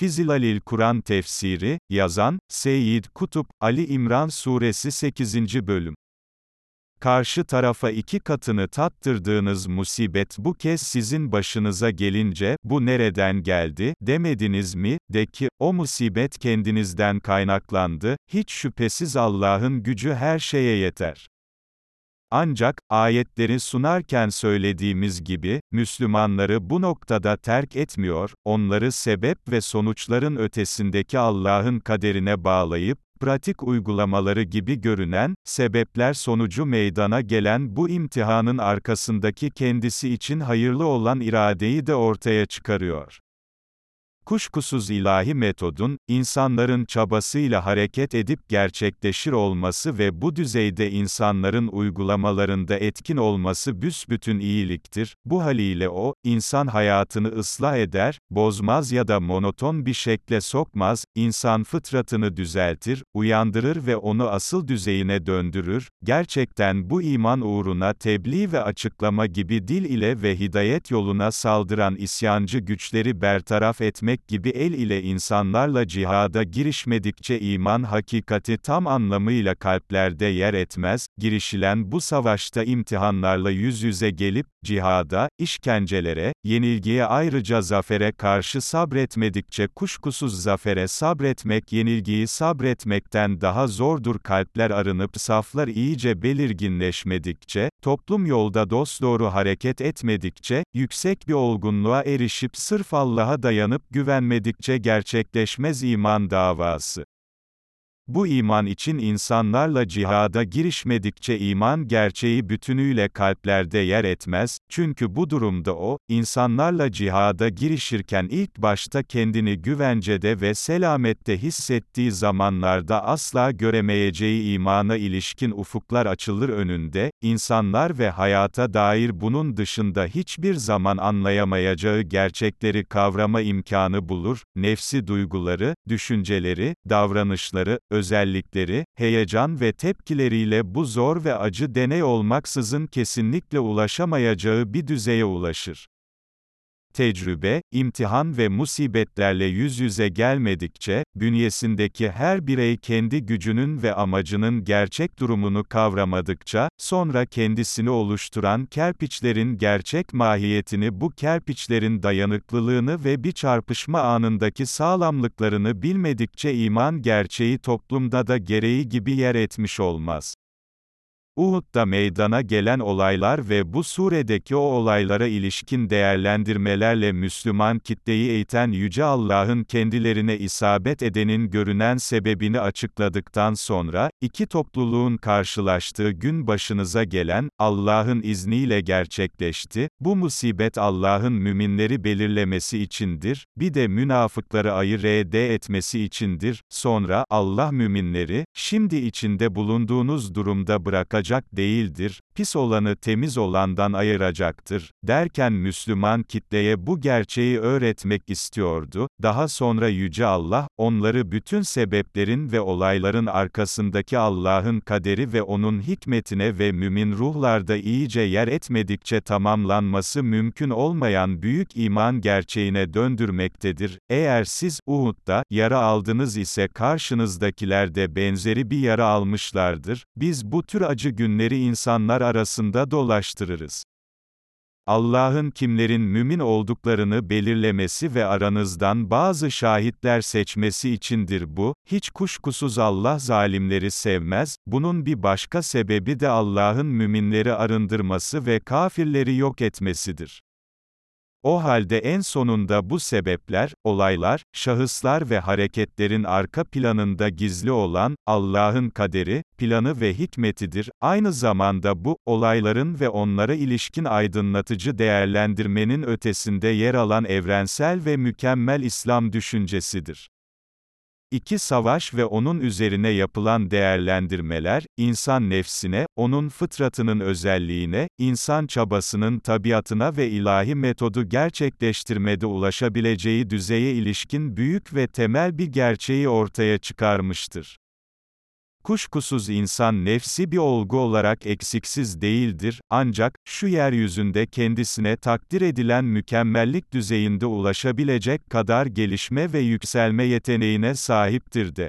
Fizilalil Kur'an Tefsiri, yazan, Seyyid Kutup, Ali İmran Suresi 8. Bölüm. Karşı tarafa iki katını tattırdığınız musibet bu kez sizin başınıza gelince, bu nereden geldi, demediniz mi, de ki, o musibet kendinizden kaynaklandı, hiç şüphesiz Allah'ın gücü her şeye yeter. Ancak, ayetleri sunarken söylediğimiz gibi, Müslümanları bu noktada terk etmiyor, onları sebep ve sonuçların ötesindeki Allah'ın kaderine bağlayıp, pratik uygulamaları gibi görünen, sebepler sonucu meydana gelen bu imtihanın arkasındaki kendisi için hayırlı olan iradeyi de ortaya çıkarıyor. Kuşkusuz ilahi metodun, insanların çabasıyla hareket edip gerçekleşir olması ve bu düzeyde insanların uygulamalarında etkin olması büsbütün iyiliktir. Bu haliyle o, insan hayatını ıslah eder, bozmaz ya da monoton bir şekle sokmaz, insan fıtratını düzeltir, uyandırır ve onu asıl düzeyine döndürür. Gerçekten bu iman uğruna tebliğ ve açıklama gibi dil ile ve hidayet yoluna saldıran isyancı güçleri bertaraf etmek gibi el ile insanlarla cihada girişmedikçe iman hakikati tam anlamıyla kalplerde yer etmez, girişilen bu savaşta imtihanlarla yüz yüze gelip, cihada, işkencelere, yenilgiye ayrıca zafere karşı sabretmedikçe kuşkusuz zafere sabretmek yenilgiyi sabretmekten daha zordur kalpler arınıp saflar iyice belirginleşmedikçe, toplum yolda dosdoğru hareket etmedikçe, yüksek bir olgunluğa erişip sırf Allah'a dayanıp güvenmedikçe gerçekleşmez iman davası. Bu iman için insanlarla cihada girişmedikçe iman gerçeği bütünüyle kalplerde yer etmez, çünkü bu durumda o, insanlarla cihada girişirken ilk başta kendini güvencede ve selamette hissettiği zamanlarda asla göremeyeceği imana ilişkin ufuklar açılır önünde, insanlar ve hayata dair bunun dışında hiçbir zaman anlayamayacağı gerçekleri kavrama imkanı bulur, nefsi duyguları, düşünceleri, davranışları, özellikleri, heyecan ve tepkileriyle bu zor ve acı deney olmaksızın kesinlikle ulaşamayacağı bir düzeye ulaşır. Tecrübe, imtihan ve musibetlerle yüz yüze gelmedikçe, bünyesindeki her birey kendi gücünün ve amacının gerçek durumunu kavramadıkça, sonra kendisini oluşturan kerpiçlerin gerçek mahiyetini bu kerpiçlerin dayanıklılığını ve bir çarpışma anındaki sağlamlıklarını bilmedikçe iman gerçeği toplumda da gereği gibi yer etmiş olmaz. Uhud'da meydana gelen olaylar ve bu suredeki o olaylara ilişkin değerlendirmelerle Müslüman kitleyi eğiten Yüce Allah'ın kendilerine isabet edenin görünen sebebini açıkladıktan sonra, iki topluluğun karşılaştığı gün başınıza gelen, Allah'ın izniyle gerçekleşti, bu musibet Allah'ın müminleri belirlemesi içindir, bir de münafıkları ayır ede etmesi içindir, sonra, Allah müminleri, şimdi içinde bulunduğunuz durumda bırakacak, ayıracak değildir, pis olanı temiz olandan ayıracaktır, derken Müslüman kitleye bu gerçeği öğretmek istiyordu, daha sonra Yüce Allah, onları bütün sebeplerin ve olayların arkasındaki Allah'ın kaderi ve O'nun hikmetine ve mümin ruhlarda iyice yer etmedikçe tamamlanması mümkün olmayan büyük iman gerçeğine döndürmektedir. Eğer siz, Uhud'da, yara aldınız ise karşınızdakiler de benzeri bir yara almışlardır, biz bu tür acı günleri insanlar arasında dolaştırırız. Allah'ın kimlerin mümin olduklarını belirlemesi ve aranızdan bazı şahitler seçmesi içindir bu, hiç kuşkusuz Allah zalimleri sevmez, bunun bir başka sebebi de Allah'ın müminleri arındırması ve kafirleri yok etmesidir. O halde en sonunda bu sebepler, olaylar, şahıslar ve hareketlerin arka planında gizli olan, Allah'ın kaderi, planı ve hikmetidir. Aynı zamanda bu, olayların ve onlara ilişkin aydınlatıcı değerlendirmenin ötesinde yer alan evrensel ve mükemmel İslam düşüncesidir. İki savaş ve onun üzerine yapılan değerlendirmeler, insan nefsine, onun fıtratının özelliğine, insan çabasının tabiatına ve ilahi metodu gerçekleştirmede ulaşabileceği düzeye ilişkin büyük ve temel bir gerçeği ortaya çıkarmıştır. Kuşkusuz insan nefsi bir olgu olarak eksiksiz değildir, ancak, şu yeryüzünde kendisine takdir edilen mükemmellik düzeyinde ulaşabilecek kadar gelişme ve yükselme yeteneğine sahiptir de.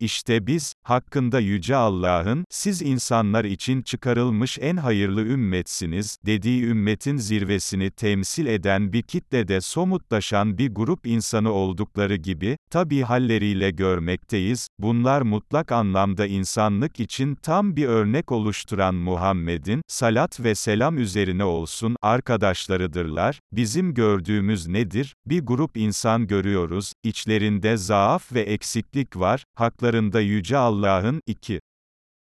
İşte biz, hakkında Yüce Allah'ın, siz insanlar için çıkarılmış en hayırlı ümmetsiniz, dediği ümmetin zirvesini temsil eden bir kitlede somutlaşan bir grup insanı oldukları gibi, tabi halleriyle görmekteyiz, bunlar mutlak anlamda insanlık için tam bir örnek oluşturan Muhammed'in, salat ve selam üzerine olsun, arkadaşlarıdırlar, bizim gördüğümüz nedir? Bir grup insan görüyoruz, içlerinde zaaf ve eksiklik var, hakları haklarında Yüce Allah'ın, 2.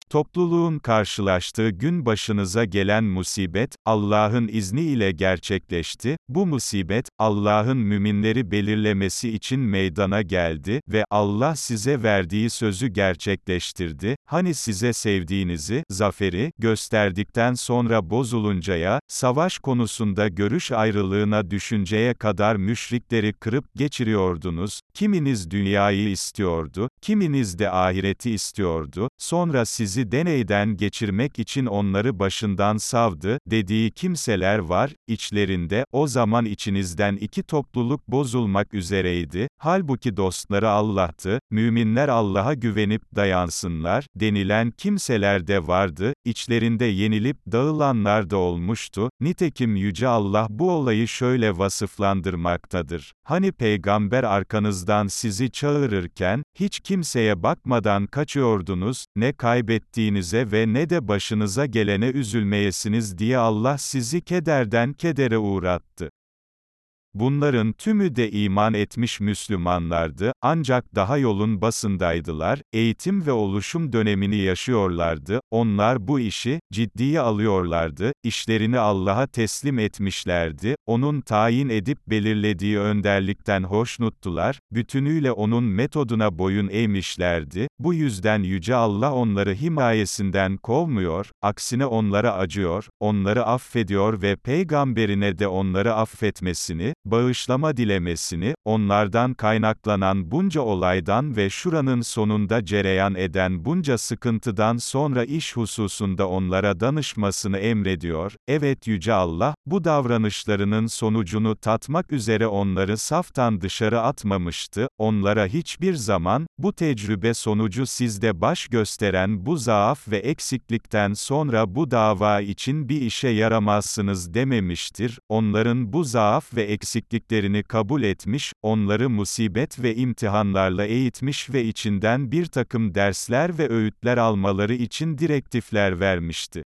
Topluluğun karşılaştığı gün başınıza gelen musibet, Allah'ın izni ile gerçekleşti, bu musibet, Allah'ın müminleri belirlemesi için meydana geldi ve Allah size verdiği sözü gerçekleştirdi, hani size sevdiğinizi, zaferi, gösterdikten sonra bozuluncaya, savaş konusunda görüş ayrılığına düşünceye kadar müşrikleri kırıp geçiriyordunuz, kiminiz dünyayı istiyordu, kiminiz de ahireti istiyordu, sonra sizi sizi deneyden geçirmek için onları başından savdı, dediği kimseler var, içlerinde, o zaman içinizden iki topluluk bozulmak üzereydi, halbuki dostları Allah'tı, müminler Allah'a güvenip dayansınlar, denilen kimseler de vardı, içlerinde yenilip dağılanlar da olmuştu, nitekim Yüce Allah bu olayı şöyle vasıflandırmaktadır. Hani peygamber arkanızdan sizi çağırırken, hiç kimseye bakmadan kaçıyordunuz, ne kaybet ettiğinize ve ne de başınıza gelene üzülmeyesiniz diye Allah sizi kederden kedere uğrattı. Bunların tümü de iman etmiş Müslümanlardı, ancak daha yolun basındaydılar, eğitim ve oluşum dönemini yaşıyorlardı, onlar bu işi, ciddiye alıyorlardı, işlerini Allah'a teslim etmişlerdi, onun tayin edip belirlediği önderlikten hoşnuttular, bütünüyle onun metoduna boyun eğmişlerdi, bu yüzden Yüce Allah onları himayesinden kovmuyor, aksine onlara acıyor, onları affediyor ve peygamberine de onları affetmesini, bağışlama dilemesini, onlardan kaynaklanan bunca olaydan ve şuranın sonunda cereyan eden bunca sıkıntıdan sonra iş hususunda onlara danışmasını emrediyor. Evet Yüce Allah, bu davranışlarının sonucunu tatmak üzere onları saftan dışarı atmamıştı, onlara hiçbir zaman, bu tecrübe sonucu sizde baş gösteren bu zaaf ve eksiklikten sonra bu dava için bir işe yaramazsınız dememiştir, onların bu zaaf ve eksiklikten, eksikliklerini kabul etmiş, onları musibet ve imtihanlarla eğitmiş ve içinden bir takım dersler ve öğütler almaları için direktifler vermişti.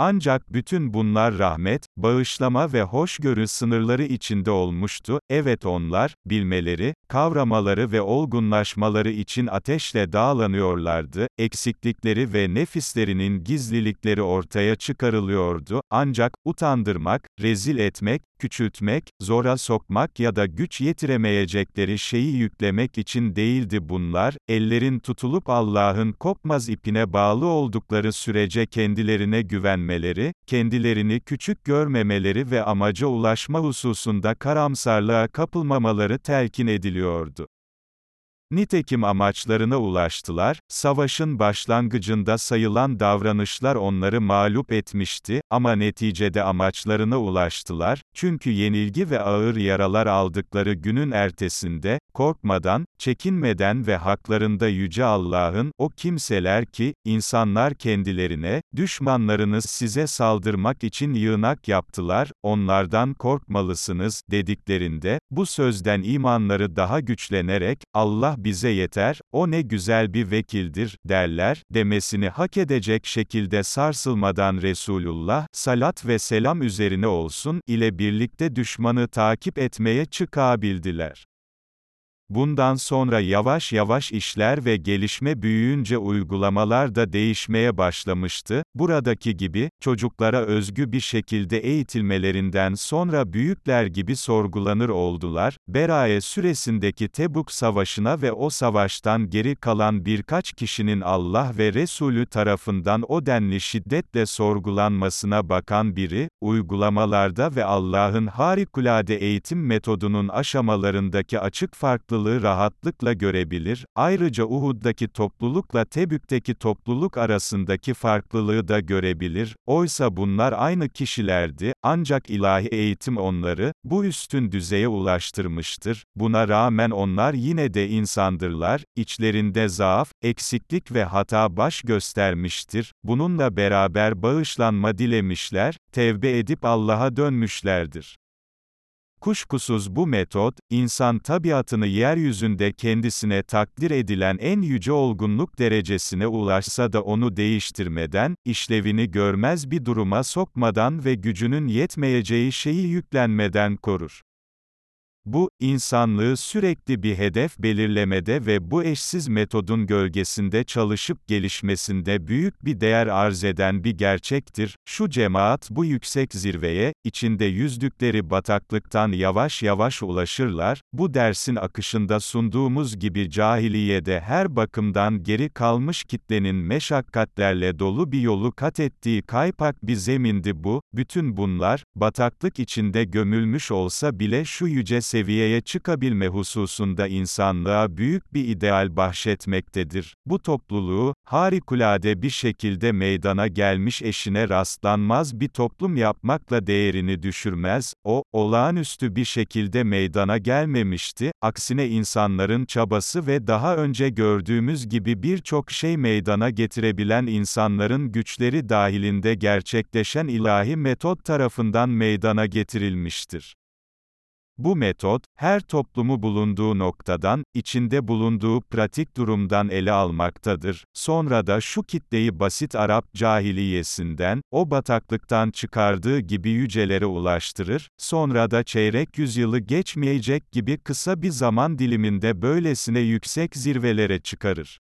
Ancak bütün bunlar rahmet, bağışlama ve hoşgörü sınırları içinde olmuştu, evet onlar, bilmeleri, kavramaları ve olgunlaşmaları için ateşle dağlanıyorlardı, eksiklikleri ve nefislerinin gizlilikleri ortaya çıkarılıyordu, ancak, utandırmak, rezil etmek, küçültmek, zora sokmak ya da güç yetiremeyecekleri şeyi yüklemek için değildi bunlar, ellerin tutulup Allah'ın kopmaz ipine bağlı oldukları sürece kendilerine güvenmeleri, kendilerini küçük görmemeleri ve amaca ulaşma hususunda karamsarlığa kapılmamaları telkin ediliyordu. Nitekim amaçlarına ulaştılar, savaşın başlangıcında sayılan davranışlar onları mağlup etmişti, ama neticede amaçlarına ulaştılar, çünkü yenilgi ve ağır yaralar aldıkları günün ertesinde, korkmadan, çekinmeden ve haklarında Yüce Allah'ın, o kimseler ki, insanlar kendilerine, düşmanlarınız size saldırmak için yığınak yaptılar, onlardan korkmalısınız, dediklerinde, bu sözden imanları daha güçlenerek, Allah bize yeter, o ne güzel bir vekildir, derler, demesini hak edecek şekilde sarsılmadan Resulullah, salat ve selam üzerine olsun, ile birlikte düşmanı takip etmeye çıkabildiler. Bundan sonra yavaş yavaş işler ve gelişme büyüyünce uygulamalar da değişmeye başlamıştı. Buradaki gibi, çocuklara özgü bir şekilde eğitilmelerinden sonra büyükler gibi sorgulanır oldular. Beraye süresindeki Tebuk Savaşı'na ve o savaştan geri kalan birkaç kişinin Allah ve Resulü tarafından o denli şiddetle sorgulanmasına bakan biri, uygulamalarda ve Allah'ın harikulade eğitim metodunun aşamalarındaki açık farklı farklılığı rahatlıkla görebilir, ayrıca Uhud'daki toplulukla Tebük'teki topluluk arasındaki farklılığı da görebilir, oysa bunlar aynı kişilerdi, ancak ilahi eğitim onları, bu üstün düzeye ulaştırmıştır, buna rağmen onlar yine de insandırlar, içlerinde zaaf, eksiklik ve hata baş göstermiştir, bununla beraber bağışlanma dilemişler, tevbe edip Allah'a dönmüşlerdir. Kuşkusuz bu metot, insan tabiatını yeryüzünde kendisine takdir edilen en yüce olgunluk derecesine ulaşsa da onu değiştirmeden, işlevini görmez bir duruma sokmadan ve gücünün yetmeyeceği şeyi yüklenmeden korur. Bu, insanlığı sürekli bir hedef belirlemede ve bu eşsiz metodun gölgesinde çalışıp gelişmesinde büyük bir değer arz eden bir gerçektir. Şu cemaat bu yüksek zirveye, içinde yüzdükleri bataklıktan yavaş yavaş ulaşırlar, bu dersin akışında sunduğumuz gibi cahiliyede her bakımdan geri kalmış kitlenin meşakkatlerle dolu bir yolu kat ettiği kaypak bir zemindi bu, bütün bunlar, bataklık içinde gömülmüş olsa bile şu yüce seviyeye çıkabilme hususunda insanlığa büyük bir ideal bahşetmektedir. Bu topluluğu, harikulade bir şekilde meydana gelmiş eşine rastlanmaz bir toplum yapmakla değerini düşürmez, o, olağanüstü bir şekilde meydana gelmemişti, aksine insanların çabası ve daha önce gördüğümüz gibi birçok şey meydana getirebilen insanların güçleri dahilinde gerçekleşen ilahi metot tarafından meydana getirilmiştir. Bu metot, her toplumu bulunduğu noktadan, içinde bulunduğu pratik durumdan ele almaktadır. Sonra da şu kitleyi basit Arap cahiliyesinden, o bataklıktan çıkardığı gibi yücelere ulaştırır, sonra da çeyrek yüzyılı geçmeyecek gibi kısa bir zaman diliminde böylesine yüksek zirvelere çıkarır.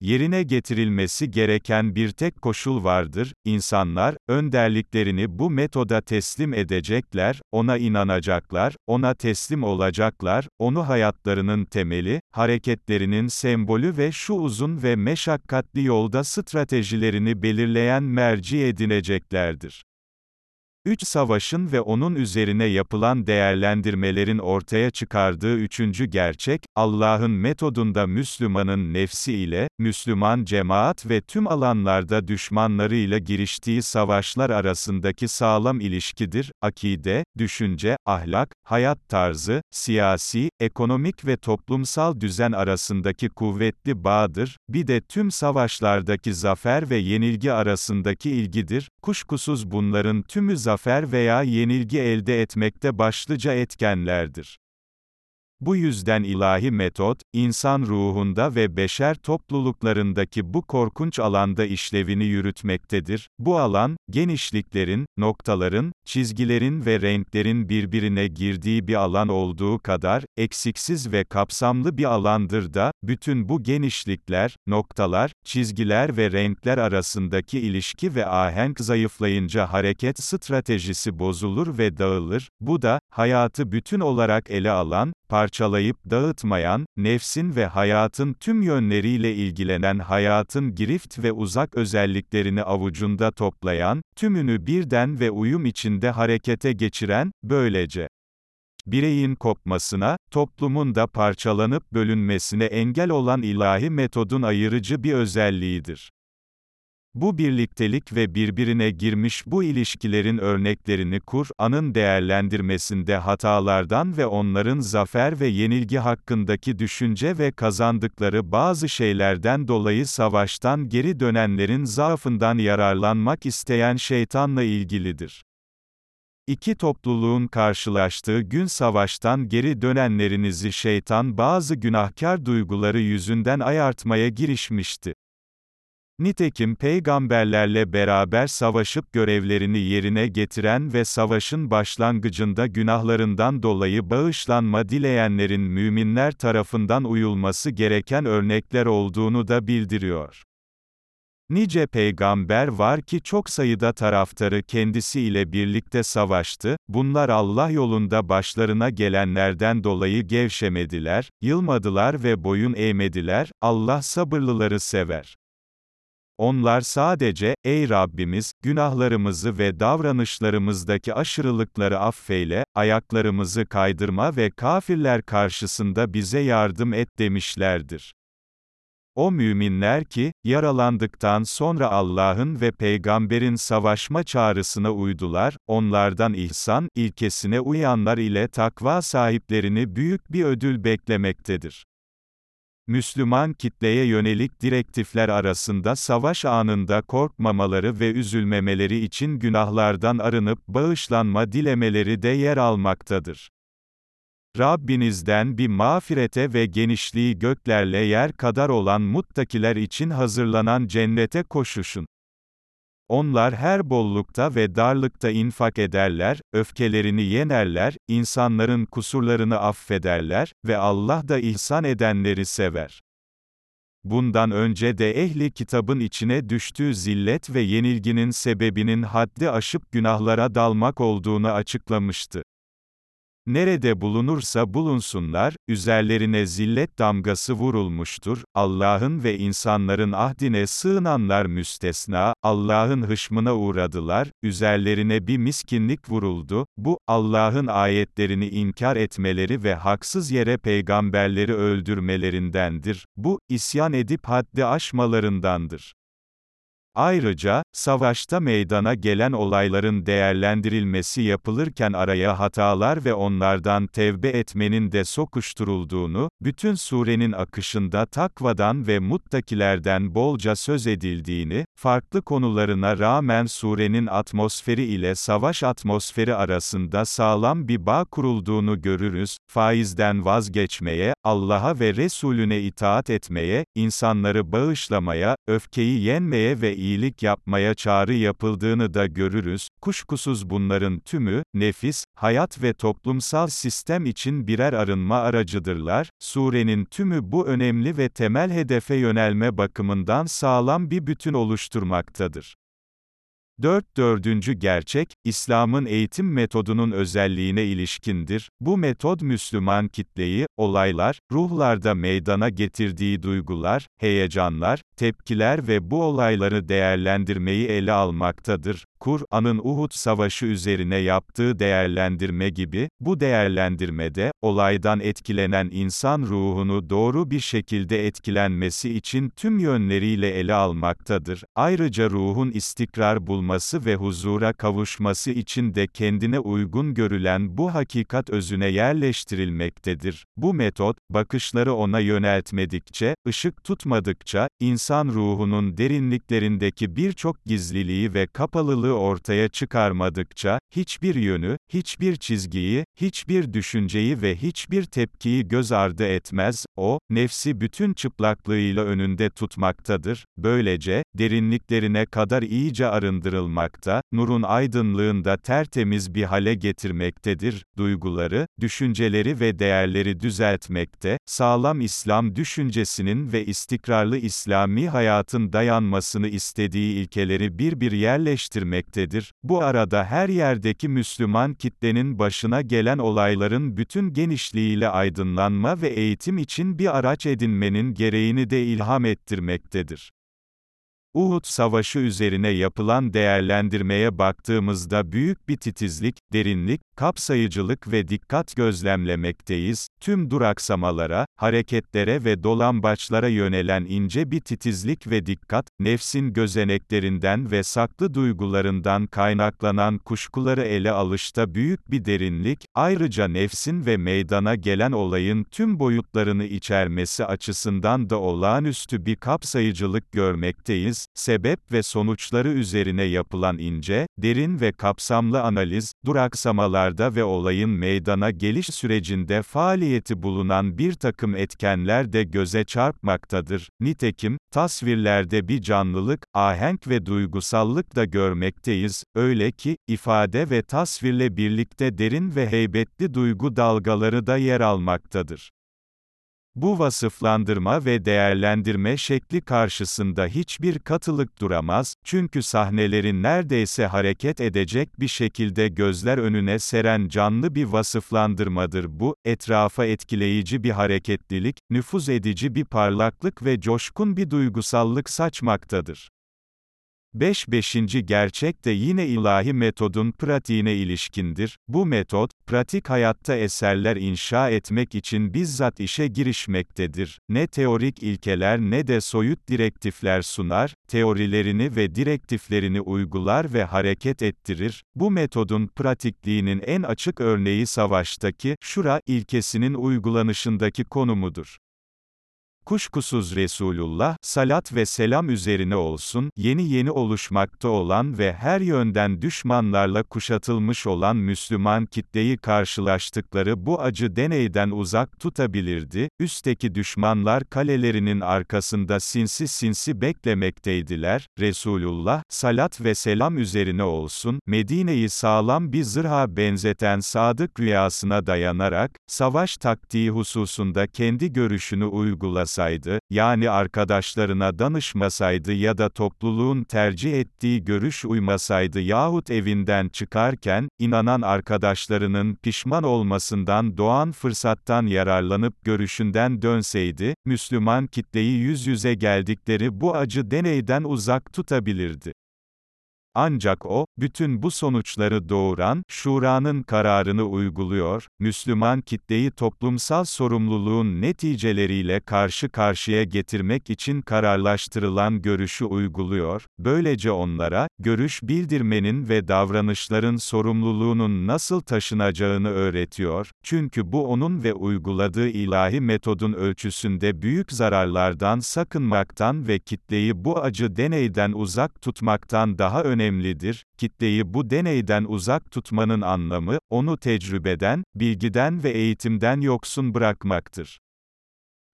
Yerine getirilmesi gereken bir tek koşul vardır, insanlar, önderliklerini bu metoda teslim edecekler, ona inanacaklar, ona teslim olacaklar, onu hayatlarının temeli, hareketlerinin sembolü ve şu uzun ve meşakkatli yolda stratejilerini belirleyen merci edineceklerdir. Üç savaşın ve onun üzerine yapılan değerlendirmelerin ortaya çıkardığı üçüncü gerçek, Allah'ın metodunda Müslümanın nefsi ile, Müslüman cemaat ve tüm alanlarda düşmanlarıyla giriştiği savaşlar arasındaki sağlam ilişkidir, akide, düşünce, ahlak, hayat tarzı, siyasi, ekonomik ve toplumsal düzen arasındaki kuvvetli bağdır, bir de tüm savaşlardaki zafer ve yenilgi arasındaki ilgidir, kuşkusuz bunların tümü zafer veya yenilgi elde etmekte başlıca etkenlerdir. Bu yüzden ilahi metot, insan ruhunda ve beşer topluluklarındaki bu korkunç alanda işlevini yürütmektedir. Bu alan, genişliklerin, noktaların, çizgilerin ve renklerin birbirine girdiği bir alan olduğu kadar, eksiksiz ve kapsamlı bir alandır da, bütün bu genişlikler, noktalar, çizgiler ve renkler arasındaki ilişki ve ahenk zayıflayınca hareket stratejisi bozulur ve dağılır. Bu da, hayatı bütün olarak ele alan, parçalayıp dağıtmayan, nefsin ve hayatın tüm yönleriyle ilgilenen hayatın girift ve uzak özelliklerini avucunda toplayan, tümünü birden ve uyum içinde harekete geçiren, böylece bireyin kopmasına, toplumun da parçalanıp bölünmesine engel olan ilahi metodun ayırıcı bir özelliğidir. Bu birliktelik ve birbirine girmiş bu ilişkilerin örneklerini Kur'an'ın değerlendirmesinde hatalardan ve onların zafer ve yenilgi hakkındaki düşünce ve kazandıkları bazı şeylerden dolayı savaştan geri dönenlerin zaafından yararlanmak isteyen şeytanla ilgilidir. İki topluluğun karşılaştığı gün savaştan geri dönenlerinizi şeytan bazı günahkar duyguları yüzünden ayartmaya girişmişti. Nitekim peygamberlerle beraber savaşıp görevlerini yerine getiren ve savaşın başlangıcında günahlarından dolayı bağışlanma dileyenlerin müminler tarafından uyulması gereken örnekler olduğunu da bildiriyor. Nice peygamber var ki çok sayıda taraftarı kendisiyle birlikte savaştı, bunlar Allah yolunda başlarına gelenlerden dolayı gevşemediler, yılmadılar ve boyun eğmediler, Allah sabırlıları sever. Onlar sadece, ey Rabbimiz, günahlarımızı ve davranışlarımızdaki aşırılıkları affeyle, ayaklarımızı kaydırma ve kafirler karşısında bize yardım et demişlerdir. O müminler ki, yaralandıktan sonra Allah'ın ve peygamberin savaşma çağrısına uydular, onlardan ihsan, ilkesine uyanlar ile takva sahiplerini büyük bir ödül beklemektedir. Müslüman kitleye yönelik direktifler arasında savaş anında korkmamaları ve üzülmemeleri için günahlardan arınıp bağışlanma dilemeleri de yer almaktadır. Rabbinizden bir mağfirete ve genişliği göklerle yer kadar olan muttakiler için hazırlanan cennete koşuşun. Onlar her bollukta ve darlıkta infak ederler, öfkelerini yenerler, insanların kusurlarını affederler ve Allah da ihsan edenleri sever. Bundan önce de ehli kitabın içine düştüğü zillet ve yenilginin sebebinin haddi aşıp günahlara dalmak olduğunu açıklamıştı. Nerede bulunursa bulunsunlar, üzerlerine zillet damgası vurulmuştur, Allah'ın ve insanların ahdine sığınanlar müstesna, Allah'ın hışmına uğradılar, üzerlerine bir miskinlik vuruldu, bu, Allah'ın ayetlerini inkar etmeleri ve haksız yere peygamberleri öldürmelerindendir, bu, isyan edip haddi aşmalarındandır. Ayrıca, savaşta meydana gelen olayların değerlendirilmesi yapılırken araya hatalar ve onlardan tevbe etmenin de sokuşturulduğunu, bütün surenin akışında takvadan ve muttakilerden bolca söz edildiğini, farklı konularına rağmen surenin atmosferi ile savaş atmosferi arasında sağlam bir bağ kurulduğunu görürüz, faizden vazgeçmeye, Allah'a ve Resulüne itaat etmeye, insanları bağışlamaya, öfkeyi yenmeye ve iyilik yapmaya çağrı yapıldığını da görürüz, kuşkusuz bunların tümü, nefis, hayat ve toplumsal sistem için birer arınma aracıdırlar, surenin tümü bu önemli ve temel hedefe yönelme bakımından sağlam bir bütün oluşturmaktadır. 4. Dördüncü gerçek, İslam'ın eğitim metodunun özelliğine ilişkindir. Bu metod Müslüman kitleyi, olaylar, ruhlarda meydana getirdiği duygular, heyecanlar, tepkiler ve bu olayları değerlendirmeyi ele almaktadır. Kur'an'ın Uhud Savaşı üzerine yaptığı değerlendirme gibi, bu değerlendirmede, olaydan etkilenen insan ruhunu doğru bir şekilde etkilenmesi için tüm yönleriyle ele almaktadır. Ayrıca ruhun istikrar bulması ve huzura kavuşması için de kendine uygun görülen bu hakikat özüne yerleştirilmektedir. Bu metot, bakışları ona yöneltmedikçe, ışık tutmadıkça, insan ruhunun derinliklerindeki birçok gizliliği ve kapalılığı varlığı ortaya çıkarmadıkça, hiçbir yönü, hiçbir çizgiyi, hiçbir düşünceyi ve hiçbir tepkiyi göz ardı etmez, o, nefsi bütün çıplaklığıyla önünde tutmaktadır, böylece, derinliklerine kadar iyice arındırılmakta, nurun aydınlığında tertemiz bir hale getirmektedir, duyguları, düşünceleri ve değerleri düzeltmekte, sağlam İslam düşüncesinin ve istikrarlı İslami hayatın dayanmasını istediği ilkeleri bir bir yerleştirmek edilmektedir. Bu arada her yerdeki Müslüman kitlenin başına gelen olayların bütün genişliğiyle aydınlanma ve eğitim için bir araç edinmenin gereğini de ilham ettirmektedir. Uhud Savaşı üzerine yapılan değerlendirmeye baktığımızda büyük bir titizlik, derinlik, kapsayıcılık ve dikkat gözlemlemekteyiz. Tüm duraksamalara, hareketlere ve dolambaçlara yönelen ince bir titizlik ve dikkat, nefsin gözeneklerinden ve saklı duygularından kaynaklanan kuşkuları ele alışta büyük bir derinlik, ayrıca nefsin ve meydana gelen olayın tüm boyutlarını içermesi açısından da olağanüstü bir kapsayıcılık görmekteyiz sebep ve sonuçları üzerine yapılan ince, derin ve kapsamlı analiz, duraksamalarda ve olayın meydana geliş sürecinde faaliyeti bulunan bir takım etkenler de göze çarpmaktadır. Nitekim, tasvirlerde bir canlılık, ahenk ve duygusallık da görmekteyiz, öyle ki, ifade ve tasvirle birlikte derin ve heybetli duygu dalgaları da yer almaktadır. Bu vasıflandırma ve değerlendirme şekli karşısında hiçbir katılık duramaz, çünkü sahnelerin neredeyse hareket edecek bir şekilde gözler önüne seren canlı bir vasıflandırmadır bu, etrafa etkileyici bir hareketlilik, nüfuz edici bir parlaklık ve coşkun bir duygusallık saçmaktadır. 5. Beşinci gerçek de yine ilahi metodun pratiğine ilişkindir. Bu metot, pratik hayatta eserler inşa etmek için bizzat işe girişmektedir. Ne teorik ilkeler ne de soyut direktifler sunar, teorilerini ve direktiflerini uygular ve hareket ettirir. Bu metodun pratikliğinin en açık örneği savaştaki, şura, ilkesinin uygulanışındaki konumudur. Kuşkusuz Resulullah, salat ve selam üzerine olsun, yeni yeni oluşmakta olan ve her yönden düşmanlarla kuşatılmış olan Müslüman kitleyi karşılaştıkları bu acı deneyden uzak tutabilirdi, üstteki düşmanlar kalelerinin arkasında sinsi sinsi beklemekteydiler, Resulullah, salat ve selam üzerine olsun, Medine'yi sağlam bir zırha benzeten sadık rüyasına dayanarak, savaş taktiği hususunda kendi görüşünü uygulasın, yapmasaydı, yani arkadaşlarına danışmasaydı ya da topluluğun tercih ettiği görüş uymasaydı yahut evinden çıkarken, inanan arkadaşlarının pişman olmasından doğan fırsattan yararlanıp görüşünden dönseydi, Müslüman kitleyi yüz yüze geldikleri bu acı deneyden uzak tutabilirdi. Ancak o, bütün bu sonuçları doğuran, şuranın kararını uyguluyor, Müslüman kitleyi toplumsal sorumluluğun neticeleriyle karşı karşıya getirmek için kararlaştırılan görüşü uyguluyor, böylece onlara, görüş bildirmenin ve davranışların sorumluluğunun nasıl taşınacağını öğretiyor, çünkü bu onun ve uyguladığı ilahi metodun ölçüsünde büyük zararlardan sakınmaktan ve kitleyi bu acı deneyden uzak tutmaktan daha önemli önemlidir. Kitleyi bu deneyden uzak tutmanın anlamı, onu tecrübeden, bilgiden ve eğitimden yoksun bırakmaktır.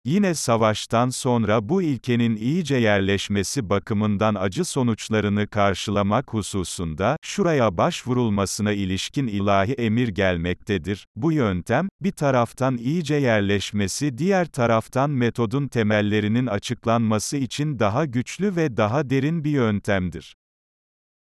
Yine savaştan sonra bu ilkenin iyice yerleşmesi bakımından acı sonuçlarını karşılamak hususunda, şuraya başvurulmasına ilişkin ilahi emir gelmektedir. Bu yöntem, bir taraftan iyice yerleşmesi diğer taraftan metodun temellerinin açıklanması için daha güçlü ve daha derin bir yöntemdir.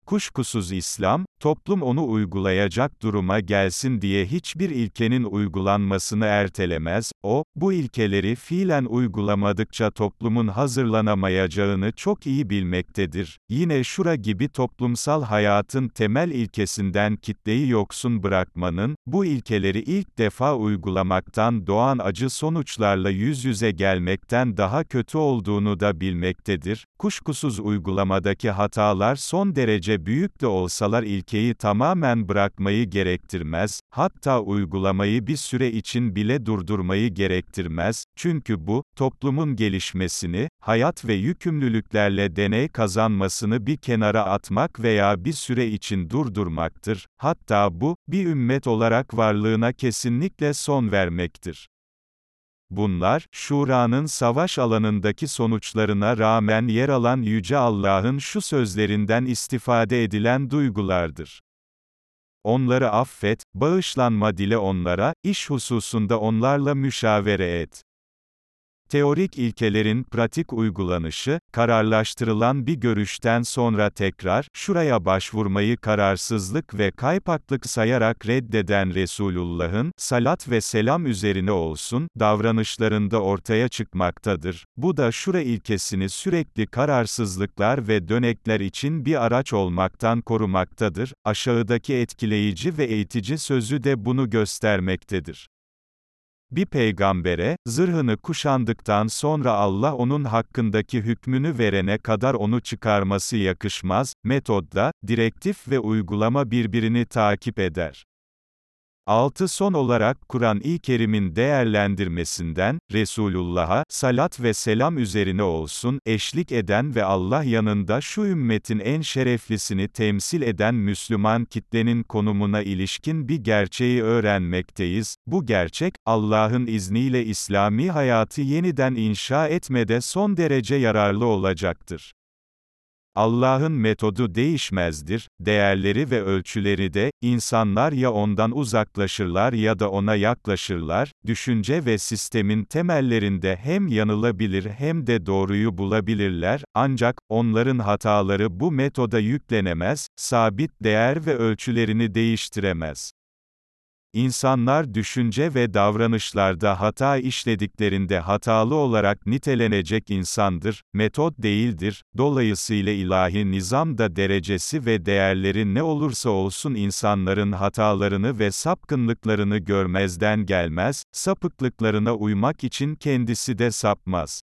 Kuşkusuz İslam, toplum onu uygulayacak duruma gelsin diye hiçbir ilkenin uygulanmasını ertelemez, o, bu ilkeleri fiilen uygulamadıkça toplumun hazırlanamayacağını çok iyi bilmektedir. Yine şura gibi toplumsal hayatın temel ilkesinden kitleyi yoksun bırakmanın, bu ilkeleri ilk defa uygulamaktan doğan acı sonuçlarla yüz yüze gelmekten daha kötü olduğunu da bilmektedir. Kuşkusuz uygulamadaki hatalar son derece büyük de olsalar ilkeyi tamamen bırakmayı gerektirmez, hatta uygulamayı bir süre için bile durdurmayı gerektirmez, çünkü bu, toplumun gelişmesini, hayat ve yükümlülüklerle deney kazanmasını bir kenara atmak veya bir süre için durdurmaktır, hatta bu, bir ümmet olarak varlığına kesinlikle son vermektir. Bunlar, Şura'nın savaş alanındaki sonuçlarına rağmen yer alan Yüce Allah'ın şu sözlerinden istifade edilen duygulardır. Onları affet, bağışlanma dile onlara, iş hususunda onlarla müşavere et. Teorik ilkelerin pratik uygulanışı, kararlaştırılan bir görüşten sonra tekrar, şuraya başvurmayı kararsızlık ve kaypaklık sayarak reddeden Resulullah'ın, salat ve selam üzerine olsun, davranışlarında ortaya çıkmaktadır. Bu da şura ilkesini sürekli kararsızlıklar ve dönekler için bir araç olmaktan korumaktadır. Aşağıdaki etkileyici ve eğitici sözü de bunu göstermektedir. Bir peygambere, zırhını kuşandıktan sonra Allah onun hakkındaki hükmünü verene kadar onu çıkarması yakışmaz, metodda, direktif ve uygulama birbirini takip eder. 6. Son olarak Kur'an-ı Kerim'in değerlendirmesinden, Resulullah'a, salat ve selam üzerine olsun, eşlik eden ve Allah yanında şu ümmetin en şereflisini temsil eden Müslüman kitlenin konumuna ilişkin bir gerçeği öğrenmekteyiz. Bu gerçek, Allah'ın izniyle İslami hayatı yeniden inşa etmede son derece yararlı olacaktır. Allah'ın metodu değişmezdir, değerleri ve ölçüleri de, insanlar ya ondan uzaklaşırlar ya da ona yaklaşırlar, düşünce ve sistemin temellerinde hem yanılabilir hem de doğruyu bulabilirler, ancak, onların hataları bu metoda yüklenemez, sabit değer ve ölçülerini değiştiremez. İnsanlar düşünce ve davranışlarda hata işlediklerinde hatalı olarak nitelenecek insandır, metod değildir. Dolayısıyla ilahi nizam da derecesi ve değerleri ne olursa olsun insanların hatalarını ve sapkınlıklarını görmezden gelmez, sapıklıklarına uymak için kendisi de sapmaz.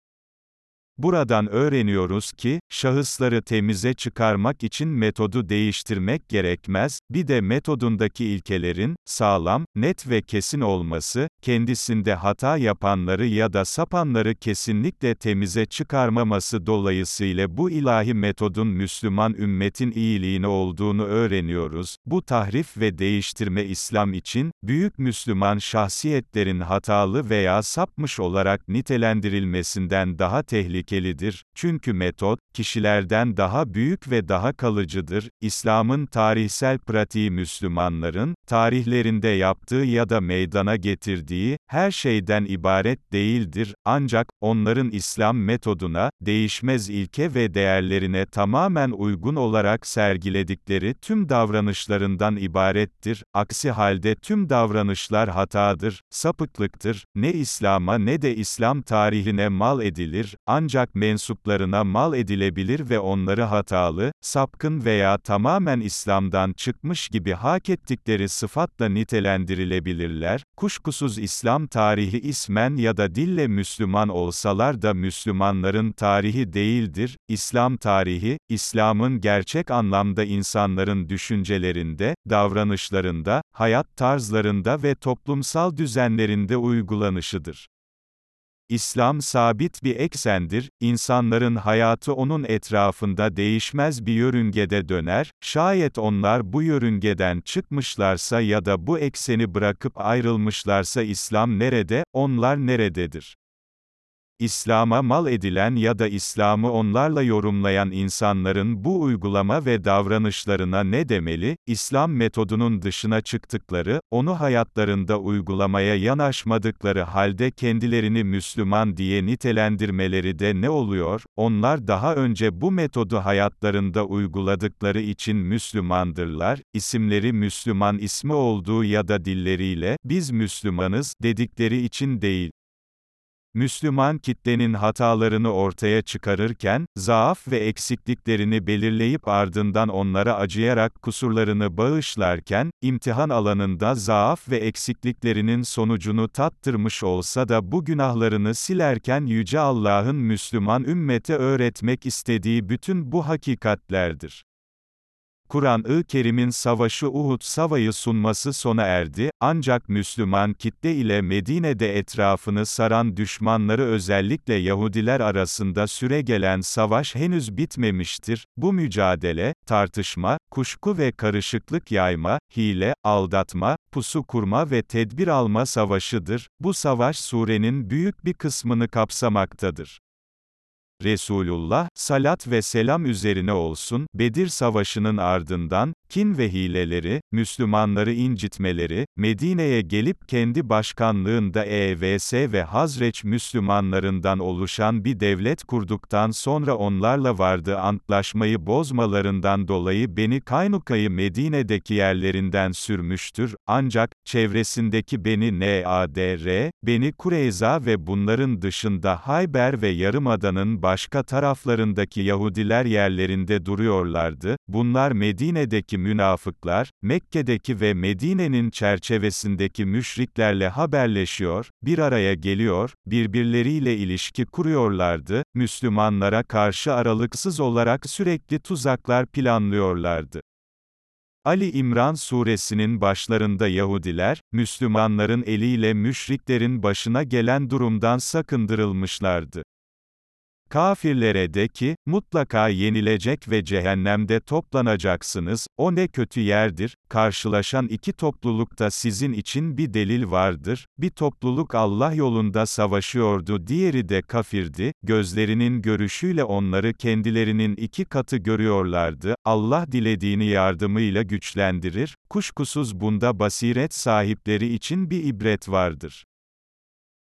Buradan öğreniyoruz ki, şahısları temize çıkarmak için metodu değiştirmek gerekmez, bir de metodundaki ilkelerin, sağlam, net ve kesin olması, kendisinde hata yapanları ya da sapanları kesinlikle temize çıkarmaması dolayısıyla bu ilahi metodun Müslüman ümmetin iyiliğine olduğunu öğreniyoruz. Bu tahrif ve değiştirme İslam için, büyük Müslüman şahsiyetlerin hatalı veya sapmış olarak nitelendirilmesinden daha tehlikeli tehlikelidir, çünkü metot, kişilerden daha büyük ve daha kalıcıdır. İslam'ın tarihsel pratiği Müslümanların, tarihlerinde yaptığı ya da meydana getirdiği, her şeyden ibaret değildir, ancak, onların İslam metoduna, değişmez ilke ve değerlerine tamamen uygun olarak sergiledikleri tüm davranışlarından ibarettir, aksi halde tüm davranışlar hatadır, sapıklıktır, ne İslam'a ne de İslam tarihine mal edilir, ancak mensuplarına mal edilebilir ve onları hatalı, sapkın veya tamamen İslam'dan çıkmış gibi hak ettikleri sıfatla nitelendirilebilirler, kuşkusuz İslam tarihi ismen ya da dille Müslüman olsalar da Müslümanların tarihi değildir, İslam tarihi, İslam'ın gerçek anlamda insanların düşüncelerinde, davranışlarında, hayat tarzlarında ve toplumsal düzenlerinde uygulanışıdır. İslam sabit bir eksendir, insanların hayatı onun etrafında değişmez bir yörüngede döner, şayet onlar bu yörüngeden çıkmışlarsa ya da bu ekseni bırakıp ayrılmışlarsa İslam nerede, onlar nerededir? İslam'a mal edilen ya da İslam'ı onlarla yorumlayan insanların bu uygulama ve davranışlarına ne demeli, İslam metodunun dışına çıktıkları, onu hayatlarında uygulamaya yanaşmadıkları halde kendilerini Müslüman diye nitelendirmeleri de ne oluyor, onlar daha önce bu metodu hayatlarında uyguladıkları için Müslümandırlar, isimleri Müslüman ismi olduğu ya da dilleriyle, biz Müslümanız, dedikleri için değil. Müslüman kitlenin hatalarını ortaya çıkarırken, zaaf ve eksikliklerini belirleyip ardından onlara acıyarak kusurlarını bağışlarken, imtihan alanında zaaf ve eksikliklerinin sonucunu tattırmış olsa da bu günahlarını silerken Yüce Allah'ın Müslüman ümmete öğretmek istediği bütün bu hakikatlerdir. Kur'an-ı Kerim'in savaşı Uhud Sava'yı sunması sona erdi, ancak Müslüman kitle ile Medine'de etrafını saran düşmanları özellikle Yahudiler arasında süre gelen savaş henüz bitmemiştir. Bu mücadele, tartışma, kuşku ve karışıklık yayma, hile, aldatma, pusu kurma ve tedbir alma savaşıdır. Bu savaş surenin büyük bir kısmını kapsamaktadır. Resulullah, salat ve selam üzerine olsun, Bedir Savaşı'nın ardından, kin ve hileleri, Müslümanları incitmeleri, Medine'ye gelip kendi başkanlığında EVS ve Hazreç Müslümanlarından oluşan bir devlet kurduktan sonra onlarla vardığı antlaşmayı bozmalarından dolayı Beni Kaynuka'yı Medine'deki yerlerinden sürmüştür, ancak, çevresindeki Beni Nadr, Beni Kureyza ve bunların dışında Hayber ve Yarımada'nın başka taraflarındaki Yahudiler yerlerinde duruyorlardı, bunlar Medine'deki münafıklar, Mekke'deki ve Medine'nin çerçevesindeki müşriklerle haberleşiyor, bir araya geliyor, birbirleriyle ilişki kuruyorlardı, Müslümanlara karşı aralıksız olarak sürekli tuzaklar planlıyorlardı. Ali İmran suresinin başlarında Yahudiler, Müslümanların eliyle müşriklerin başına gelen durumdan sakındırılmışlardı. Kafirlere de ki, mutlaka yenilecek ve cehennemde toplanacaksınız, o ne kötü yerdir, karşılaşan iki toplulukta sizin için bir delil vardır, bir topluluk Allah yolunda savaşıyordu diğeri de kafirdi, gözlerinin görüşüyle onları kendilerinin iki katı görüyorlardı, Allah dilediğini yardımıyla güçlendirir, kuşkusuz bunda basiret sahipleri için bir ibret vardır.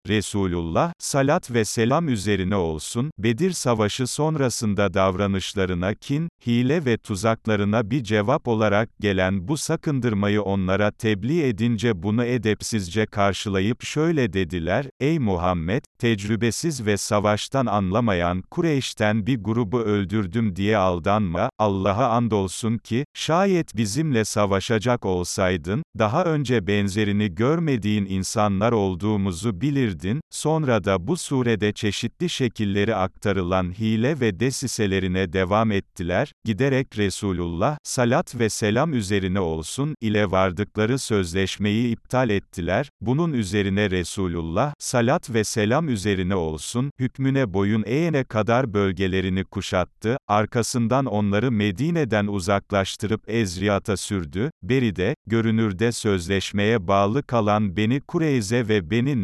Resulullah, salat ve selam üzerine olsun, Bedir Savaşı sonrasında davranışlarına kin, hile ve tuzaklarına bir cevap olarak gelen bu sakındırmayı onlara tebliğ edince bunu edepsizce karşılayıp şöyle dediler, Ey Muhammed, tecrübesiz ve savaştan anlamayan Kureyş'ten bir grubu öldürdüm diye aldanma, Allah'a andolsun ki, şayet bizimle savaşacak olsaydın, daha önce benzerini görmediğin insanlar olduğumuzu bilirdin, sonra da bu surede çeşitli şekilleri aktarılan hile ve desiselerine devam ettiler, giderek Resulullah, salat ve selam üzerine olsun, ile vardıkları sözleşmeyi iptal ettiler, bunun üzerine Resulullah, salat ve selam üzerine olsun, hükmüne boyun eğene kadar bölgelerini kuşattı, arkasından onları Medine'den uzaklaştırıp Ezriyat'a sürdü, Beri'de, görünürde sözleşmeye bağlı kalan Beni Kureyze ve Beni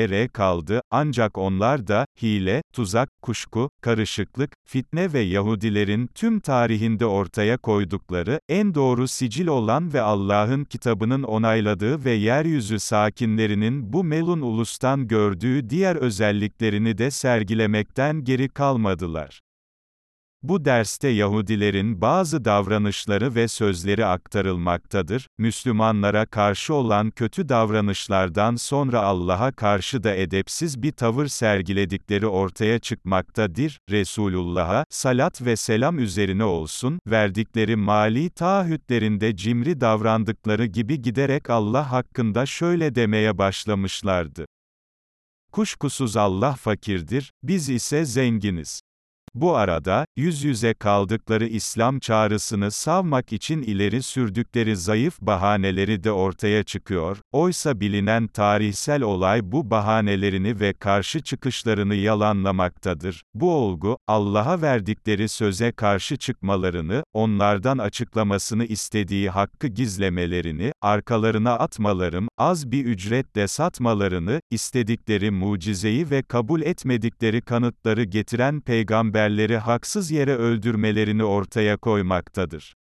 Nadr kaldı, ancak onlar da, hile, tuzak, kuşku, karışıklık, fitne ve Yahudilerin tüm tarihinde ortaya koydukları, en doğru sicil olan ve Allah'ın kitabının onayladığı ve yeryüzü sakinlerinin bu melun ulustan gördüğü diğer özelliklerini de sergilemekten geri kalmadılar. Bu derste Yahudilerin bazı davranışları ve sözleri aktarılmaktadır. Müslümanlara karşı olan kötü davranışlardan sonra Allah'a karşı da edepsiz bir tavır sergiledikleri ortaya çıkmaktadır. Resulullah'a salat ve selam üzerine olsun, verdikleri mali taahhütlerinde cimri davrandıkları gibi giderek Allah hakkında şöyle demeye başlamışlardı. Kuşkusuz Allah fakirdir, biz ise zenginiz. Bu arada, yüz yüze kaldıkları İslam çağrısını savmak için ileri sürdükleri zayıf bahaneleri de ortaya çıkıyor, oysa bilinen tarihsel olay bu bahanelerini ve karşı çıkışlarını yalanlamaktadır. Bu olgu, Allah'a verdikleri söze karşı çıkmalarını, onlardan açıklamasını istediği hakkı gizlemelerini, arkalarına atmalarım, az bir ücretle satmalarını, istedikleri mucizeyi ve kabul etmedikleri kanıtları getiren peygamber peygamberleri haksız yere öldürmelerini ortaya koymaktadır.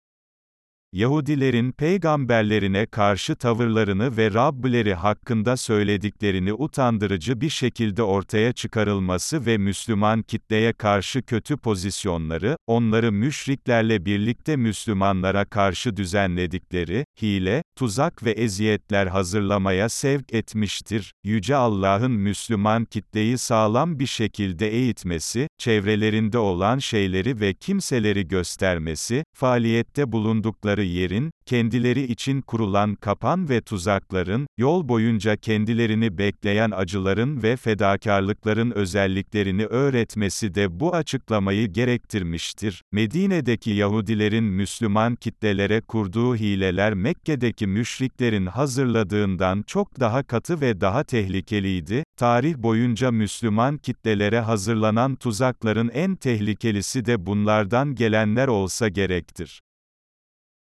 Yahudilerin peygamberlerine karşı tavırlarını ve Rabbileri hakkında söylediklerini utandırıcı bir şekilde ortaya çıkarılması ve Müslüman kitleye karşı kötü pozisyonları, onları müşriklerle birlikte Müslümanlara karşı düzenledikleri, hile, tuzak ve eziyetler hazırlamaya sevk etmiştir. Yüce Allah'ın Müslüman kitleyi sağlam bir şekilde eğitmesi, çevrelerinde olan şeyleri ve kimseleri göstermesi, faaliyette bulundukları yerin, kendileri için kurulan kapan ve tuzakların, yol boyunca kendilerini bekleyen acıların ve fedakarlıkların özelliklerini öğretmesi de bu açıklamayı gerektirmiştir. Medine'deki Yahudilerin Müslüman kitlelere kurduğu hileler Mekke'deki müşriklerin hazırladığından çok daha katı ve daha tehlikeliydi. Tarih boyunca Müslüman kitlelere hazırlanan tuzakların en tehlikelisi de bunlardan gelenler olsa gerektir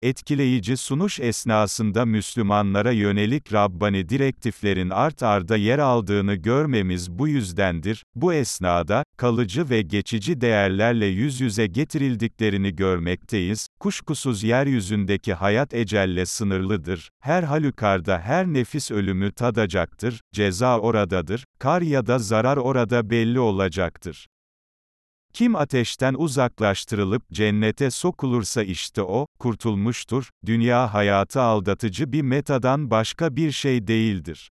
etkileyici sunuş esnasında Müslümanlara yönelik Rabbani direktiflerin art arda yer aldığını görmemiz bu yüzdendir. Bu esnada, kalıcı ve geçici değerlerle yüz yüze getirildiklerini görmekteyiz. Kuşkusuz yeryüzündeki hayat ecelle sınırlıdır. Her halükarda her nefis ölümü tadacaktır. Ceza oradadır. Kar ya da zarar orada belli olacaktır. Kim ateşten uzaklaştırılıp cennete sokulursa işte o, kurtulmuştur, dünya hayatı aldatıcı bir metadan başka bir şey değildir.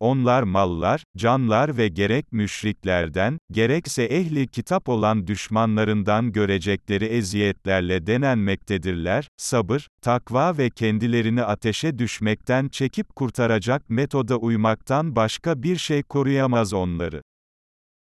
Onlar mallar, canlar ve gerek müşriklerden, gerekse ehli kitap olan düşmanlarından görecekleri eziyetlerle denenmektedirler, sabır, takva ve kendilerini ateşe düşmekten çekip kurtaracak metoda uymaktan başka bir şey koruyamaz onları.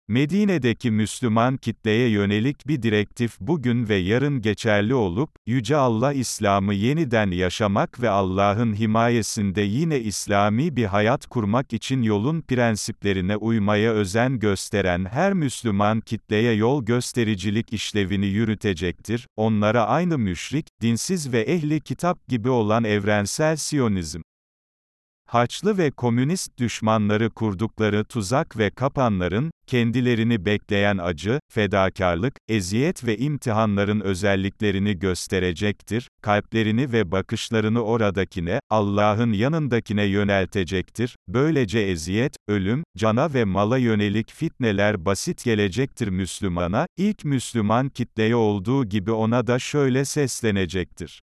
Medine'deki Müslüman kitleye yönelik bir direktif bugün ve yarın geçerli olup, Yüce Allah İslam'ı yeniden yaşamak ve Allah'ın himayesinde yine İslami bir hayat kurmak için yolun prensiplerine uymaya özen gösteren her Müslüman kitleye yol göstericilik işlevini yürütecektir, onlara aynı müşrik, dinsiz ve ehli kitap gibi olan evrensel Siyonizm, Haçlı ve komünist düşmanları kurdukları tuzak ve kapanların, kendilerini bekleyen acı, fedakarlık, eziyet ve imtihanların özelliklerini gösterecektir, kalplerini ve bakışlarını oradakine, Allah'ın yanındakine yöneltecektir, böylece eziyet, ölüm, cana ve mala yönelik fitneler basit gelecektir Müslümana, ilk Müslüman kitleye olduğu gibi ona da şöyle seslenecektir.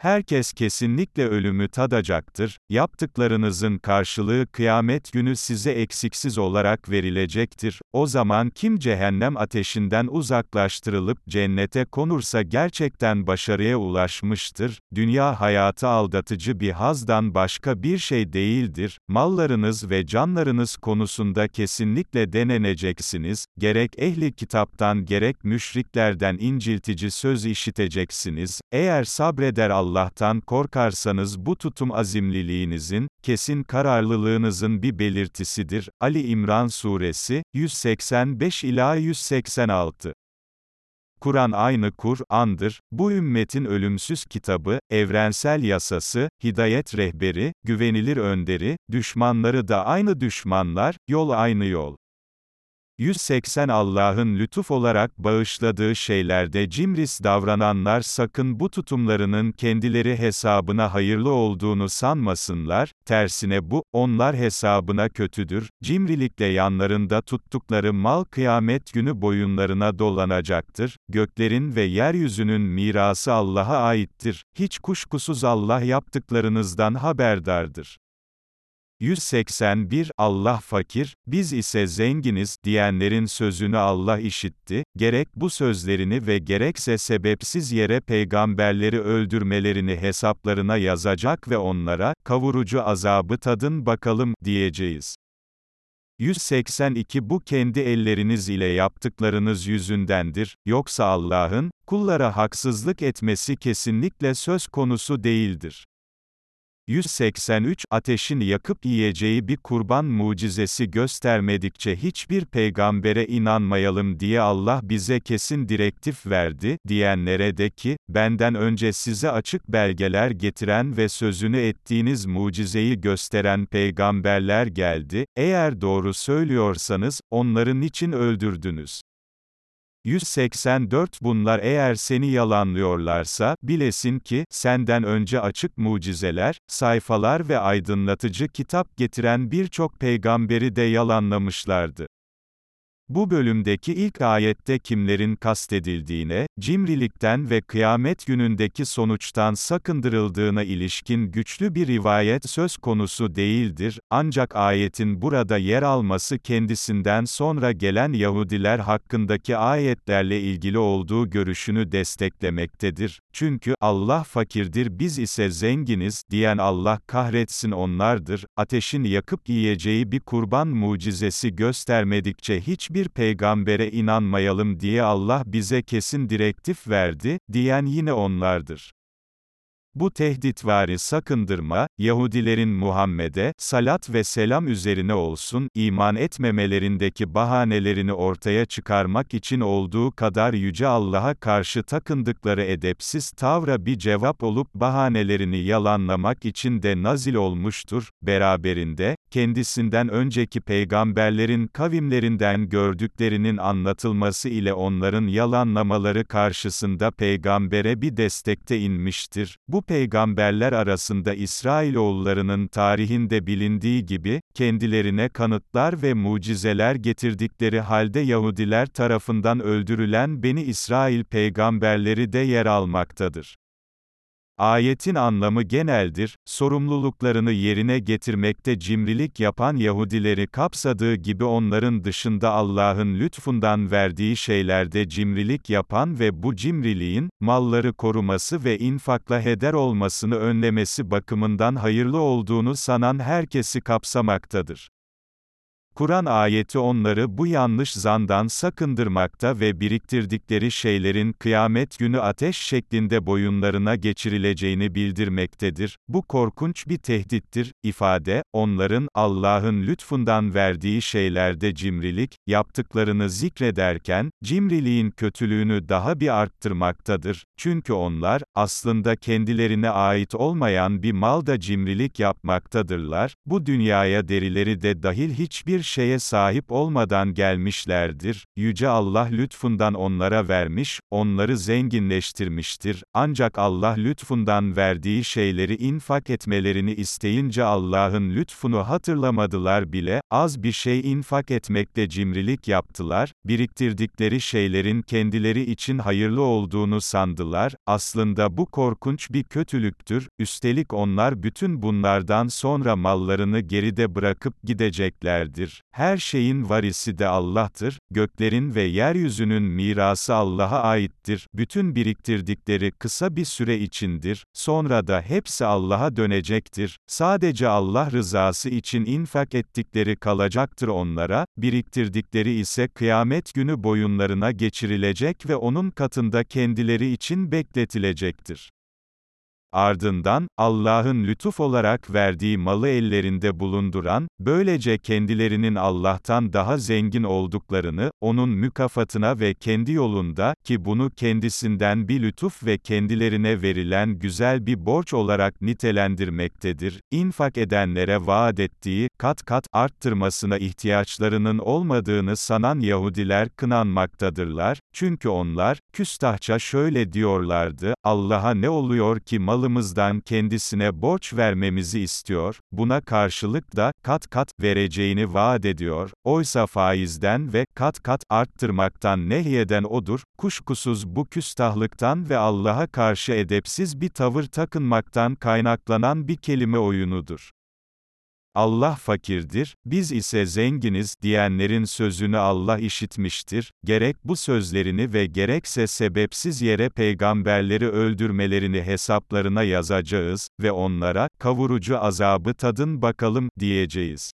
Herkes kesinlikle ölümü tadacaktır, yaptıklarınızın karşılığı kıyamet günü size eksiksiz olarak verilecektir, o zaman kim cehennem ateşinden uzaklaştırılıp cennete konursa gerçekten başarıya ulaşmıştır, dünya hayatı aldatıcı bir hazdan başka bir şey değildir, mallarınız ve canlarınız konusunda kesinlikle deneneceksiniz, gerek ehli kitaptan gerek müşriklerden inciltici söz işiteceksiniz, eğer sabreder Allah, Allah'tan korkarsanız bu tutum azimliliğinizin, kesin kararlılığınızın bir belirtisidir. Ali İmran Suresi, 185 ila 186. Kur'an aynı Kur'an'dır, bu ümmetin ölümsüz kitabı, evrensel yasası, hidayet rehberi, güvenilir önderi, düşmanları da aynı düşmanlar, yol aynı yol. 180 Allah'ın lütuf olarak bağışladığı şeylerde cimris davrananlar sakın bu tutumlarının kendileri hesabına hayırlı olduğunu sanmasınlar, tersine bu, onlar hesabına kötüdür, cimrilikle yanlarında tuttukları mal kıyamet günü boyunlarına dolanacaktır, göklerin ve yeryüzünün mirası Allah'a aittir, hiç kuşkusuz Allah yaptıklarınızdan haberdardır. 181 Allah fakir, biz ise zenginiz diyenlerin sözünü Allah işitti, gerek bu sözlerini ve gerekse sebepsiz yere peygamberleri öldürmelerini hesaplarına yazacak ve onlara, kavurucu azabı tadın bakalım, diyeceğiz. 182 Bu kendi elleriniz ile yaptıklarınız yüzündendir, yoksa Allah'ın, kullara haksızlık etmesi kesinlikle söz konusu değildir. 183 Ateşin yakıp yiyeceği bir kurban mucizesi göstermedikçe hiçbir peygambere inanmayalım diye Allah bize kesin direktif verdi, diyenlere de ki, benden önce size açık belgeler getiren ve sözünü ettiğiniz mucizeyi gösteren peygamberler geldi, eğer doğru söylüyorsanız, onların için öldürdünüz. 184 Bunlar eğer seni yalanlıyorlarsa, bilesin ki, senden önce açık mucizeler, sayfalar ve aydınlatıcı kitap getiren birçok peygamberi de yalanlamışlardı. Bu bölümdeki ilk ayette kimlerin kastedildiğine, cimrilikten ve kıyamet günündeki sonuçtan sakındırıldığına ilişkin güçlü bir rivayet söz konusu değildir, ancak ayetin burada yer alması kendisinden sonra gelen Yahudiler hakkındaki ayetlerle ilgili olduğu görüşünü desteklemektedir. Çünkü, Allah fakirdir biz ise zenginiz, diyen Allah kahretsin onlardır, ateşin yakıp yiyeceği bir kurban mucizesi göstermedikçe hiçbir hiçbir peygambere inanmayalım diye Allah bize kesin direktif verdi, diyen yine onlardır. Bu tehditvari sakındırma, Yahudilerin Muhammed'e, salat ve selam üzerine olsun, iman etmemelerindeki bahanelerini ortaya çıkarmak için olduğu kadar Yüce Allah'a karşı takındıkları edepsiz tavra bir cevap olup bahanelerini yalanlamak için de nazil olmuştur, beraberinde, kendisinden önceki peygamberlerin kavimlerinden gördüklerinin anlatılması ile onların yalanlamaları karşısında peygambere bir destekte inmiştir. Bu bu peygamberler arasında İsrailoğullarının tarihinde bilindiği gibi, kendilerine kanıtlar ve mucizeler getirdikleri halde Yahudiler tarafından öldürülen Beni İsrail peygamberleri de yer almaktadır. Ayetin anlamı geneldir, sorumluluklarını yerine getirmekte cimrilik yapan Yahudileri kapsadığı gibi onların dışında Allah'ın lütfundan verdiği şeylerde cimrilik yapan ve bu cimriliğin, malları koruması ve infakla heder olmasını önlemesi bakımından hayırlı olduğunu sanan herkesi kapsamaktadır. Kur'an ayeti onları bu yanlış zandan sakındırmakta ve biriktirdikleri şeylerin kıyamet günü ateş şeklinde boyunlarına geçirileceğini bildirmektedir. Bu korkunç bir tehdittir. İfade, onların, Allah'ın lütfundan verdiği şeylerde cimrilik, yaptıklarını zikrederken, cimriliğin kötülüğünü daha bir arttırmaktadır. Çünkü onlar, aslında kendilerine ait olmayan bir malda cimrilik yapmaktadırlar. Bu dünyaya derileri de dahil hiçbir şeye sahip olmadan gelmişlerdir, Yüce Allah lütfundan onlara vermiş, onları zenginleştirmiştir, ancak Allah lütfundan verdiği şeyleri infak etmelerini isteyince Allah'ın lütfunu hatırlamadılar bile, az bir şey infak etmekte cimrilik yaptılar, biriktirdikleri şeylerin kendileri için hayırlı olduğunu sandılar, aslında bu korkunç bir kötülüktür, üstelik onlar bütün bunlardan sonra mallarını geride bırakıp gideceklerdir. Her şeyin varisi de Allah'tır, göklerin ve yeryüzünün mirası Allah'a aittir, bütün biriktirdikleri kısa bir süre içindir, sonra da hepsi Allah'a dönecektir, sadece Allah rızası için infak ettikleri kalacaktır onlara, biriktirdikleri ise kıyamet günü boyunlarına geçirilecek ve onun katında kendileri için bekletilecektir. Ardından, Allah'ın lütuf olarak verdiği malı ellerinde bulunduran, böylece kendilerinin Allah'tan daha zengin olduklarını, onun mükafatına ve kendi yolunda, ki bunu kendisinden bir lütuf ve kendilerine verilen güzel bir borç olarak nitelendirmektedir. İnfak edenlere vaat ettiği, kat kat, arttırmasına ihtiyaçlarının olmadığını sanan Yahudiler kınanmaktadırlar, çünkü onlar, küstahça şöyle diyorlardı, Allah'a ne oluyor ki malı malımızdan kendisine borç vermemizi istiyor, buna karşılık da, kat kat, vereceğini vaat ediyor, oysa faizden ve, kat kat, arttırmaktan nehyeden odur, kuşkusuz bu küstahlıktan ve Allah'a karşı edepsiz bir tavır takınmaktan kaynaklanan bir kelime oyunudur. Allah fakirdir, biz ise zenginiz, diyenlerin sözünü Allah işitmiştir, gerek bu sözlerini ve gerekse sebepsiz yere peygamberleri öldürmelerini hesaplarına yazacağız ve onlara, kavurucu azabı tadın bakalım, diyeceğiz.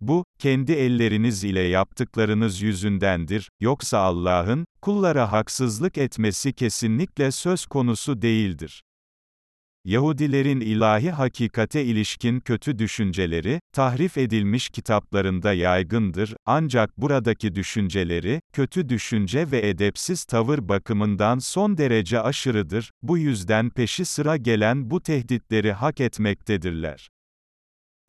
Bu, kendi elleriniz ile yaptıklarınız yüzündendir, yoksa Allah'ın, kullara haksızlık etmesi kesinlikle söz konusu değildir. Yahudilerin ilahi hakikate ilişkin kötü düşünceleri, tahrif edilmiş kitaplarında yaygındır, ancak buradaki düşünceleri, kötü düşünce ve edepsiz tavır bakımından son derece aşırıdır, bu yüzden peşi sıra gelen bu tehditleri hak etmektedirler.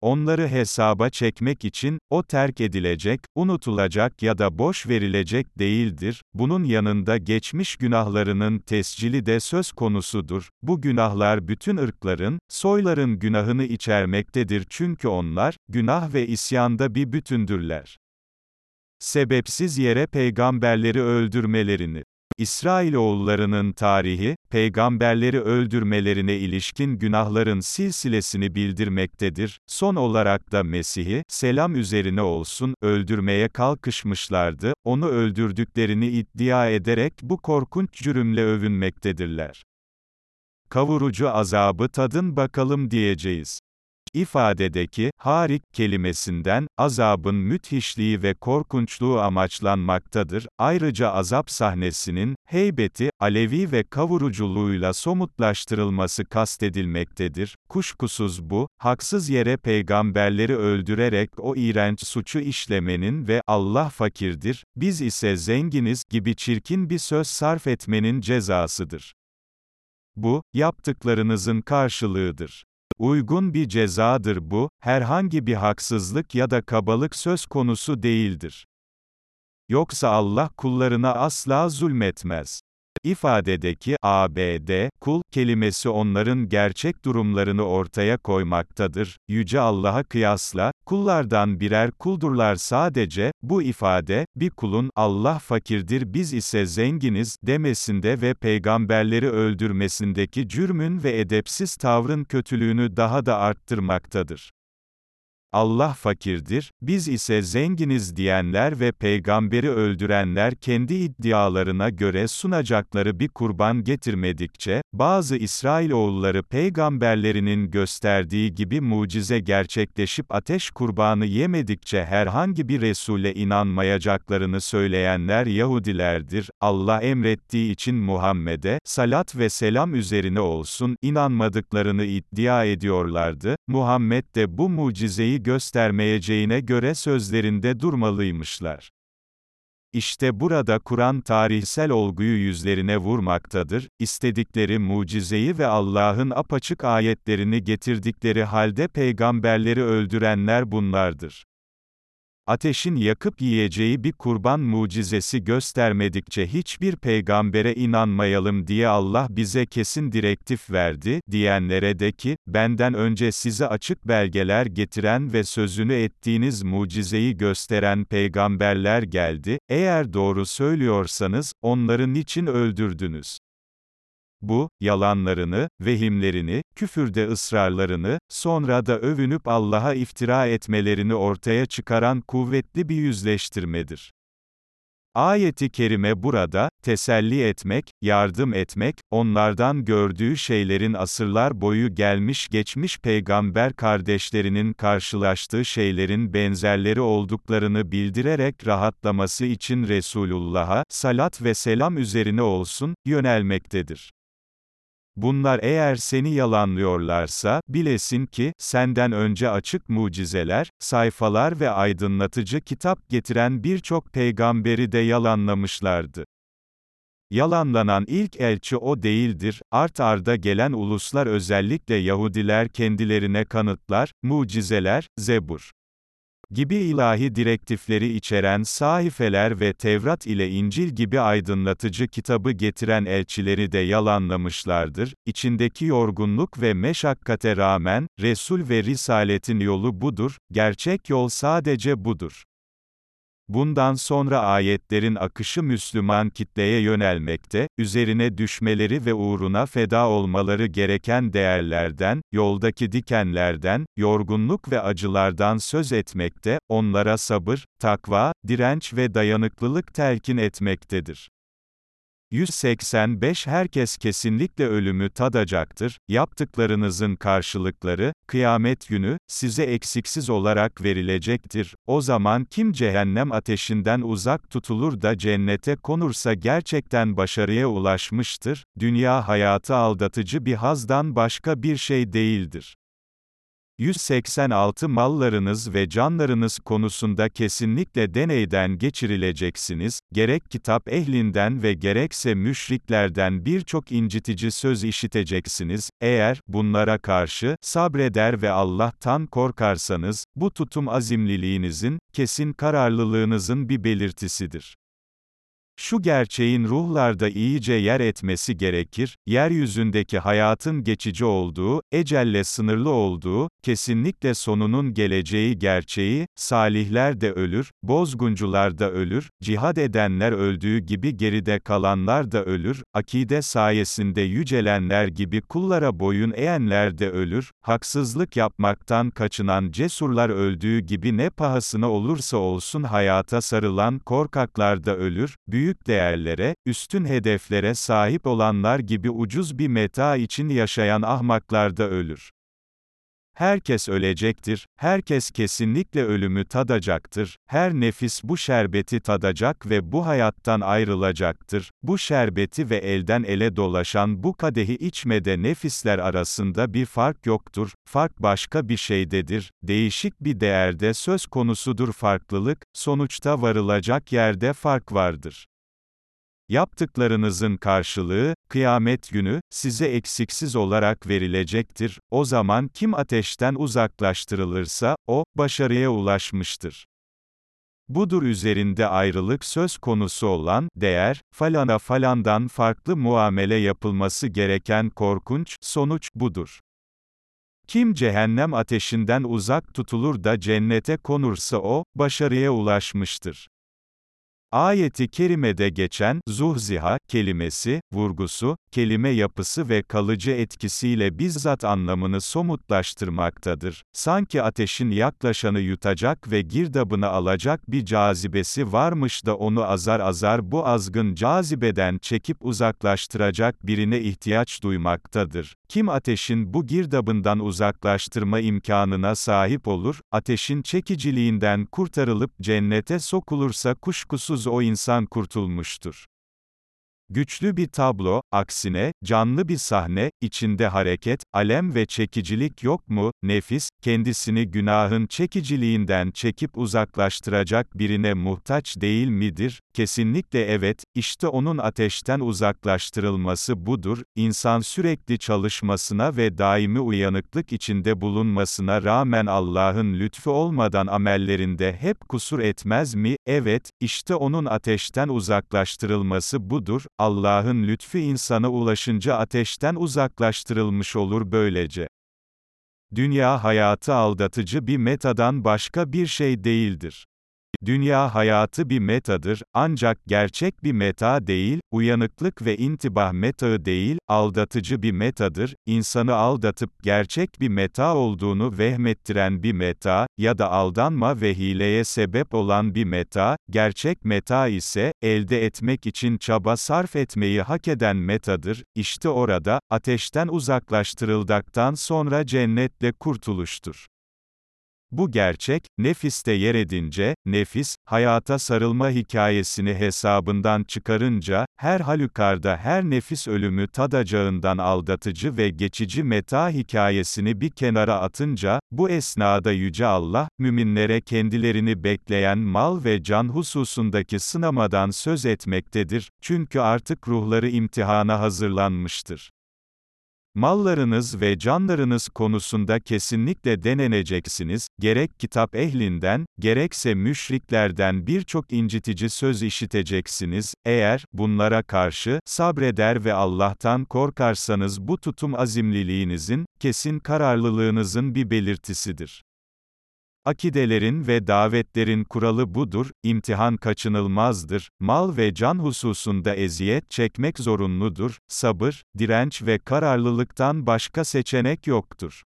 Onları hesaba çekmek için, o terk edilecek, unutulacak ya da boş verilecek değildir, bunun yanında geçmiş günahlarının tescili de söz konusudur. Bu günahlar bütün ırkların, soyların günahını içermektedir çünkü onlar, günah ve isyanda bir bütündürler. Sebepsiz yere peygamberleri öldürmelerini İsrailoğullarının tarihi, peygamberleri öldürmelerine ilişkin günahların silsilesini bildirmektedir. Son olarak da Mesih'i, selam üzerine olsun, öldürmeye kalkışmışlardı, onu öldürdüklerini iddia ederek bu korkunç cürümle övünmektedirler. Kavurucu azabı tadın bakalım diyeceğiz. İfadedeki, harik, kelimesinden, azabın müthişliği ve korkunçluğu amaçlanmaktadır. Ayrıca azap sahnesinin, heybeti, alevi ve kavuruculuğuyla somutlaştırılması kastedilmektedir. Kuşkusuz bu, haksız yere peygamberleri öldürerek o iğrenç suçu işlemenin ve Allah fakirdir, biz ise zenginiz gibi çirkin bir söz sarf etmenin cezasıdır. Bu, yaptıklarınızın karşılığıdır. Uygun bir cezadır bu, herhangi bir haksızlık ya da kabalık söz konusu değildir. Yoksa Allah kullarına asla zulmetmez. İfadedeki ABD, kul, kelimesi onların gerçek durumlarını ortaya koymaktadır. Yüce Allah'a kıyasla, kullardan birer kuldurlar sadece, bu ifade, bir kulun, Allah fakirdir biz ise zenginiz, demesinde ve peygamberleri öldürmesindeki cürmün ve edepsiz tavrın kötülüğünü daha da arttırmaktadır. Allah fakirdir, biz ise zenginiz diyenler ve peygamberi öldürenler kendi iddialarına göre sunacakları bir kurban getirmedikçe, bazı İsrailoğulları peygamberlerinin gösterdiği gibi mucize gerçekleşip ateş kurbanı yemedikçe herhangi bir Resul'e inanmayacaklarını söyleyenler Yahudilerdir. Allah emrettiği için Muhammed'e, salat ve selam üzerine olsun, inanmadıklarını iddia ediyorlardı. Muhammed de bu mucizeyi göstermeyeceğine göre sözlerinde durmalıymışlar. İşte burada Kur'an tarihsel olguyu yüzlerine vurmaktadır, istedikleri mucizeyi ve Allah'ın apaçık ayetlerini getirdikleri halde peygamberleri öldürenler bunlardır ateşin yakıp yiyeceği bir kurban mucizesi göstermedikçe hiçbir peygambere inanmayalım diye Allah bize kesin direktif verdi, diyenlere de ki, benden önce size açık belgeler getiren ve sözünü ettiğiniz mucizeyi gösteren peygamberler geldi, eğer doğru söylüyorsanız, onları niçin öldürdünüz? Bu, yalanlarını, vehimlerini, küfürde ısrarlarını, sonra da övünüp Allah'a iftira etmelerini ortaya çıkaran kuvvetli bir yüzleştirmedir. Ayeti kerime burada, teselli etmek, yardım etmek, onlardan gördüğü şeylerin asırlar boyu gelmiş geçmiş peygamber kardeşlerinin karşılaştığı şeylerin benzerleri olduklarını bildirerek rahatlaması için Resulullah'a, salat ve selam üzerine olsun, yönelmektedir. Bunlar eğer seni yalanlıyorlarsa, bilesin ki, senden önce açık mucizeler, sayfalar ve aydınlatıcı kitap getiren birçok peygamberi de yalanlamışlardı. Yalanlanan ilk elçi o değildir, art arda gelen uluslar özellikle Yahudiler kendilerine kanıtlar, mucizeler, zebur gibi ilahi direktifleri içeren sahifeler ve Tevrat ile İncil gibi aydınlatıcı kitabı getiren elçileri de yalanlamışlardır. İçindeki yorgunluk ve meşakkate rağmen, Resul ve Risaletin yolu budur, gerçek yol sadece budur. Bundan sonra ayetlerin akışı Müslüman kitleye yönelmekte, üzerine düşmeleri ve uğruna feda olmaları gereken değerlerden, yoldaki dikenlerden, yorgunluk ve acılardan söz etmekte, onlara sabır, takva, direnç ve dayanıklılık telkin etmektedir. 185 Herkes kesinlikle ölümü tadacaktır, yaptıklarınızın karşılıkları, kıyamet günü, size eksiksiz olarak verilecektir. O zaman kim cehennem ateşinden uzak tutulur da cennete konursa gerçekten başarıya ulaşmıştır, dünya hayatı aldatıcı bir hazdan başka bir şey değildir. 186 Mallarınız ve canlarınız konusunda kesinlikle deneyden geçirileceksiniz, gerek kitap ehlinden ve gerekse müşriklerden birçok incitici söz işiteceksiniz, eğer, bunlara karşı, sabreder ve Allah'tan korkarsanız, bu tutum azimliliğinizin, kesin kararlılığınızın bir belirtisidir. Şu gerçeğin ruhlarda iyice yer etmesi gerekir, yeryüzündeki hayatın geçici olduğu, ecelle sınırlı olduğu, kesinlikle sonunun geleceği gerçeği, salihler de ölür, bozguncular da ölür, cihad edenler öldüğü gibi geride kalanlar da ölür, akide sayesinde yücelenler gibi kullara boyun eğenler de ölür, haksızlık yapmaktan kaçınan cesurlar öldüğü gibi ne pahasına olursa olsun hayata sarılan korkaklar da ölür, büyük büyük değerlere, üstün hedeflere sahip olanlar gibi ucuz bir meta için yaşayan ahmaklar da ölür. Herkes ölecektir, herkes kesinlikle ölümü tadacaktır, her nefis bu şerbeti tadacak ve bu hayattan ayrılacaktır. Bu şerbeti ve elden ele dolaşan bu kadehi içmede nefisler arasında bir fark yoktur, fark başka bir şeydedir, değişik bir değerde söz konusudur farklılık, sonuçta varılacak yerde fark vardır. Yaptıklarınızın karşılığı, kıyamet günü, size eksiksiz olarak verilecektir. O zaman kim ateşten uzaklaştırılırsa, o, başarıya ulaşmıştır. Budur üzerinde ayrılık söz konusu olan, değer, falana falandan farklı muamele yapılması gereken korkunç, sonuç, budur. Kim cehennem ateşinden uzak tutulur da cennete konursa o, başarıya ulaşmıştır. Ayeti kerimede geçen, zuhziha, kelimesi, vurgusu, kelime yapısı ve kalıcı etkisiyle bizzat anlamını somutlaştırmaktadır. Sanki ateşin yaklaşanı yutacak ve girdabını alacak bir cazibesi varmış da onu azar azar bu azgın cazibeden çekip uzaklaştıracak birine ihtiyaç duymaktadır. Kim ateşin bu girdabından uzaklaştırma imkanına sahip olur, ateşin çekiciliğinden kurtarılıp cennete sokulursa kuşkusuz o insan kurtulmuştur. Güçlü bir tablo, aksine, canlı bir sahne, içinde hareket, alem ve çekicilik yok mu, nefis, kendisini günahın çekiciliğinden çekip uzaklaştıracak birine muhtaç değil midir? Kesinlikle evet, işte onun ateşten uzaklaştırılması budur, insan sürekli çalışmasına ve daimi uyanıklık içinde bulunmasına rağmen Allah'ın lütfu olmadan amellerinde hep kusur etmez mi? Evet, işte onun ateşten uzaklaştırılması budur, Allah'ın lütfu insana ulaşınca ateşten uzaklaştırılmış olur böylece. Dünya hayatı aldatıcı bir metadan başka bir şey değildir. Dünya hayatı bir metadır, ancak gerçek bir meta değil, uyanıklık ve intibah metaı değil, aldatıcı bir metadır, insanı aldatıp gerçek bir meta olduğunu vehmettiren bir meta, ya da aldanma ve hileye sebep olan bir meta, gerçek meta ise, elde etmek için çaba sarf etmeyi hak eden metadır, işte orada, ateşten uzaklaştırıldıktan sonra cennetle kurtuluştur. Bu gerçek, nefiste yer edince, nefis, hayata sarılma hikayesini hesabından çıkarınca, her halükarda her nefis ölümü tadacağından aldatıcı ve geçici meta hikayesini bir kenara atınca, bu esnada Yüce Allah, müminlere kendilerini bekleyen mal ve can hususundaki sınamadan söz etmektedir, çünkü artık ruhları imtihana hazırlanmıştır. Mallarınız ve canlarınız konusunda kesinlikle deneneceksiniz, gerek kitap ehlinden, gerekse müşriklerden birçok incitici söz işiteceksiniz, eğer, bunlara karşı, sabreder ve Allah'tan korkarsanız bu tutum azimliliğinizin, kesin kararlılığınızın bir belirtisidir. Akidelerin ve davetlerin kuralı budur, imtihan kaçınılmazdır, mal ve can hususunda eziyet çekmek zorunludur, sabır, direnç ve kararlılıktan başka seçenek yoktur.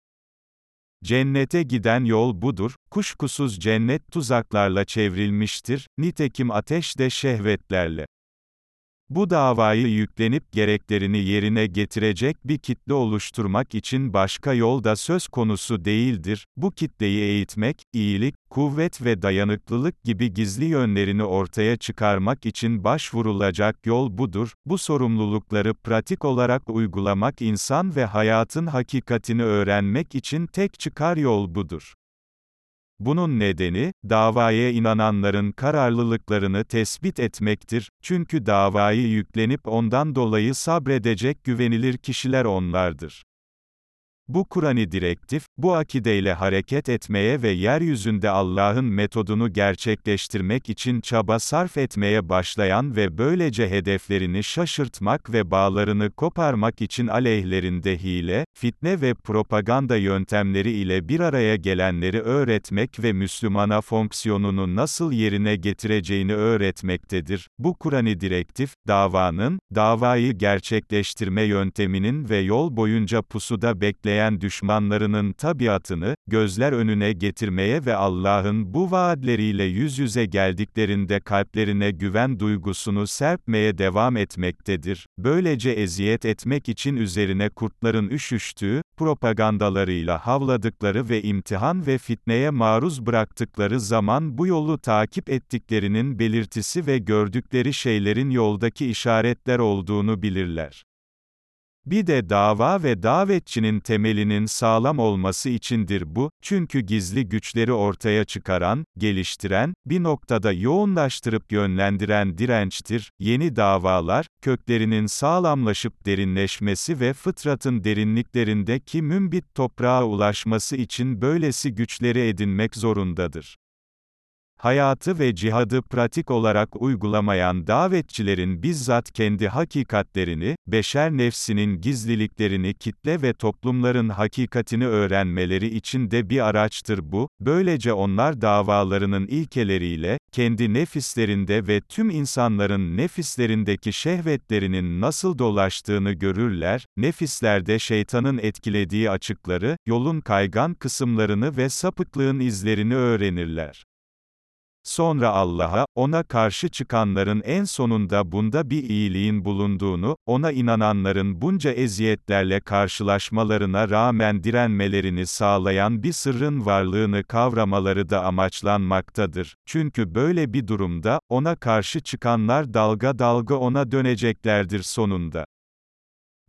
Cennete giden yol budur, kuşkusuz cennet tuzaklarla çevrilmiştir, nitekim ateş de şehvetlerle. Bu davayı yüklenip gereklerini yerine getirecek bir kitle oluşturmak için başka yol da söz konusu değildir. Bu kitleyi eğitmek, iyilik, kuvvet ve dayanıklılık gibi gizli yönlerini ortaya çıkarmak için başvurulacak yol budur. Bu sorumlulukları pratik olarak uygulamak insan ve hayatın hakikatini öğrenmek için tek çıkar yol budur. Bunun nedeni, davaya inananların kararlılıklarını tespit etmektir, çünkü davayı yüklenip ondan dolayı sabredecek güvenilir kişiler onlardır. Bu Kur'an'ı direktif, bu akideyle hareket etmeye ve yeryüzünde Allah'ın metodunu gerçekleştirmek için çaba sarf etmeye başlayan ve böylece hedeflerini şaşırtmak ve bağlarını koparmak için aleyhlerinde hile, fitne ve propaganda yöntemleri ile bir araya gelenleri öğretmek ve Müslümana fonksiyonunu nasıl yerine getireceğini öğretmektedir. Bu Kur'an'ı direktif, davanın, davayı gerçekleştirme yönteminin ve yol boyunca pusuda bekleyen bekleyen düşmanlarının tabiatını, gözler önüne getirmeye ve Allah'ın bu vaadleriyle yüz yüze geldiklerinde kalplerine güven duygusunu serpmeye devam etmektedir. Böylece eziyet etmek için üzerine kurtların üşüştüğü, propagandalarıyla havladıkları ve imtihan ve fitneye maruz bıraktıkları zaman bu yolu takip ettiklerinin belirtisi ve gördükleri şeylerin yoldaki işaretler olduğunu bilirler. Bir de dava ve davetçinin temelinin sağlam olması içindir bu, çünkü gizli güçleri ortaya çıkaran, geliştiren, bir noktada yoğunlaştırıp yönlendiren dirençtir. Yeni davalar, köklerinin sağlamlaşıp derinleşmesi ve fıtratın derinliklerindeki mümbit toprağa ulaşması için böylesi güçleri edinmek zorundadır. Hayatı ve cihadı pratik olarak uygulamayan davetçilerin bizzat kendi hakikatlerini, beşer nefsinin gizliliklerini kitle ve toplumların hakikatini öğrenmeleri için de bir araçtır bu, böylece onlar davalarının ilkeleriyle, kendi nefislerinde ve tüm insanların nefislerindeki şehvetlerinin nasıl dolaştığını görürler, nefislerde şeytanın etkilediği açıkları, yolun kaygan kısımlarını ve sapıklığın izlerini öğrenirler. Sonra Allah'a, ona karşı çıkanların en sonunda bunda bir iyiliğin bulunduğunu, ona inananların bunca eziyetlerle karşılaşmalarına rağmen direnmelerini sağlayan bir sırrın varlığını kavramaları da amaçlanmaktadır. Çünkü böyle bir durumda, ona karşı çıkanlar dalga dalga ona döneceklerdir sonunda.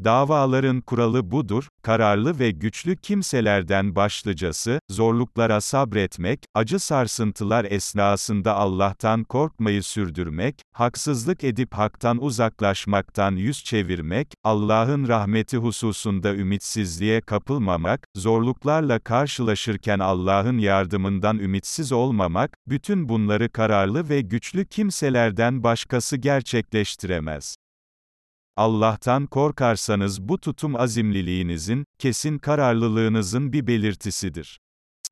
Davaların kuralı budur, kararlı ve güçlü kimselerden başlıcası, zorluklara sabretmek, acı sarsıntılar esnasında Allah'tan korkmayı sürdürmek, haksızlık edip haktan uzaklaşmaktan yüz çevirmek, Allah'ın rahmeti hususunda ümitsizliğe kapılmamak, zorluklarla karşılaşırken Allah'ın yardımından ümitsiz olmamak, bütün bunları kararlı ve güçlü kimselerden başkası gerçekleştiremez. Allah'tan korkarsanız bu tutum azimliliğinizin, kesin kararlılığınızın bir belirtisidir.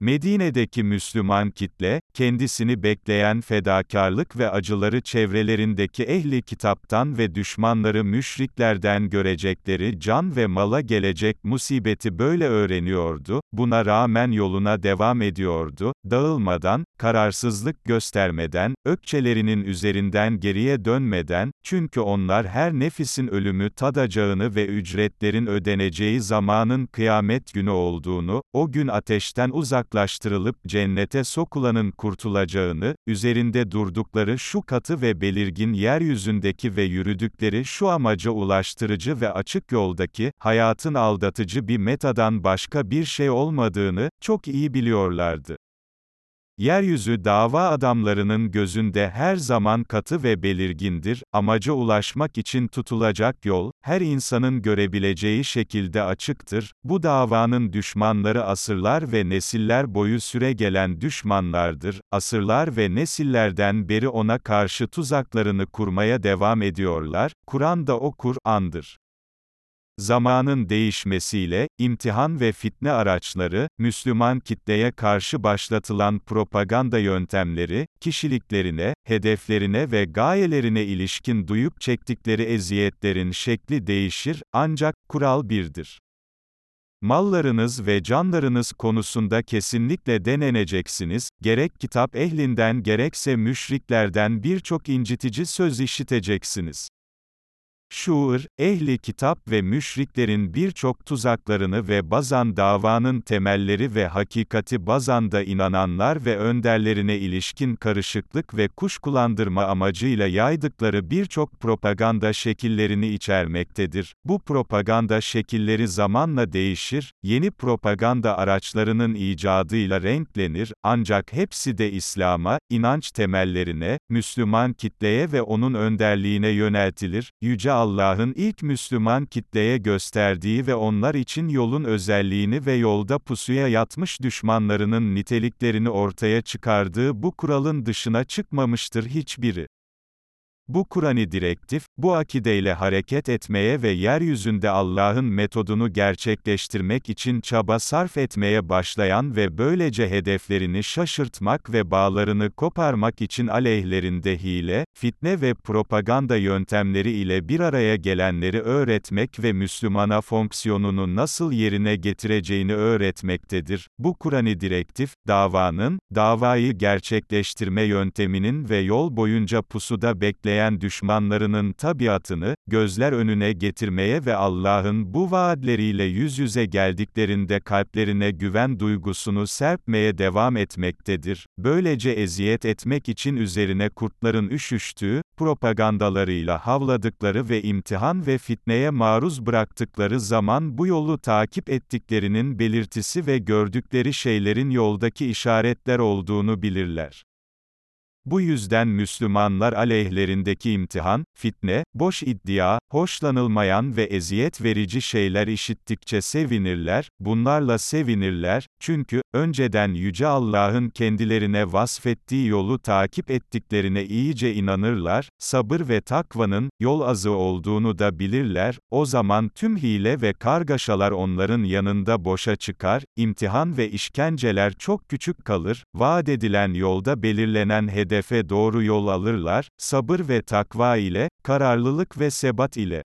Medine'deki Müslüman kitle, kendisini bekleyen fedakarlık ve acıları çevrelerindeki ehli kitaptan ve düşmanları müşriklerden görecekleri can ve mala gelecek musibeti böyle öğreniyordu, buna rağmen yoluna devam ediyordu, dağılmadan, kararsızlık göstermeden, ökçelerinin üzerinden geriye dönmeden, çünkü onlar her nefisin ölümü tadacağını ve ücretlerin ödeneceği zamanın kıyamet günü olduğunu, o gün ateşten uzak uzaklaştırılıp cennete sokulanın kurtulacağını, üzerinde durdukları şu katı ve belirgin yeryüzündeki ve yürüdükleri şu amaca ulaştırıcı ve açık yoldaki, hayatın aldatıcı bir metadan başka bir şey olmadığını, çok iyi biliyorlardı. Yeryüzü dava adamlarının gözünde her zaman katı ve belirgindir, amaca ulaşmak için tutulacak yol, her insanın görebileceği şekilde açıktır, bu davanın düşmanları asırlar ve nesiller boyu süre gelen düşmanlardır, asırlar ve nesillerden beri ona karşı tuzaklarını kurmaya devam ediyorlar, Kur'an da o Kur'an'dır. Zamanın değişmesiyle, imtihan ve fitne araçları, Müslüman kitleye karşı başlatılan propaganda yöntemleri, kişiliklerine, hedeflerine ve gayelerine ilişkin duyup çektikleri eziyetlerin şekli değişir, ancak, kural birdir. Mallarınız ve canlarınız konusunda kesinlikle deneneceksiniz, gerek kitap ehlinden gerekse müşriklerden birçok incitici söz işiteceksiniz. Şuur, ehli kitap ve müşriklerin birçok tuzaklarını ve bazan davanın temelleri ve hakikati bazanda inananlar ve önderlerine ilişkin karışıklık ve kuşkulandırma amacıyla yaydıkları birçok propaganda şekillerini içermektedir. Bu propaganda şekilleri zamanla değişir, yeni propaganda araçlarının icadıyla renklenir, ancak hepsi de İslam'a, inanç temellerine, Müslüman kitleye ve onun önderliğine yöneltilir. Yüce Allah'ın ilk Müslüman kitleye gösterdiği ve onlar için yolun özelliğini ve yolda pusuya yatmış düşmanlarının niteliklerini ortaya çıkardığı bu kuralın dışına çıkmamıştır hiçbiri. Bu Kur'an'ı direktif, bu akideyle hareket etmeye ve yeryüzünde Allah'ın metodunu gerçekleştirmek için çaba sarf etmeye başlayan ve böylece hedeflerini şaşırtmak ve bağlarını koparmak için aleyhlerinde hile, fitne ve propaganda yöntemleri ile bir araya gelenleri öğretmek ve Müslümana fonksiyonunu nasıl yerine getireceğini öğretmektedir. Bu Kur'an'ı direktif, davanın, davayı gerçekleştirme yönteminin ve yol boyunca pusuda bekleyen düşmanlarının tabiatını, gözler önüne getirmeye ve Allah'ın bu vaadleriyle yüz yüze geldiklerinde kalplerine güven duygusunu serpmeye devam etmektedir. Böylece eziyet etmek için üzerine kurtların üşüştüğü, propagandalarıyla havladıkları ve imtihan ve fitneye maruz bıraktıkları zaman bu yolu takip ettiklerinin belirtisi ve gördükleri şeylerin yoldaki işaretler olduğunu bilirler. Bu yüzden Müslümanlar aleyhlerindeki imtihan, fitne, boş iddia, hoşlanılmayan ve eziyet verici şeyler işittikçe sevinirler, bunlarla sevinirler, çünkü, önceden Yüce Allah'ın kendilerine vasfettiği yolu takip ettiklerine iyice inanırlar, sabır ve takvanın, yol azı olduğunu da bilirler, o zaman tüm hile ve kargaşalar onların yanında boşa çıkar, imtihan ve işkenceler çok küçük kalır, vaat edilen yolda belirlenen hedefe doğru yol alırlar, sabır ve takva ile, kararlılık ve sebat ile.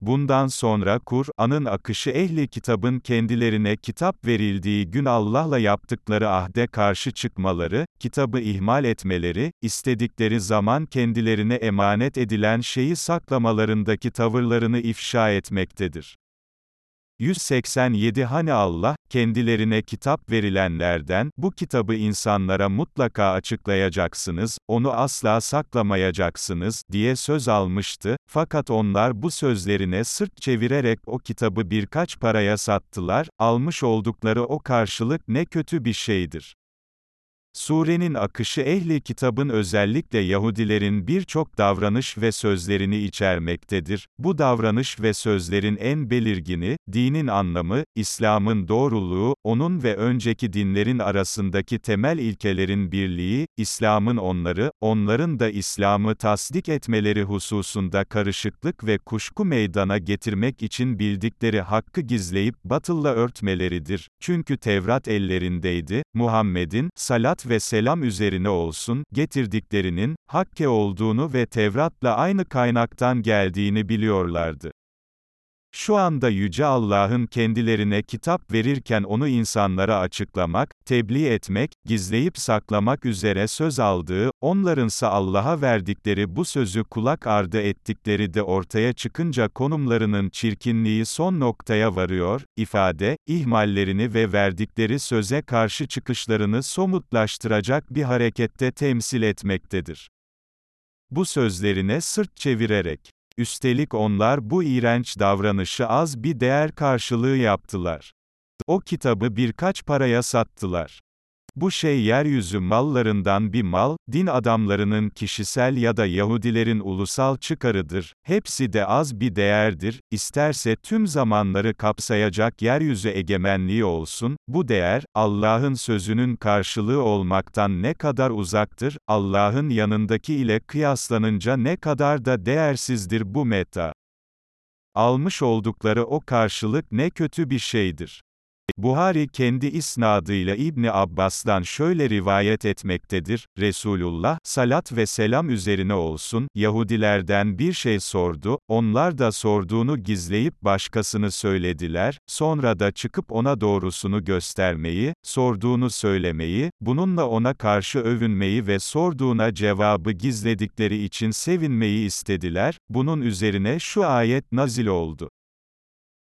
Bundan sonra Kur'an'ın akışı ehli kitabın kendilerine kitap verildiği gün Allah'la yaptıkları ahde karşı çıkmaları, kitabı ihmal etmeleri, istedikleri zaman kendilerine emanet edilen şeyi saklamalarındaki tavırlarını ifşa etmektedir. 187 Hani Allah, kendilerine kitap verilenlerden, bu kitabı insanlara mutlaka açıklayacaksınız, onu asla saklamayacaksınız, diye söz almıştı, fakat onlar bu sözlerine sırt çevirerek o kitabı birkaç paraya sattılar, almış oldukları o karşılık ne kötü bir şeydir. Surenin akışı ehli kitabın özellikle Yahudilerin birçok davranış ve sözlerini içermektedir. Bu davranış ve sözlerin en belirgini, dinin anlamı, İslam'ın doğruluğu, onun ve önceki dinlerin arasındaki temel ilkelerin birliği, İslam'ın onları, onların da İslam'ı tasdik etmeleri hususunda karışıklık ve kuşku meydana getirmek için bildikleri hakkı gizleyip batılla örtmeleridir. Çünkü Tevrat ellerindeydi, Muhammed'in, salat ve selam üzerine olsun, getirdiklerinin, hakke olduğunu ve Tevrat'la aynı kaynaktan geldiğini biliyorlardı. Şu anda Yüce Allah'ın kendilerine kitap verirken onu insanlara açıklamak, tebliğ etmek, gizleyip saklamak üzere söz aldığı, onlarınsa Allah'a verdikleri bu sözü kulak ardı ettikleri de ortaya çıkınca konumlarının çirkinliği son noktaya varıyor, ifade, ihmallerini ve verdikleri söze karşı çıkışlarını somutlaştıracak bir harekette temsil etmektedir. Bu sözlerine sırt çevirerek, Üstelik onlar bu iğrenç davranışı az bir değer karşılığı yaptılar. O kitabı birkaç paraya sattılar. Bu şey yeryüzü mallarından bir mal, din adamlarının kişisel ya da Yahudilerin ulusal çıkarıdır, hepsi de az bir değerdir, isterse tüm zamanları kapsayacak yeryüzü egemenliği olsun, bu değer, Allah'ın sözünün karşılığı olmaktan ne kadar uzaktır, Allah'ın yanındaki ile kıyaslanınca ne kadar da değersizdir bu meta. Almış oldukları o karşılık ne kötü bir şeydir. Buhari kendi isnadıyla İbni Abbas'dan şöyle rivayet etmektedir, Resulullah, salat ve selam üzerine olsun, Yahudilerden bir şey sordu, onlar da sorduğunu gizleyip başkasını söylediler, sonra da çıkıp ona doğrusunu göstermeyi, sorduğunu söylemeyi, bununla ona karşı övünmeyi ve sorduğuna cevabı gizledikleri için sevinmeyi istediler, bunun üzerine şu ayet nazil oldu.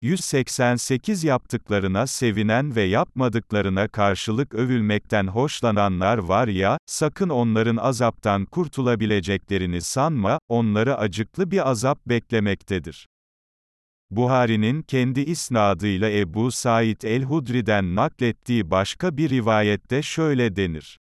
188 yaptıklarına sevinen ve yapmadıklarına karşılık övülmekten hoşlananlar var ya, sakın onların azaptan kurtulabileceklerini sanma, onları acıklı bir azap beklemektedir. Buhari'nin kendi isnadıyla Ebu Said el-Hudri'den naklettiği başka bir rivayette şöyle denir.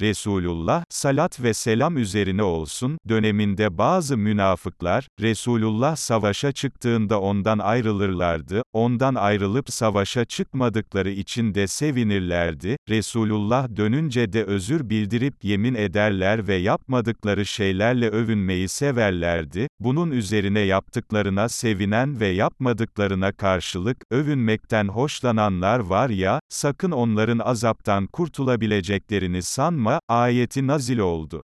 Resulullah, salat ve selam üzerine olsun, döneminde bazı münafıklar, Resulullah savaşa çıktığında ondan ayrılırlardı, ondan ayrılıp savaşa çıkmadıkları için de sevinirlerdi, Resulullah dönünce de özür bildirip yemin ederler ve yapmadıkları şeylerle övünmeyi severlerdi, bunun üzerine yaptıklarına sevinen ve yapmadıklarına karşılık, övünmekten hoşlananlar var ya, sakın onların azaptan kurtulabileceklerini sanma, ama, ayeti nazil oldu.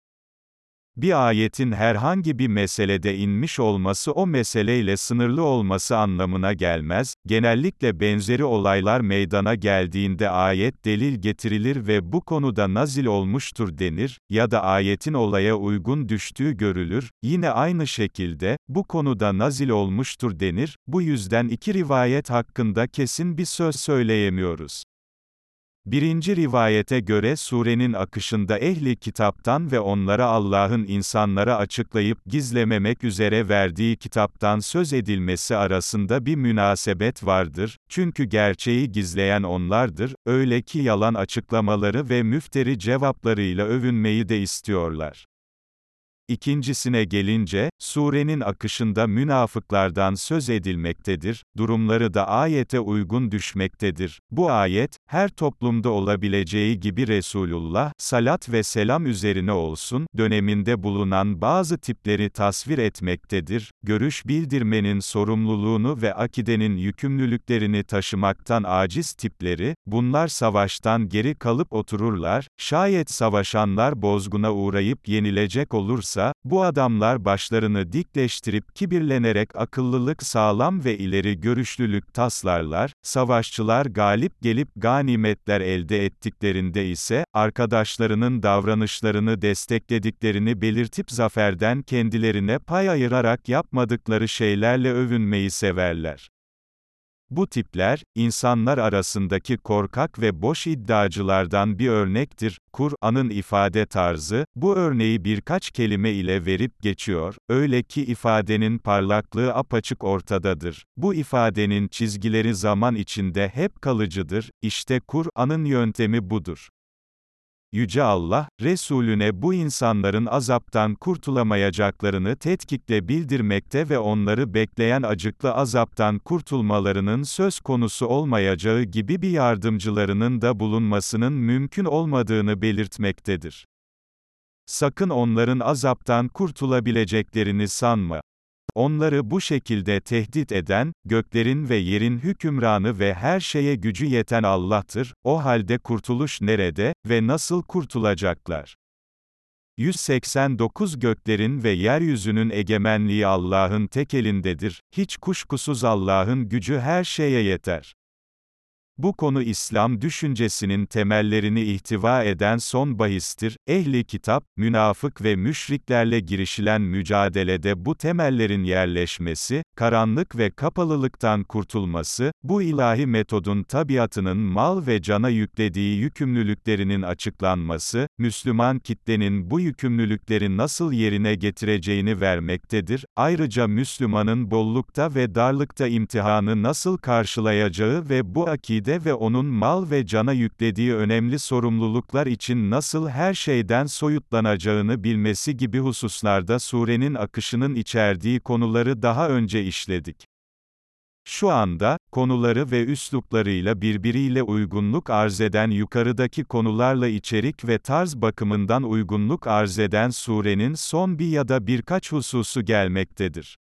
Bir ayetin herhangi bir meselede inmiş olması o meseleyle sınırlı olması anlamına gelmez, genellikle benzeri olaylar meydana geldiğinde ayet delil getirilir ve bu konuda nazil olmuştur denir, ya da ayetin olaya uygun düştüğü görülür, yine aynı şekilde, bu konuda nazil olmuştur denir, bu yüzden iki rivayet hakkında kesin bir söz söyleyemiyoruz. Birinci rivayete göre surenin akışında ehli kitaptan ve onlara Allah'ın insanlara açıklayıp gizlememek üzere verdiği kitaptan söz edilmesi arasında bir münasebet vardır, çünkü gerçeği gizleyen onlardır, öyle ki yalan açıklamaları ve müfteri cevaplarıyla övünmeyi de istiyorlar. İkincisine gelince, surenin akışında münafıklardan söz edilmektedir, durumları da ayete uygun düşmektedir. Bu ayet, her toplumda olabileceği gibi Resulullah, salat ve selam üzerine olsun, döneminde bulunan bazı tipleri tasvir etmektedir, görüş bildirmenin sorumluluğunu ve akidenin yükümlülüklerini taşımaktan aciz tipleri, bunlar savaştan geri kalıp otururlar, şayet savaşanlar bozguna uğrayıp yenilecek olursa, bu adamlar başlarını dikleştirip kibirlenerek akıllılık sağlam ve ileri görüşlülük taslarlar, savaşçılar galip gelip ganimetler elde ettiklerinde ise, arkadaşlarının davranışlarını desteklediklerini belirtip zaferden kendilerine pay ayırarak yapmadıkları şeylerle övünmeyi severler. Bu tipler, insanlar arasındaki korkak ve boş iddiacılardan bir örnektir. Kur'an'ın ifade tarzı, bu örneği birkaç kelime ile verip geçiyor, öyle ki ifadenin parlaklığı apaçık ortadadır. Bu ifadenin çizgileri zaman içinde hep kalıcıdır, İşte Kur'an'ın yöntemi budur. Yüce Allah, Resulüne bu insanların azaptan kurtulamayacaklarını tetkikle bildirmekte ve onları bekleyen acıklı azaptan kurtulmalarının söz konusu olmayacağı gibi bir yardımcılarının da bulunmasının mümkün olmadığını belirtmektedir. Sakın onların azaptan kurtulabileceklerini sanma. Onları bu şekilde tehdit eden, göklerin ve yerin hükümranı ve her şeye gücü yeten Allah'tır, o halde kurtuluş nerede, ve nasıl kurtulacaklar? 189 göklerin ve yeryüzünün egemenliği Allah'ın tek elindedir, hiç kuşkusuz Allah'ın gücü her şeye yeter. Bu konu İslam düşüncesinin temellerini ihtiva eden son bahistir. Ehli kitap, münafık ve müşriklerle girişilen mücadelede bu temellerin yerleşmesi, karanlık ve kapalılıktan kurtulması, bu ilahi metodun tabiatının mal ve cana yüklediği yükümlülüklerinin açıklanması, Müslüman kitlenin bu yükümlülükleri nasıl yerine getireceğini vermektedir. Ayrıca Müslümanın bollukta ve darlıkta imtihanı nasıl karşılayacağı ve bu akide ülkede ve onun mal ve cana yüklediği önemli sorumluluklar için nasıl her şeyden soyutlanacağını bilmesi gibi hususlarda surenin akışının içerdiği konuları daha önce işledik. Şu anda, konuları ve üsluplarıyla birbiriyle uygunluk arz eden yukarıdaki konularla içerik ve tarz bakımından uygunluk arz eden surenin son bir ya da birkaç hususu gelmektedir.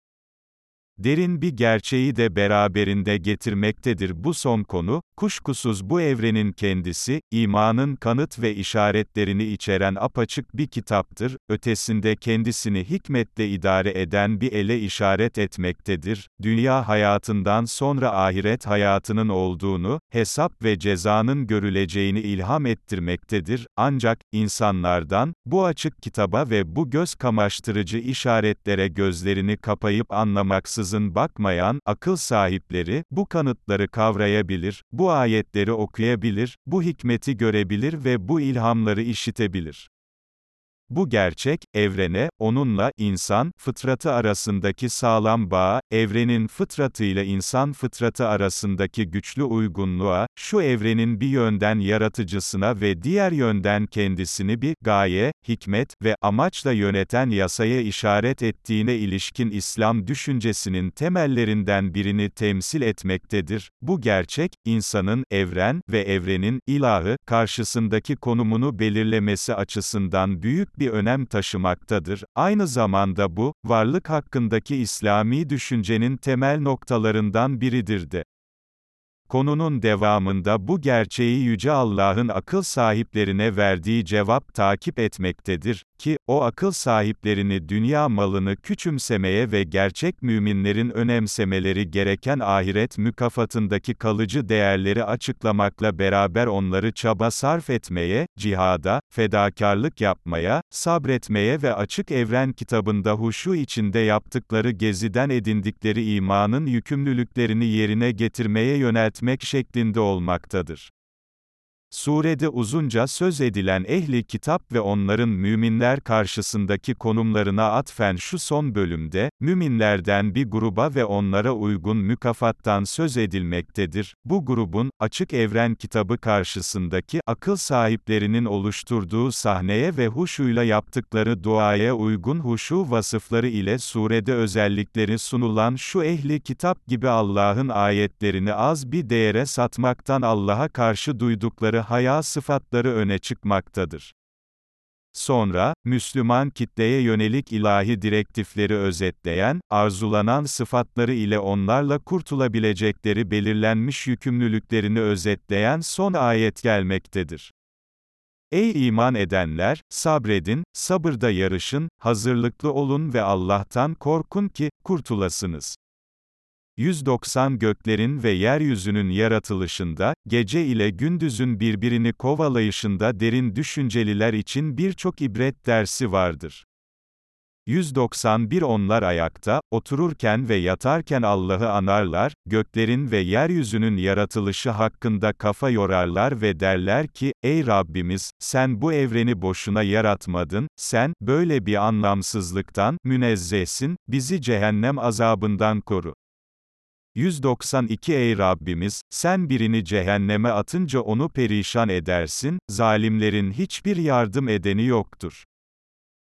Derin bir gerçeği de beraberinde getirmektedir bu son konu, kuşkusuz bu evrenin kendisi, imanın kanıt ve işaretlerini içeren apaçık bir kitaptır, ötesinde kendisini hikmetle idare eden bir ele işaret etmektedir, dünya hayatından sonra ahiret hayatının olduğunu, hesap ve cezanın görüleceğini ilham ettirmektedir, ancak, insanlardan, bu açık kitaba ve bu göz kamaştırıcı işaretlere gözlerini kapayıp anlamaksızın bakmayan, akıl sahipleri, bu kanıtları kavrayabilir, bu ayetleri okuyabilir, bu hikmeti görebilir ve bu ilhamları işitebilir. Bu gerçek, evrene, onunla, insan, fıtratı arasındaki sağlam bağa, evrenin fıtratıyla insan fıtratı arasındaki güçlü uygunluğa, şu evrenin bir yönden yaratıcısına ve diğer yönden kendisini bir, gaye, hikmet ve amaçla yöneten yasaya işaret ettiğine ilişkin İslam düşüncesinin temellerinden birini temsil etmektedir. Bu gerçek, insanın, evren ve evrenin, ilahı, karşısındaki konumunu belirlemesi açısından büyük bir önem taşımaktadır. Aynı zamanda bu, varlık hakkındaki İslami düşüncenin temel noktalarından biridir de. Konunun devamında bu gerçeği Yüce Allah'ın akıl sahiplerine verdiği cevap takip etmektedir, ki, o akıl sahiplerini dünya malını küçümsemeye ve gerçek müminlerin önemsemeleri gereken ahiret mükafatındaki kalıcı değerleri açıklamakla beraber onları çaba sarf etmeye, cihada, fedakarlık yapmaya, sabretmeye ve açık evren kitabında huşu içinde yaptıkları geziden edindikleri imanın yükümlülüklerini yerine getirmeye yöneltmek şeklinde olmaktadır. Surede uzunca söz edilen ehli kitap ve onların müminler karşısındaki konumlarına atfen şu son bölümde, müminlerden bir gruba ve onlara uygun mükafattan söz edilmektedir. Bu grubun, açık evren kitabı karşısındaki, akıl sahiplerinin oluşturduğu sahneye ve huşuyla yaptıkları duaya uygun huşu vasıfları ile surede özellikleri sunulan şu ehli kitap gibi Allah'ın ayetlerini az bir değere satmaktan Allah'a karşı duydukları haya sıfatları öne çıkmaktadır. Sonra, Müslüman kitleye yönelik ilahi direktifleri özetleyen, arzulanan sıfatları ile onlarla kurtulabilecekleri belirlenmiş yükümlülüklerini özetleyen son ayet gelmektedir. Ey iman edenler, sabredin, sabırda yarışın, hazırlıklı olun ve Allah'tan korkun ki, kurtulasınız. 190 göklerin ve yeryüzünün yaratılışında, gece ile gündüzün birbirini kovalayışında derin düşünceliler için birçok ibret dersi vardır. 191 Onlar ayakta, otururken ve yatarken Allah'ı anarlar, göklerin ve yeryüzünün yaratılışı hakkında kafa yorarlar ve derler ki, Ey Rabbimiz, sen bu evreni boşuna yaratmadın, sen, böyle bir anlamsızlıktan, münezzehsin, bizi cehennem azabından koru. 192 Ey Rabbimiz, sen birini cehenneme atınca onu perişan edersin, zalimlerin hiçbir yardım edeni yoktur.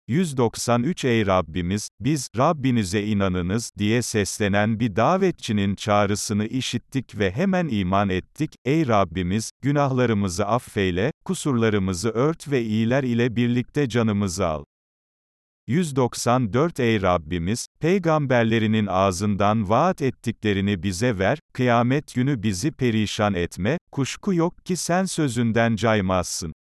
193 Ey Rabbimiz, biz, Rabbinize inanınız, diye seslenen bir davetçinin çağrısını işittik ve hemen iman ettik, Ey Rabbimiz, günahlarımızı affeyle, kusurlarımızı ört ve iyiler ile birlikte canımızı al. 194 Ey Rabbimiz, peygamberlerinin ağzından vaat ettiklerini bize ver, kıyamet günü bizi perişan etme, kuşku yok ki sen sözünden caymazsın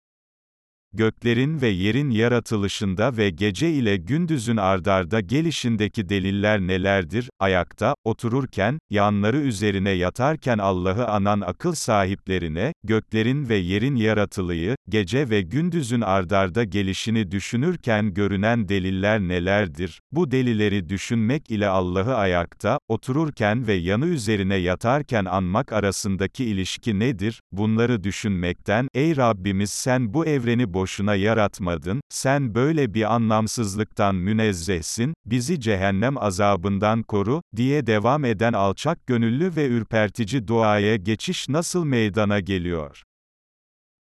göklerin ve yerin yaratılışında ve gece ile gündüzün ardarda gelişindeki deliller nelerdir? Ayakta, otururken, yanları üzerine yatarken Allah'ı anan akıl sahiplerine, göklerin ve yerin yaratılığı, gece ve gündüzün ardarda gelişini düşünürken görünen deliller nelerdir? Bu delilleri düşünmek ile Allah'ı ayakta, otururken ve yanı üzerine yatarken anmak arasındaki ilişki nedir? Bunları düşünmekten, ey Rabbimiz sen bu evreni boş boşuna yaratmadın, sen böyle bir anlamsızlıktan münezzehsin, bizi cehennem azabından koru, diye devam eden alçak gönüllü ve ürpertici duaya geçiş nasıl meydana geliyor?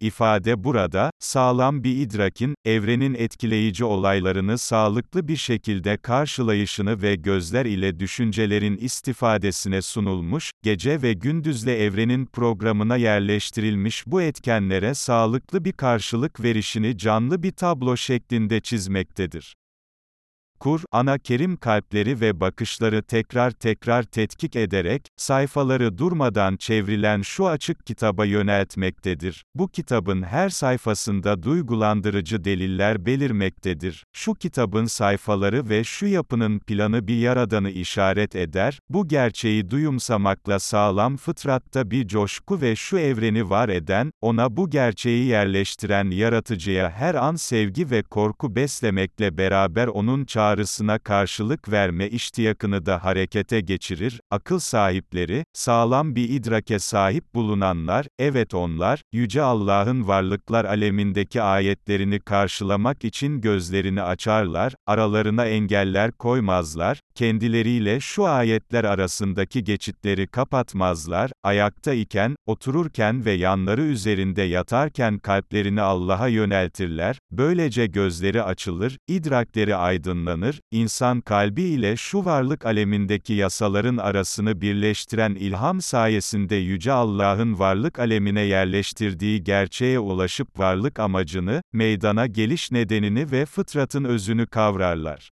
İfade burada, sağlam bir idrakin, evrenin etkileyici olaylarını sağlıklı bir şekilde karşılayışını ve gözler ile düşüncelerin istifadesine sunulmuş, gece ve gündüzle evrenin programına yerleştirilmiş bu etkenlere sağlıklı bir karşılık verişini canlı bir tablo şeklinde çizmektedir. Kur-Ana Kerim kalpleri ve bakışları tekrar tekrar tetkik ederek, sayfaları durmadan çevrilen şu açık kitaba yöneltmektedir. Bu kitabın her sayfasında duygulandırıcı deliller belirmektedir. Şu kitabın sayfaları ve şu yapının planı bir yaradanı işaret eder, bu gerçeği duyumsamakla sağlam fıtratta bir coşku ve şu evreni var eden, ona bu gerçeği yerleştiren yaratıcıya her an sevgi ve korku beslemekle beraber onun çağrı çağrısına karşılık verme iştiyakını da harekete geçirir, akıl sahipleri, sağlam bir idrake sahip bulunanlar, evet onlar, Yüce Allah'ın varlıklar alemindeki ayetlerini karşılamak için gözlerini açarlar, aralarına engeller koymazlar, kendileriyle şu ayetler arasındaki geçitleri kapatmazlar, ayakta iken, otururken ve yanları üzerinde yatarken kalplerini Allah'a yöneltirler, böylece gözleri açılır, idrakleri aydınlanır, insan kalbi ile şu varlık alemindeki yasaların arasını birleştiren ilham sayesinde Yüce Allah'ın varlık alemine yerleştirdiği gerçeğe ulaşıp varlık amacını, meydana geliş nedenini ve fıtratın özünü kavrarlar.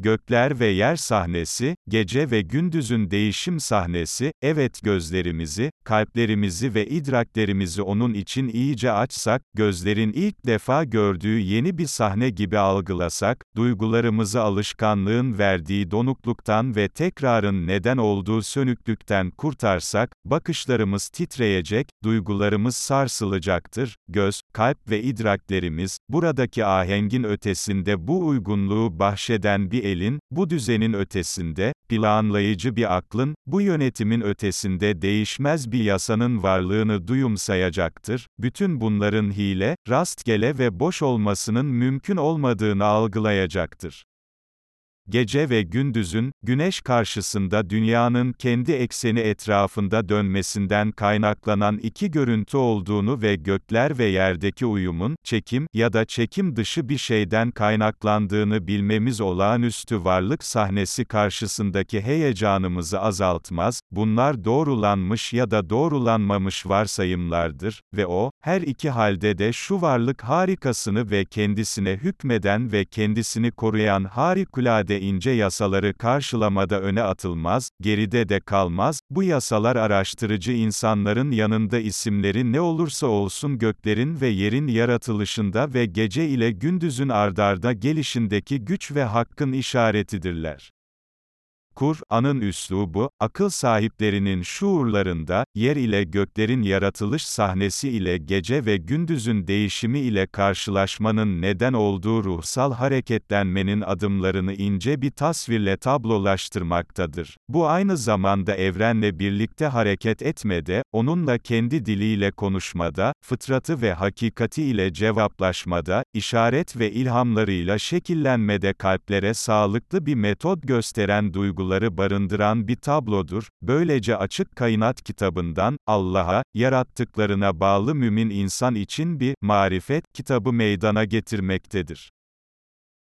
Gökler ve yer sahnesi, gece ve gündüzün değişim sahnesi, evet gözlerimizi, kalplerimizi ve idraklerimizi onun için iyice açsak, gözlerin ilk defa gördüğü yeni bir sahne gibi algılasak, duygularımızı alışkanlığın verdiği donukluktan ve tekrarın neden olduğu sönüklükten kurtarsak, bakışlarımız titreyecek, duygularımız sarsılacaktır, göz, kalp ve idraklerimiz, buradaki ahengin ötesinde bu uygunluğu bahşeden bir elin, bu düzenin ötesinde, planlayıcı bir aklın, bu yönetimin ötesinde değişmez bir yasanın varlığını duyumsayacaktır, bütün bunların hile, rastgele ve boş olmasının mümkün olmadığını algılayacaktır gece ve gündüzün, güneş karşısında dünyanın kendi ekseni etrafında dönmesinden kaynaklanan iki görüntü olduğunu ve gökler ve yerdeki uyumun, çekim ya da çekim dışı bir şeyden kaynaklandığını bilmemiz olağanüstü varlık sahnesi karşısındaki heyecanımızı azaltmaz, bunlar doğrulanmış ya da doğrulanmamış varsayımlardır ve o, her iki halde de şu varlık harikasını ve kendisine hükmeden ve kendisini koruyan harikulade ince yasaları karşılamada öne atılmaz, geride de kalmaz, bu yasalar araştırıcı insanların yanında isimleri ne olursa olsun göklerin ve yerin yaratılışında ve gece ile gündüzün ardarda gelişindeki güç ve hakkın işaretidirler. Kur'an'ın üslubu, akıl sahiplerinin şuurlarında, yer ile göklerin yaratılış sahnesi ile gece ve gündüzün değişimi ile karşılaşmanın neden olduğu ruhsal hareketlenmenin adımlarını ince bir tasvirle tablolaştırmaktadır. Bu aynı zamanda evrenle birlikte hareket etmede, onunla kendi diliyle konuşmada, fıtratı ve hakikati ile cevaplaşmada, işaret ve ilhamlarıyla şekillenmede kalplere sağlıklı bir metot gösteren duygular tabloları barındıran bir tablodur. Böylece açık kainat kitabından, Allah'a, yarattıklarına bağlı mümin insan için bir, marifet, kitabı meydana getirmektedir.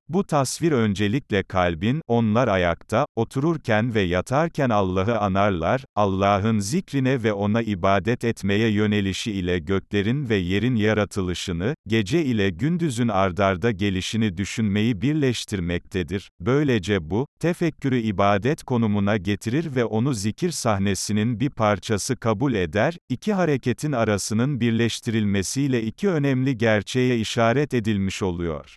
Bu tasvir öncelikle kalbin, onlar ayakta, otururken ve yatarken Allah'ı anarlar, Allah'ın zikrine ve ona ibadet etmeye yönelişi ile göklerin ve yerin yaratılışını, gece ile gündüzün ardarda gelişini düşünmeyi birleştirmektedir. Böylece bu, tefekkürü ibadet konumuna getirir ve onu zikir sahnesinin bir parçası kabul eder, iki hareketin arasının birleştirilmesiyle iki önemli gerçeğe işaret edilmiş oluyor.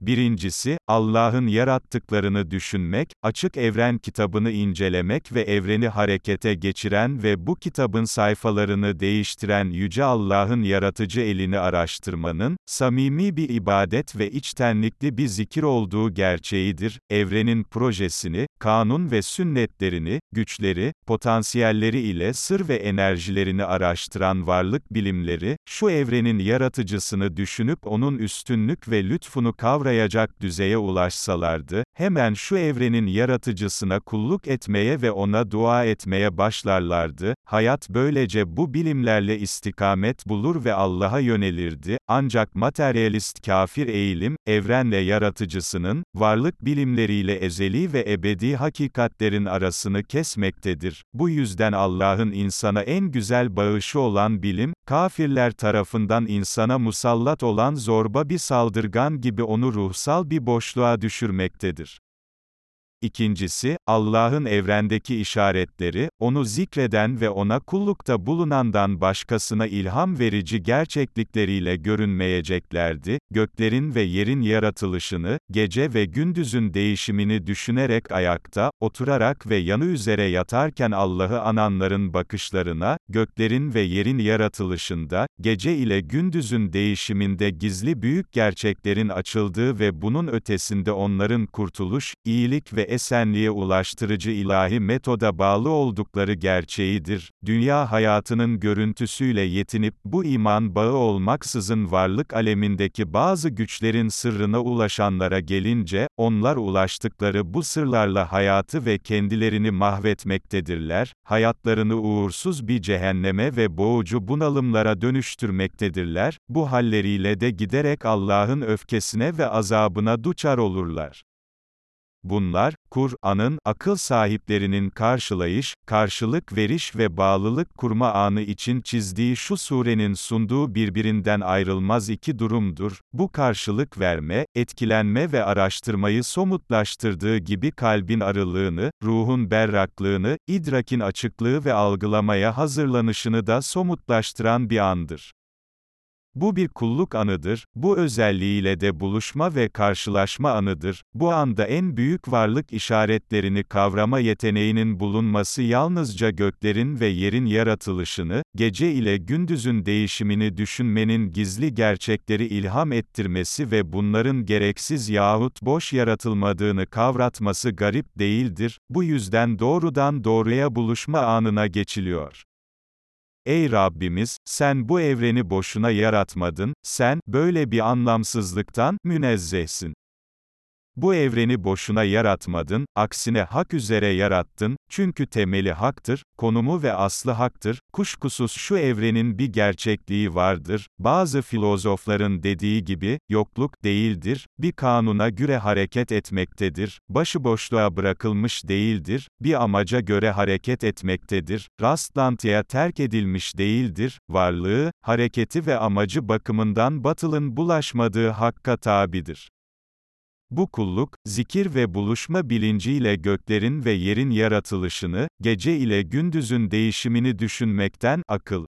Birincisi, Allah'ın yarattıklarını düşünmek, açık evren kitabını incelemek ve evreni harekete geçiren ve bu kitabın sayfalarını değiştiren Yüce Allah'ın yaratıcı elini araştırmanın, samimi bir ibadet ve içtenlikli bir zikir olduğu gerçeğidir. Evrenin projesini, kanun ve sünnetlerini, güçleri, potansiyelleri ile sır ve enerjilerini araştıran varlık bilimleri, şu evrenin yaratıcısını düşünüp onun üstünlük ve lütfunu kavrayarak, kavrayacak düzeye ulaşsalardı, hemen şu evrenin yaratıcısına kulluk etmeye ve ona dua etmeye başlarlardı, hayat böylece bu bilimlerle istikamet bulur ve Allah'a yönelirdi, ancak materyalist kafir eğilim, evrenle yaratıcısının, varlık bilimleriyle ezeli ve ebedi hakikatlerin arasını kesmektedir. Bu yüzden Allah'ın insana en güzel bağışı olan bilim, kafirler tarafından insana musallat olan zorba bir saldırgan gibi onu ruhsal bir boşluğa düşürmektedir. İkincisi, Allah'ın evrendeki işaretleri, onu zikreden ve ona kullukta bulunandan başkasına ilham verici gerçeklikleriyle görünmeyeceklerdi, göklerin ve yerin yaratılışını, gece ve gündüzün değişimini düşünerek ayakta, oturarak ve yanı üzere yatarken Allah'ı ananların bakışlarına, göklerin ve yerin yaratılışında, gece ile gündüzün değişiminde gizli büyük gerçeklerin açıldığı ve bunun ötesinde onların kurtuluş, iyilik ve esenliğe ulaştırıcı ilahi metoda bağlı oldukları gerçeğidir. Dünya hayatının görüntüsüyle yetinip bu iman bağı olmaksızın varlık alemindeki bazı güçlerin sırrına ulaşanlara gelince, onlar ulaştıkları bu sırlarla hayatı ve kendilerini mahvetmektedirler, hayatlarını uğursuz bir cehenneme ve boğucu bunalımlara dönüştürmektedirler, bu halleriyle de giderek Allah'ın öfkesine ve azabına duçar olurlar. Bunlar, Kur'an'ın, akıl sahiplerinin karşılayış, karşılık veriş ve bağlılık kurma anı için çizdiği şu surenin sunduğu birbirinden ayrılmaz iki durumdur. Bu karşılık verme, etkilenme ve araştırmayı somutlaştırdığı gibi kalbin arılığını, ruhun berraklığını, idrakin açıklığı ve algılamaya hazırlanışını da somutlaştıran bir andır. Bu bir kulluk anıdır, bu özelliğiyle de buluşma ve karşılaşma anıdır. Bu anda en büyük varlık işaretlerini kavrama yeteneğinin bulunması yalnızca göklerin ve yerin yaratılışını, gece ile gündüzün değişimini düşünmenin gizli gerçekleri ilham ettirmesi ve bunların gereksiz yahut boş yaratılmadığını kavratması garip değildir, bu yüzden doğrudan doğruya buluşma anına geçiliyor. Ey Rabbimiz, sen bu evreni boşuna yaratmadın, sen, böyle bir anlamsızlıktan, münezzehsin. Bu evreni boşuna yaratmadın, aksine hak üzere yarattın, çünkü temeli haktır, konumu ve aslı haktır, kuşkusuz şu evrenin bir gerçekliği vardır, bazı filozofların dediği gibi, yokluk, değildir, bir kanuna göre hareket etmektedir, başıboşluğa bırakılmış değildir, bir amaca göre hareket etmektedir, rastlantıya terk edilmiş değildir, varlığı, hareketi ve amacı bakımından batılın bulaşmadığı hakka tabidir. Bu kulluk, zikir ve buluşma bilinciyle göklerin ve yerin yaratılışını, gece ile gündüzün değişimini düşünmekten, akıl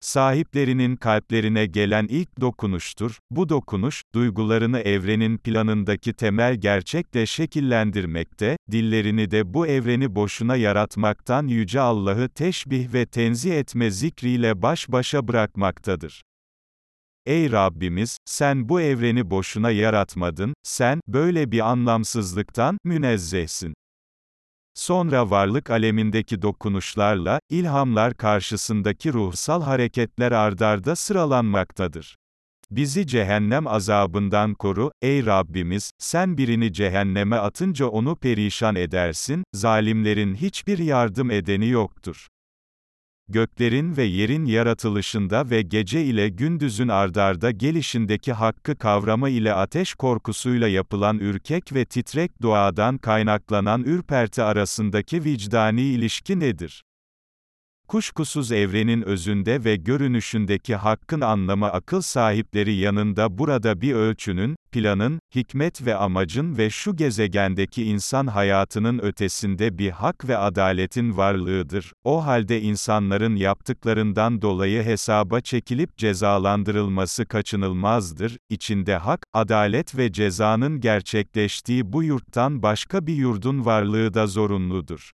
sahiplerinin kalplerine gelen ilk dokunuştur. Bu dokunuş, duygularını evrenin planındaki temel gerçekle şekillendirmekte, dillerini de bu evreni boşuna yaratmaktan Yüce Allah'ı teşbih ve tenzih etme zikriyle baş başa bırakmaktadır. Ey Rabbimiz, sen bu evreni boşuna yaratmadın, sen, böyle bir anlamsızlıktan, münezzehsin. Sonra varlık alemindeki dokunuşlarla, ilhamlar karşısındaki ruhsal hareketler ardarda sıralanmaktadır. Bizi cehennem azabından koru, ey Rabbimiz, sen birini cehenneme atınca onu perişan edersin, zalimlerin hiçbir yardım edeni yoktur göklerin ve yerin yaratılışında ve gece ile gündüzün ardarda gelişindeki hakkı kavrama ile ateş korkusuyla yapılan ürkek ve titrek duadan kaynaklanan ürperti arasındaki vicdani ilişki nedir? Kuşkusuz evrenin özünde ve görünüşündeki hakkın anlamı akıl sahipleri yanında burada bir ölçünün, planın, hikmet ve amacın ve şu gezegendeki insan hayatının ötesinde bir hak ve adaletin varlığıdır. O halde insanların yaptıklarından dolayı hesaba çekilip cezalandırılması kaçınılmazdır. İçinde hak, adalet ve cezanın gerçekleştiği bu yurttan başka bir yurdun varlığı da zorunludur.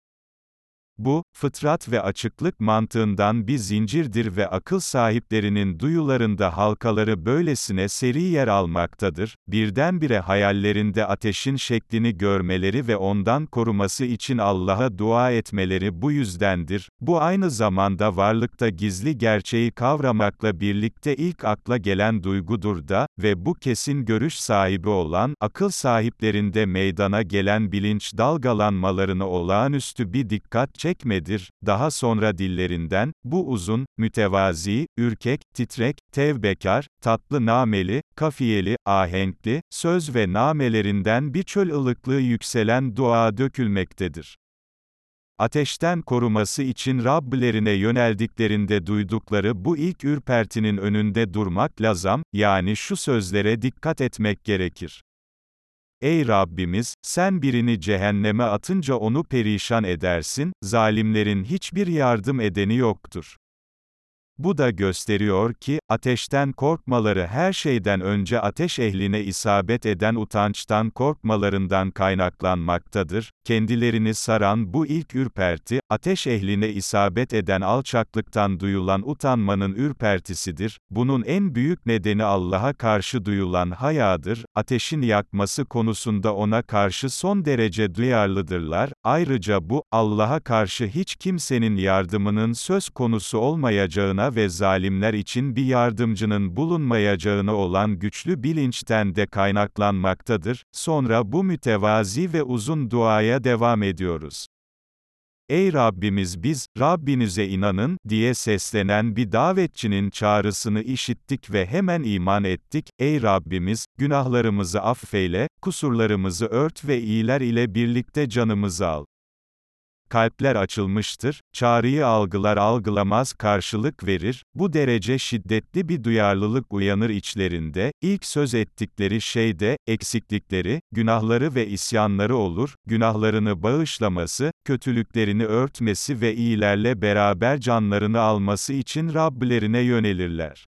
Bu, fıtrat ve açıklık mantığından bir zincirdir ve akıl sahiplerinin duyularında halkaları böylesine seri yer almaktadır, birdenbire hayallerinde ateşin şeklini görmeleri ve ondan koruması için Allah'a dua etmeleri bu yüzdendir. Bu aynı zamanda varlıkta gizli gerçeği kavramakla birlikte ilk akla gelen duygudur da, ve bu kesin görüş sahibi olan, akıl sahiplerinde meydana gelen bilinç dalgalanmalarını olağanüstü bir dikkat çekmedir, daha sonra dillerinden, bu uzun, mütevazi, ürkek, titrek, tevbekar, tatlı nameli, kafiyeli, ahenkli, söz ve namelerinden bir çöl ılıklığı yükselen dua dökülmektedir. Ateşten koruması için Rablerine yöneldiklerinde duydukları bu ilk ürpertinin önünde durmak lazım, yani şu sözlere dikkat etmek gerekir. Ey Rabbimiz, sen birini cehenneme atınca onu perişan edersin, zalimlerin hiçbir yardım edeni yoktur. Bu da gösteriyor ki, ateşten korkmaları her şeyden önce ateş ehline isabet eden utançtan korkmalarından kaynaklanmaktadır. Kendilerini saran bu ilk ürperti, ateş ehline isabet eden alçaklıktan duyulan utanmanın ürpertisidir. Bunun en büyük nedeni Allah'a karşı duyulan hayadır. Ateşin yakması konusunda ona karşı son derece duyarlıdırlar. Ayrıca bu, Allah'a karşı hiç kimsenin yardımının söz konusu olmayacağına ve zalimler için bir yardımcının bulunmayacağına olan güçlü bilinçten de kaynaklanmaktadır. Sonra bu mütevazi ve uzun duaya devam ediyoruz. Ey Rabbimiz biz, Rabbinize inanın, diye seslenen bir davetçinin çağrısını işittik ve hemen iman ettik. Ey Rabbimiz, günahlarımızı affeyle, kusurlarımızı ört ve iyiler ile birlikte canımızı al kalpler açılmıştır, çağrıyı algılar algılamaz karşılık verir, bu derece şiddetli bir duyarlılık uyanır içlerinde, ilk söz ettikleri şeyde, eksiklikleri, günahları ve isyanları olur, günahlarını bağışlaması, kötülüklerini örtmesi ve iyilerle beraber canlarını alması için Rablerine yönelirler.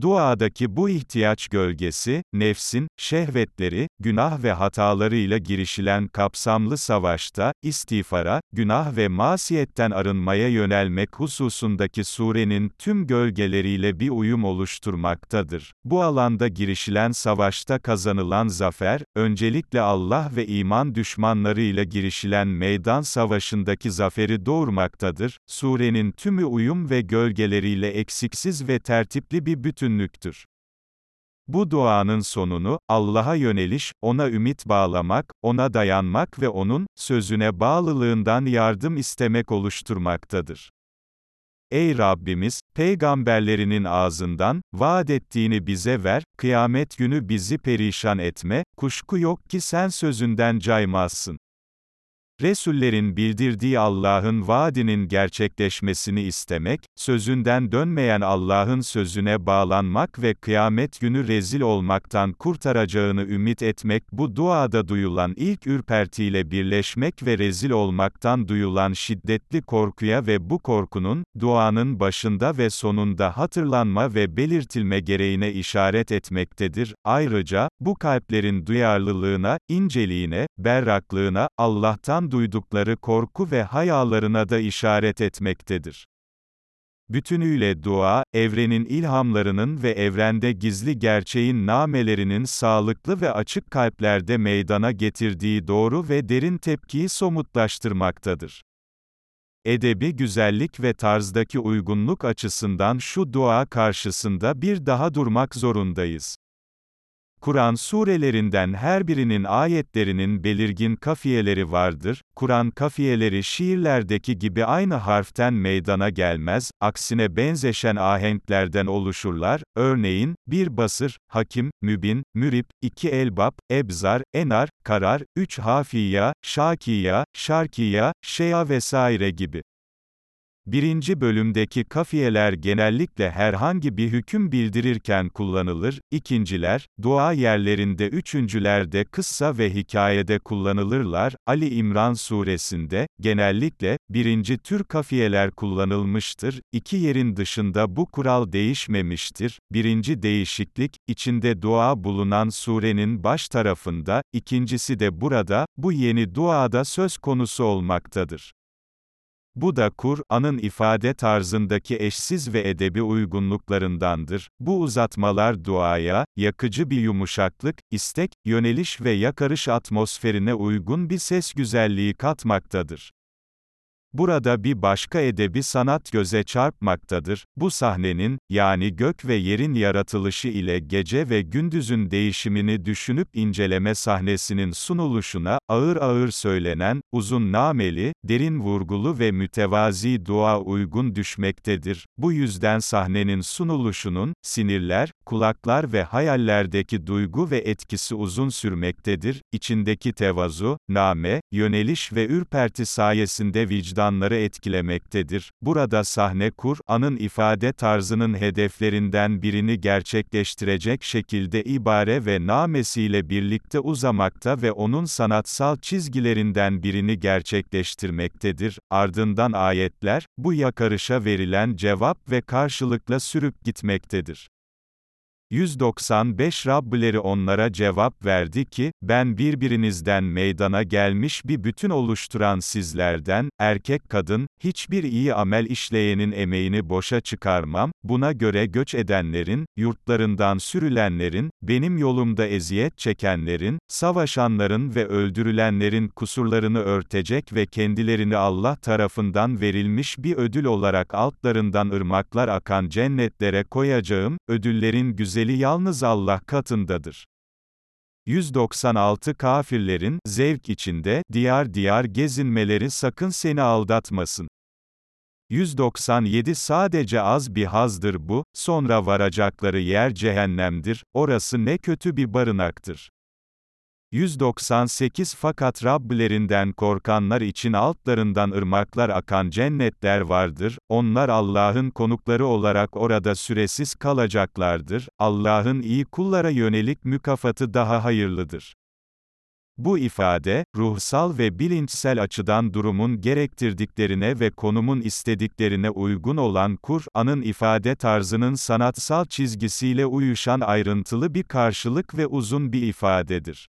Duadaki bu ihtiyaç gölgesi, nefsin, şehvetleri, günah ve hatalarıyla girişilen kapsamlı savaşta, istiğfara, günah ve masiyetten arınmaya yönelmek hususundaki surenin tüm gölgeleriyle bir uyum oluşturmaktadır. Bu alanda girişilen savaşta kazanılan zafer, öncelikle Allah ve iman düşmanlarıyla girişilen meydan savaşındaki zaferi doğurmaktadır. Surenin tümü uyum ve gölgeleriyle eksiksiz ve tertipli bir bütün bütünlüktür. Bu duanın sonunu, Allah'a yöneliş, ona ümit bağlamak, ona dayanmak ve onun, sözüne bağlılığından yardım istemek oluşturmaktadır. Ey Rabbimiz, peygamberlerinin ağzından, vaat ettiğini bize ver, kıyamet günü bizi perişan etme, kuşku yok ki sen sözünden caymazsın. Resullerin bildirdiği Allah'ın vaadinin gerçekleşmesini istemek, sözünden dönmeyen Allah'ın sözüne bağlanmak ve kıyamet günü rezil olmaktan kurtaracağını ümit etmek bu duada duyulan ilk ürpertiyle birleşmek ve rezil olmaktan duyulan şiddetli korkuya ve bu korkunun, duanın başında ve sonunda hatırlanma ve belirtilme gereğine işaret etmektedir. Ayrıca, bu kalplerin duyarlılığına, inceliğine, berraklığına, Allah'tan duydukları korku ve hayalarına da işaret etmektedir. Bütünüyle dua, evrenin ilhamlarının ve evrende gizli gerçeğin namelerinin sağlıklı ve açık kalplerde meydana getirdiği doğru ve derin tepkiyi somutlaştırmaktadır. Edebi güzellik ve tarzdaki uygunluk açısından şu dua karşısında bir daha durmak zorundayız. Kur'an surelerinden her birinin ayetlerinin belirgin kafiyeleri vardır. Kur'an kafiyeleri şiirlerdeki gibi aynı harften meydana gelmez, aksine benzeşen ahenklerden oluşurlar. Örneğin, bir basır, hakim, mübin, mürip, iki elbap, ebzar, enar, karar, üç hafiya, şakiya, şarkiya, şeya vesaire gibi. Birinci bölümdeki kafiyeler genellikle herhangi bir hüküm bildirirken kullanılır, ikinciler, dua yerlerinde üçüncülerde kıssa ve hikayede kullanılırlar, Ali İmran suresinde, genellikle, birinci tür kafiyeler kullanılmıştır, iki yerin dışında bu kural değişmemiştir, birinci değişiklik, içinde dua bulunan surenin baş tarafında, ikincisi de burada, bu yeni duada söz konusu olmaktadır. Bu da Kur'an'ın ifade tarzındaki eşsiz ve edebi uygunluklarındandır. Bu uzatmalar duaya, yakıcı bir yumuşaklık, istek, yöneliş ve yakarış atmosferine uygun bir ses güzelliği katmaktadır. Burada bir başka edebi sanat göze çarpmaktadır. Bu sahnenin, yani gök ve yerin yaratılışı ile gece ve gündüzün değişimini düşünüp inceleme sahnesinin sunuluşuna, ağır ağır söylenen, uzun nameli, derin vurgulu ve mütevazi dua uygun düşmektedir. Bu yüzden sahnenin sunuluşunun, sinirler, kulaklar ve hayallerdeki duygu ve etkisi uzun sürmektedir. İçindeki tevazu, name, yöneliş ve ürperti sayesinde vicdan vicdanları etkilemektedir. Burada sahne Kur'an'ın ifade tarzının hedeflerinden birini gerçekleştirecek şekilde ibare ve namesiyle birlikte uzamakta ve onun sanatsal çizgilerinden birini gerçekleştirmektedir. Ardından ayetler, bu yakarışa verilen cevap ve karşılıkla sürüp gitmektedir. 195 Rabbileri onlara cevap verdi ki, ben birbirinizden meydana gelmiş bir bütün oluşturan sizlerden, erkek kadın, hiçbir iyi amel işleyenin emeğini boşa çıkarmam, buna göre göç edenlerin, yurtlarından sürülenlerin, benim yolumda eziyet çekenlerin, savaşanların ve öldürülenlerin kusurlarını örtecek ve kendilerini Allah tarafından verilmiş bir ödül olarak altlarından ırmaklar akan cennetlere koyacağım, ödüllerin güzel güzeli yalnız Allah katındadır. 196 Kafirlerin, zevk içinde, diyar diyar gezinmeleri sakın seni aldatmasın. 197 Sadece az bir hazdır bu, sonra varacakları yer cehennemdir, orası ne kötü bir barınaktır. 198 Fakat Rabblerinden korkanlar için altlarından ırmaklar akan cennetler vardır, onlar Allah'ın konukları olarak orada süresiz kalacaklardır, Allah'ın iyi kullara yönelik mükafatı daha hayırlıdır. Bu ifade, ruhsal ve bilinçsel açıdan durumun gerektirdiklerine ve konumun istediklerine uygun olan Kur'an'ın ifade tarzının sanatsal çizgisiyle uyuşan ayrıntılı bir karşılık ve uzun bir ifadedir.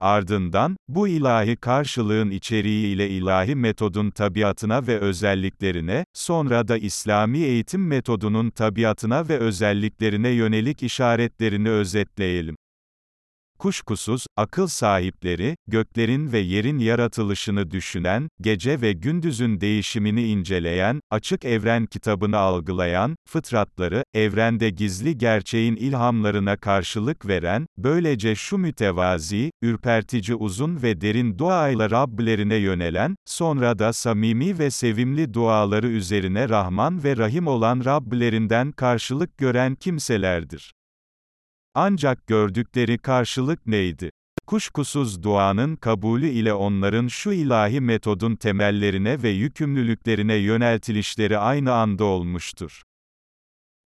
Ardından, bu ilahi karşılığın içeriği ile ilahi metodun tabiatına ve özelliklerine, sonra da İslami eğitim metodunun tabiatına ve özelliklerine yönelik işaretlerini özetleyelim. Kuşkusuz, akıl sahipleri, göklerin ve yerin yaratılışını düşünen, gece ve gündüzün değişimini inceleyen, açık evren kitabını algılayan, fıtratları, evrende gizli gerçeğin ilhamlarına karşılık veren, böylece şu mütevazi, ürpertici uzun ve derin duayla Rablerine yönelen, sonra da samimi ve sevimli duaları üzerine Rahman ve Rahim olan Rablerinden karşılık gören kimselerdir. Ancak gördükleri karşılık neydi? Kuşkusuz duanın kabulü ile onların şu ilahi metodun temellerine ve yükümlülüklerine yöneltilişleri aynı anda olmuştur.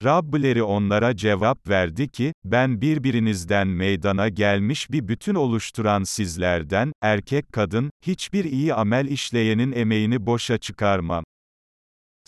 Rabbileri onlara cevap verdi ki, ben birbirinizden meydana gelmiş bir bütün oluşturan sizlerden, erkek kadın, hiçbir iyi amel işleyenin emeğini boşa çıkarmam.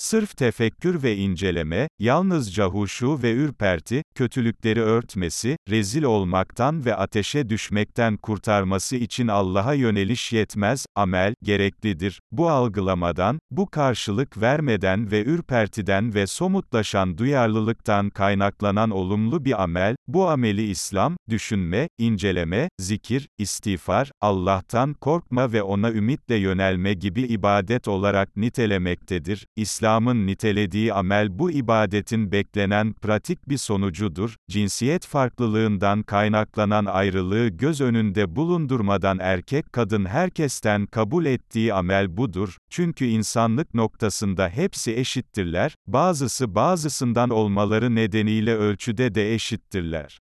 Sırf tefekkür ve inceleme, yalnızca huşu ve ürperti, kötülükleri örtmesi, rezil olmaktan ve ateşe düşmekten kurtarması için Allah'a yöneliş yetmez, amel, gereklidir. Bu algılamadan, bu karşılık vermeden ve ürpertiden ve somutlaşan duyarlılıktan kaynaklanan olumlu bir amel, bu ameli İslam, düşünme, inceleme, zikir, istiğfar, Allah'tan korkma ve ona ümitle yönelme gibi ibadet olarak nitelemektedir. İslam İslam'ın nitelediği amel bu ibadetin beklenen pratik bir sonucudur, cinsiyet farklılığından kaynaklanan ayrılığı göz önünde bulundurmadan erkek kadın herkesten kabul ettiği amel budur, çünkü insanlık noktasında hepsi eşittirler, bazısı bazısından olmaları nedeniyle ölçüde de eşittirler.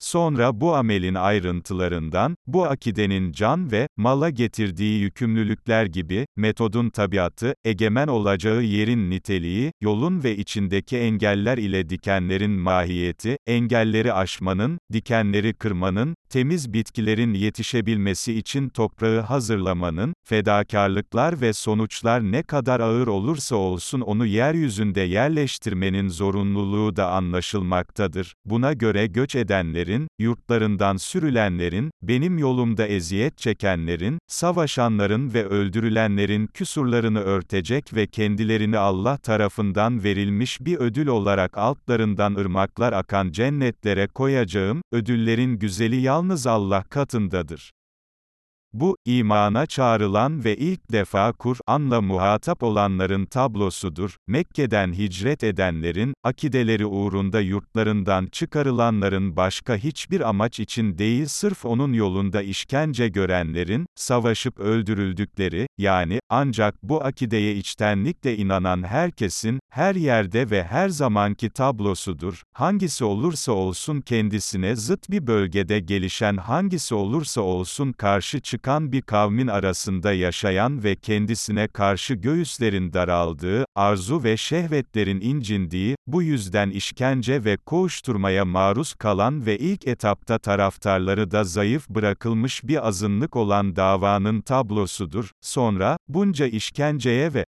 Sonra bu amelin ayrıntılarından, bu akidenin can ve mala getirdiği yükümlülükler gibi, metodun tabiatı, egemen olacağı yerin niteliği, yolun ve içindeki engeller ile dikenlerin mahiyeti, engelleri aşmanın, dikenleri kırmanın, temiz bitkilerin yetişebilmesi için toprağı hazırlamanın, fedakarlıklar ve sonuçlar ne kadar ağır olursa olsun onu yeryüzünde yerleştirmenin zorunluluğu da anlaşılmaktadır. Buna göre göç edenlerin, yurtlarından sürülenlerin, benim yolumda eziyet çekenlerin, savaşanların ve öldürülenlerin küsurlarını örtecek ve kendilerini Allah tarafından verilmiş bir ödül olarak altlarından ırmaklar akan cennetlere koyacağım, ödüllerin güzeli yalnız yalnız Allah katındadır. Bu, imana çağrılan ve ilk defa Kur'an'la muhatap olanların tablosudur. Mekke'den hicret edenlerin, akideleri uğrunda yurtlarından çıkarılanların başka hiçbir amaç için değil sırf onun yolunda işkence görenlerin, savaşıp öldürüldükleri, yani, ancak bu akideye içtenlikle inanan herkesin, her yerde ve her zamanki tablosudur. Hangisi olursa olsun kendisine zıt bir bölgede gelişen hangisi olursa olsun karşı çıkan çıkan bir kavmin arasında yaşayan ve kendisine karşı göğüslerin daraldığı, arzu ve şehvetlerin incindiği, bu yüzden işkence ve koğuşturmaya maruz kalan ve ilk etapta taraftarları da zayıf bırakılmış bir azınlık olan davanın tablosudur. Sonra, bunca işkenceye ve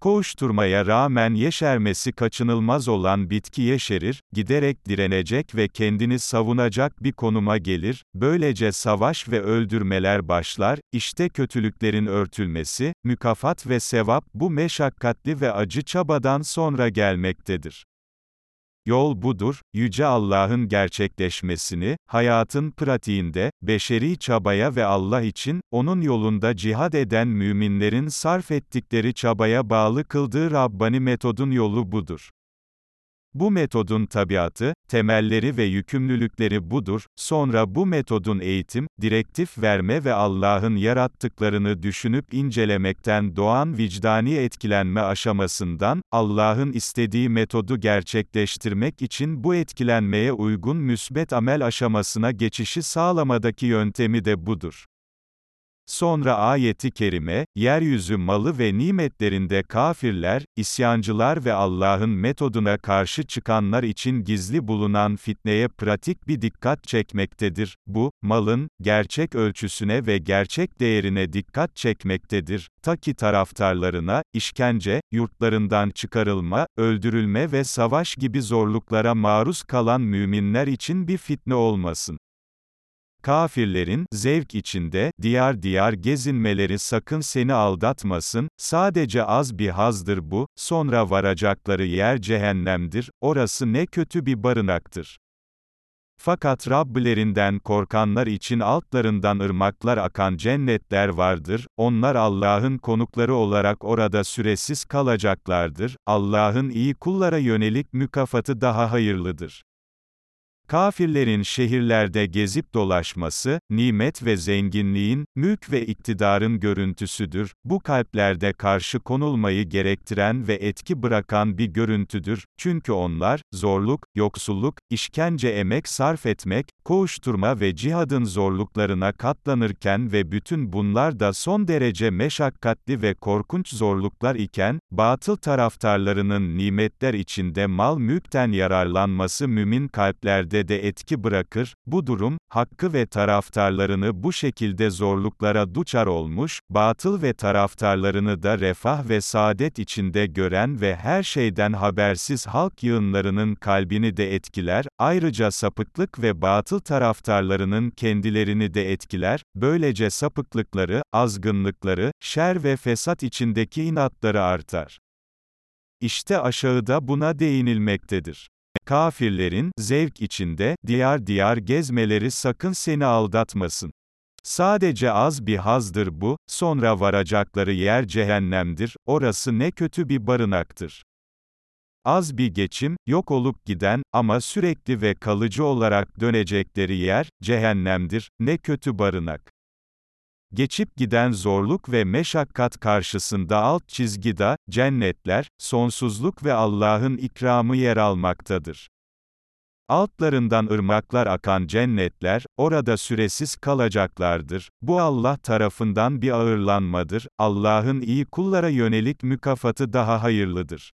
Koğuşturmaya rağmen yeşermesi kaçınılmaz olan bitki yeşerir, giderek direnecek ve kendini savunacak bir konuma gelir, böylece savaş ve öldürmeler başlar, işte kötülüklerin örtülmesi, mükafat ve sevap bu meşakkatli ve acı çabadan sonra gelmektedir. Yol budur, Yüce Allah'ın gerçekleşmesini, hayatın pratiğinde, beşeri çabaya ve Allah için, O'nun yolunda cihad eden müminlerin sarf ettikleri çabaya bağlı kıldığı Rabbani metodun yolu budur. Bu metodun tabiatı, temelleri ve yükümlülükleri budur, sonra bu metodun eğitim, direktif verme ve Allah'ın yarattıklarını düşünüp incelemekten doğan vicdani etkilenme aşamasından, Allah'ın istediği metodu gerçekleştirmek için bu etkilenmeye uygun müsbet amel aşamasına geçişi sağlamadaki yöntemi de budur. Sonra ayeti kerime, yeryüzü malı ve nimetlerinde kafirler, isyancılar ve Allah'ın metoduna karşı çıkanlar için gizli bulunan fitneye pratik bir dikkat çekmektedir. Bu, malın, gerçek ölçüsüne ve gerçek değerine dikkat çekmektedir. Ta ki taraftarlarına, işkence, yurtlarından çıkarılma, öldürülme ve savaş gibi zorluklara maruz kalan müminler için bir fitne olmasın. Kafirlerin, zevk içinde, diyar diyar gezinmeleri sakın seni aldatmasın, sadece az bir hazdır bu, sonra varacakları yer cehennemdir, orası ne kötü bir barınaktır. Fakat Rabblerinden korkanlar için altlarından ırmaklar akan cennetler vardır, onlar Allah'ın konukları olarak orada süresiz kalacaklardır, Allah'ın iyi kullara yönelik mükafatı daha hayırlıdır. Kafirlerin şehirlerde gezip dolaşması, nimet ve zenginliğin, mülk ve iktidarın görüntüsüdür. Bu kalplerde karşı konulmayı gerektiren ve etki bırakan bir görüntüdür. Çünkü onlar, zorluk, yoksulluk, işkence emek sarf etmek, koğuşturma ve cihadın zorluklarına katlanırken ve bütün bunlar da son derece meşakkatli ve korkunç zorluklar iken, batıl taraftarlarının nimetler içinde mal mülkten yararlanması mümin kalplerde de etki bırakır, bu durum, hakkı ve taraftarlarını bu şekilde zorluklara duçar olmuş, batıl ve taraftarlarını da refah ve saadet içinde gören ve her şeyden habersiz halk yığınlarının kalbini de etkiler, ayrıca sapıklık ve batıl taraftarlarının kendilerini de etkiler, böylece sapıklıkları, azgınlıkları, şer ve fesat içindeki inatları artar. İşte aşağıda buna değinilmektedir. Kafirlerin, zevk içinde, diyar diyar gezmeleri sakın seni aldatmasın. Sadece az bir hazdır bu, sonra varacakları yer cehennemdir, orası ne kötü bir barınaktır. Az bir geçim, yok olup giden, ama sürekli ve kalıcı olarak dönecekleri yer, cehennemdir, ne kötü barınak. Geçip giden zorluk ve meşakkat karşısında alt çizgide, cennetler, sonsuzluk ve Allah'ın ikramı yer almaktadır. Altlarından ırmaklar akan cennetler, orada süresiz kalacaklardır. Bu Allah tarafından bir ağırlanmadır, Allah'ın iyi kullara yönelik mükafatı daha hayırlıdır.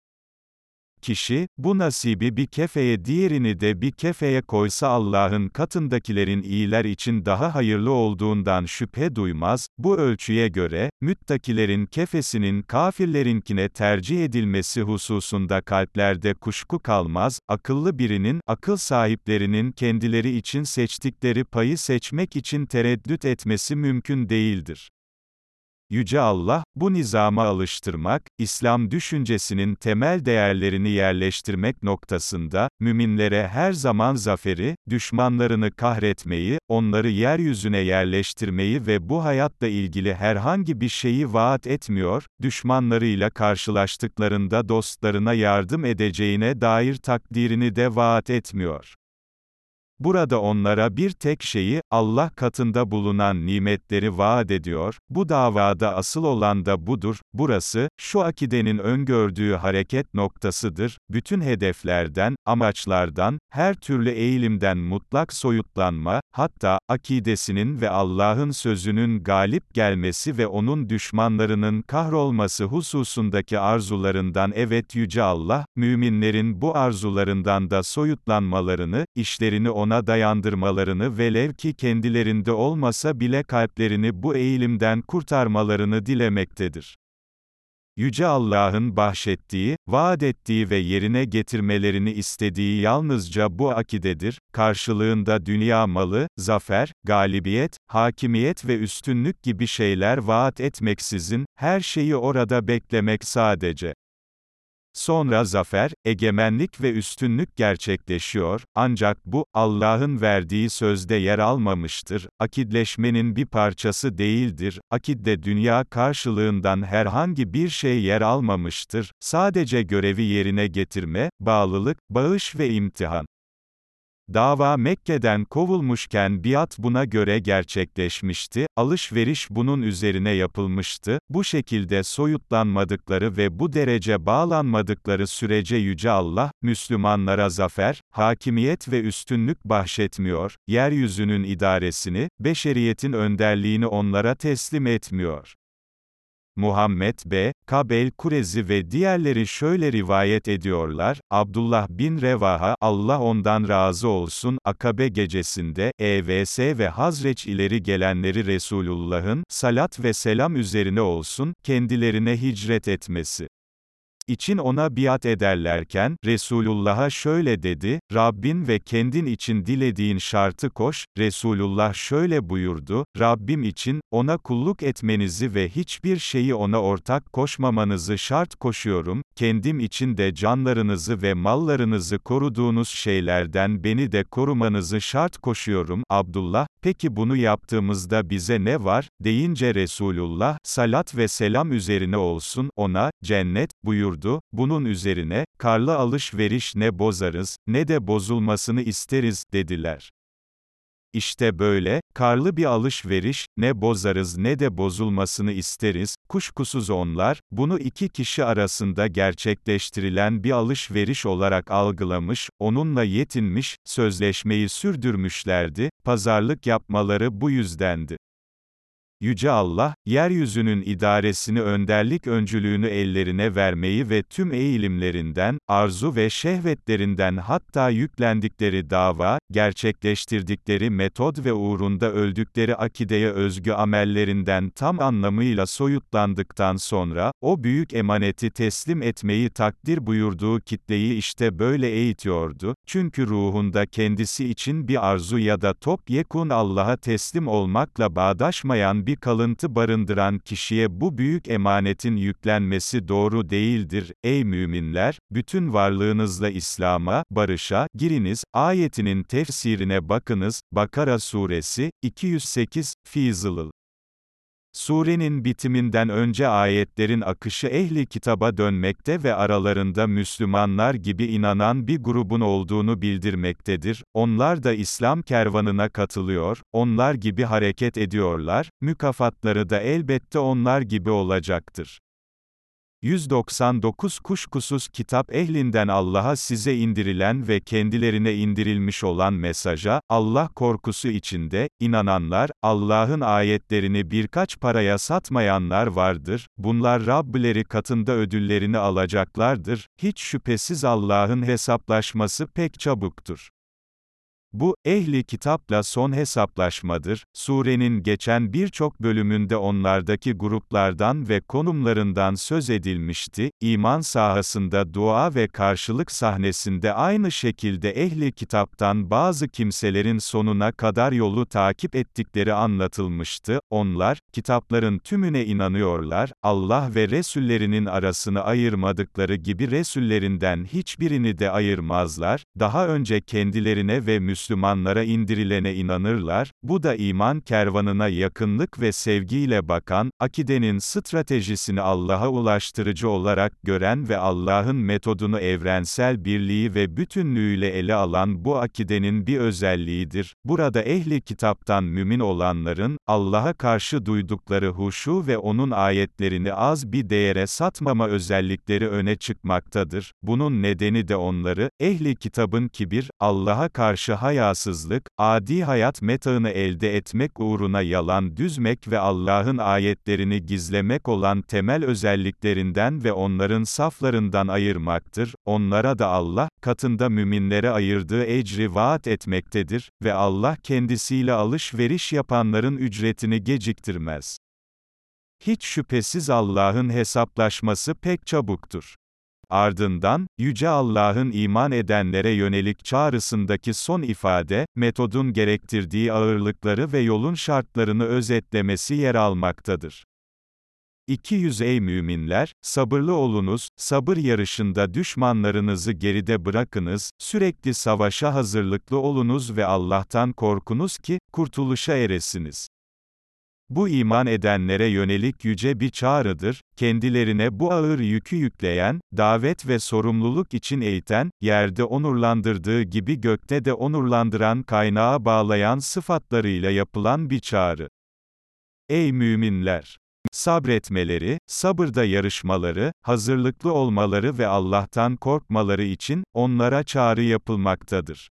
Kişi, bu nasibi bir kefeye diğerini de bir kefeye koysa Allah'ın katındakilerin iyiler için daha hayırlı olduğundan şüphe duymaz, bu ölçüye göre, müttakilerin kefesinin kafirlerinkine tercih edilmesi hususunda kalplerde kuşku kalmaz, akıllı birinin, akıl sahiplerinin kendileri için seçtikleri payı seçmek için tereddüt etmesi mümkün değildir. Yüce Allah, bu nizama alıştırmak, İslam düşüncesinin temel değerlerini yerleştirmek noktasında, müminlere her zaman zaferi, düşmanlarını kahretmeyi, onları yeryüzüne yerleştirmeyi ve bu hayatla ilgili herhangi bir şeyi vaat etmiyor, düşmanlarıyla karşılaştıklarında dostlarına yardım edeceğine dair takdirini de vaat etmiyor. Burada onlara bir tek şeyi, Allah katında bulunan nimetleri vaat ediyor, bu davada asıl olan da budur, burası, şu akidenin öngördüğü hareket noktasıdır, bütün hedeflerden, amaçlardan, her türlü eğilimden mutlak soyutlanma, hatta, akidesinin ve Allah'ın sözünün galip gelmesi ve onun düşmanlarının kahrolması hususundaki arzularından evet Yüce Allah, müminlerin bu arzularından da soyutlanmalarını, işlerini ona ona dayandırmalarını velev ki kendilerinde olmasa bile kalplerini bu eğilimden kurtarmalarını dilemektedir. Yüce Allah'ın bahşettiği, vaat ettiği ve yerine getirmelerini istediği yalnızca bu akidedir, karşılığında dünya malı, zafer, galibiyet, hakimiyet ve üstünlük gibi şeyler vaat etmeksizin, her şeyi orada beklemek sadece. Sonra zafer, egemenlik ve üstünlük gerçekleşiyor, ancak bu, Allah'ın verdiği sözde yer almamıştır, akidleşmenin bir parçası değildir, akidde dünya karşılığından herhangi bir şey yer almamıştır, sadece görevi yerine getirme, bağlılık, bağış ve imtihan. Dava Mekke'den kovulmuşken biat buna göre gerçekleşmişti, alışveriş bunun üzerine yapılmıştı, bu şekilde soyutlanmadıkları ve bu derece bağlanmadıkları sürece Yüce Allah, Müslümanlara zafer, hakimiyet ve üstünlük bahşetmiyor, yeryüzünün idaresini, beşeriyetin önderliğini onlara teslim etmiyor. Muhammed B. Kabel Kurezi ve diğerleri şöyle rivayet ediyorlar, Abdullah bin Revaha, Allah ondan razı olsun, Akabe gecesinde, EVS ve Hazreç ileri gelenleri Resulullah'ın, salat ve selam üzerine olsun, kendilerine hicret etmesi için ona biat ederlerken, Resulullah'a şöyle dedi, Rabbin ve kendin için dilediğin şartı koş, Resulullah şöyle buyurdu, Rabbim için, ona kulluk etmenizi ve hiçbir şeyi ona ortak koşmamanızı şart koşuyorum, kendim için de canlarınızı ve mallarınızı koruduğunuz şeylerden beni de korumanızı şart koşuyorum, Abdullah, peki bunu yaptığımızda bize ne var, deyince Resulullah, salat ve selam üzerine olsun, ona, cennet, buyurdu, bunun üzerine, karlı alışveriş ne bozarız, ne de bozulmasını isteriz, dediler. İşte böyle, karlı bir alışveriş, ne bozarız ne de bozulmasını isteriz, kuşkusuz onlar, bunu iki kişi arasında gerçekleştirilen bir alışveriş olarak algılamış, onunla yetinmiş, sözleşmeyi sürdürmüşlerdi, pazarlık yapmaları bu yüzdendi. Yüce Allah, yeryüzünün idaresini önderlik öncülüğünü ellerine vermeyi ve tüm eğilimlerinden, arzu ve şehvetlerinden hatta yüklendikleri dava, gerçekleştirdikleri metod ve uğrunda öldükleri akideye özgü amellerinden tam anlamıyla soyutlandıktan sonra, o büyük emaneti teslim etmeyi takdir buyurduğu kitleyi işte böyle eğitiyordu, çünkü ruhunda kendisi için bir arzu ya da topyekun Allah'a teslim olmakla bağdaşmayan bir kalıntı barındıran kişiye bu büyük emanetin yüklenmesi doğru değildir. Ey müminler, bütün varlığınızla İslam'a, barışa, giriniz, ayetinin tefsirine bakınız, Bakara suresi, 208, Fizılıl. Surenin bitiminden önce ayetlerin akışı ehli kitaba dönmekte ve aralarında Müslümanlar gibi inanan bir grubun olduğunu bildirmektedir. Onlar da İslam kervanına katılıyor, onlar gibi hareket ediyorlar, mükafatları da elbette onlar gibi olacaktır. 199 Kuşkusuz kitap ehlinden Allah'a size indirilen ve kendilerine indirilmiş olan mesaja, Allah korkusu içinde, inananlar, Allah'ın ayetlerini birkaç paraya satmayanlar vardır, bunlar Rabbileri katında ödüllerini alacaklardır, hiç şüphesiz Allah'ın hesaplaşması pek çabuktur. Bu, ehli kitapla son hesaplaşmadır. Surenin geçen birçok bölümünde onlardaki gruplardan ve konumlarından söz edilmişti. İman sahasında dua ve karşılık sahnesinde aynı şekilde ehli kitaptan bazı kimselerin sonuna kadar yolu takip ettikleri anlatılmıştı. Onlar, kitapların tümüne inanıyorlar, Allah ve Resullerinin arasını ayırmadıkları gibi Resullerinden hiçbirini de ayırmazlar, daha önce kendilerine ve Müslümanlarına Müslümanlara indirilene inanırlar, bu da iman kervanına yakınlık ve sevgiyle bakan, akidenin stratejisini Allah'a ulaştırıcı olarak gören ve Allah'ın metodunu evrensel birliği ve bütünlüğüyle ele alan bu akidenin bir özelliğidir. Burada ehli kitaptan mümin olanların, Allah'a karşı duydukları huşu ve onun ayetlerini az bir değere satmama özellikleri öne çıkmaktadır. Bunun nedeni de onları, ehli kitabın kibir, Allah'a karşı hayasızlık, adi hayat metağını elde etmek uğruna yalan düzmek ve Allah'ın ayetlerini gizlemek olan temel özelliklerinden ve onların saflarından ayırmaktır. Onlara da Allah, katında müminlere ayırdığı ecri vaat etmektedir ve Allah kendisiyle alışveriş yapanların ücretini geciktirmez. Hiç şüphesiz Allah'ın hesaplaşması pek çabuktur. Ardından, Yüce Allah'ın iman edenlere yönelik çağrısındaki son ifade, metodun gerektirdiği ağırlıkları ve yolun şartlarını özetlemesi yer almaktadır. 200 Ey müminler, sabırlı olunuz, sabır yarışında düşmanlarınızı geride bırakınız, sürekli savaşa hazırlıklı olunuz ve Allah'tan korkunuz ki, kurtuluşa eresiniz. Bu iman edenlere yönelik yüce bir çağrıdır, kendilerine bu ağır yükü yükleyen, davet ve sorumluluk için eğiten, yerde onurlandırdığı gibi gökte de onurlandıran kaynağa bağlayan sıfatlarıyla yapılan bir çağrı. Ey müminler! Sabretmeleri, sabırda yarışmaları, hazırlıklı olmaları ve Allah'tan korkmaları için, onlara çağrı yapılmaktadır.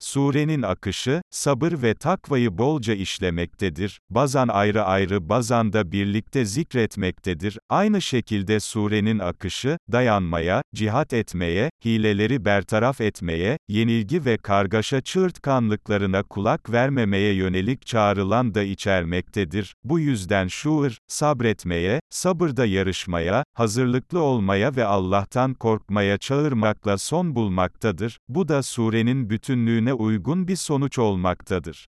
Surenin akışı, sabır ve takvayı bolca işlemektedir, bazan ayrı ayrı bazan da birlikte zikretmektedir. Aynı şekilde surenin akışı, dayanmaya, cihat etmeye, hileleri bertaraf etmeye, yenilgi ve kargaşa çığırtkanlıklarına kulak vermemeye yönelik çağrılan da içermektedir. Bu yüzden şuur, sabretmeye, sabırda yarışmaya, hazırlıklı olmaya ve Allah'tan korkmaya çağırmakla son bulmaktadır. Bu da surenin bütünlüğüne uygun bir sonuç olmaktadır.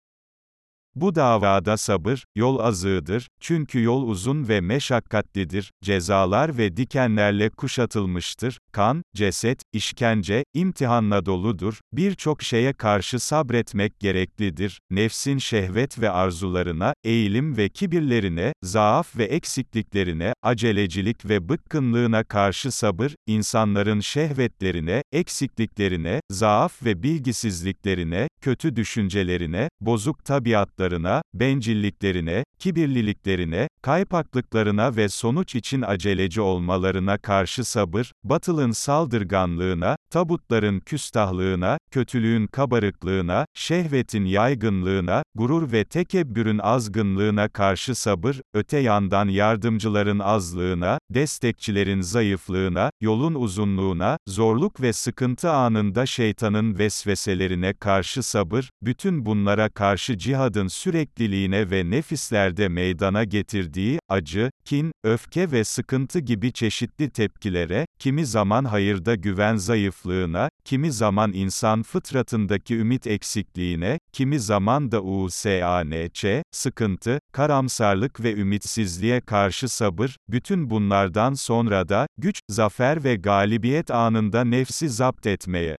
Bu davada sabır, yol azığıdır, çünkü yol uzun ve meşakkatlidir, cezalar ve dikenlerle kuşatılmıştır, kan, ceset, işkence, imtihanla doludur, birçok şeye karşı sabretmek gereklidir, nefsin şehvet ve arzularına, eğilim ve kibirlerine, zaaf ve eksikliklerine, acelecilik ve bıkkınlığına karşı sabır, insanların şehvetlerine, eksikliklerine, zaaf ve bilgisizliklerine, kötü düşüncelerine, bozuk tabiatlarına, zaaflarına, bencilliklerine, kibirliliklerine, kaypaklıklarına ve sonuç için aceleci olmalarına karşı sabır, batılın saldırganlığına, tabutların küstahlığına, kötülüğün kabarıklığına, şehvetin yaygınlığına, gurur ve tekebbürün azgınlığına karşı sabır, öte yandan yardımcıların azlığına, destekçilerin zayıflığına, yolun uzunluğuna, zorluk ve sıkıntı anında şeytanın vesveselerine karşı sabır, bütün bunlara karşı cihadın sürekliliğine ve nefislerde meydana getirdiği, acı, kin, öfke ve sıkıntı gibi çeşitli tepkilere, kimi zaman hayırda güven zayıflığına, kimi zaman insan fıtratındaki ümit eksikliğine, kimi zaman da usanç, sıkıntı, karamsarlık ve ümitsizliğe karşı sabır, bütün bunlardan sonra da, güç, zafer ve galibiyet anında nefsi zapt etmeye,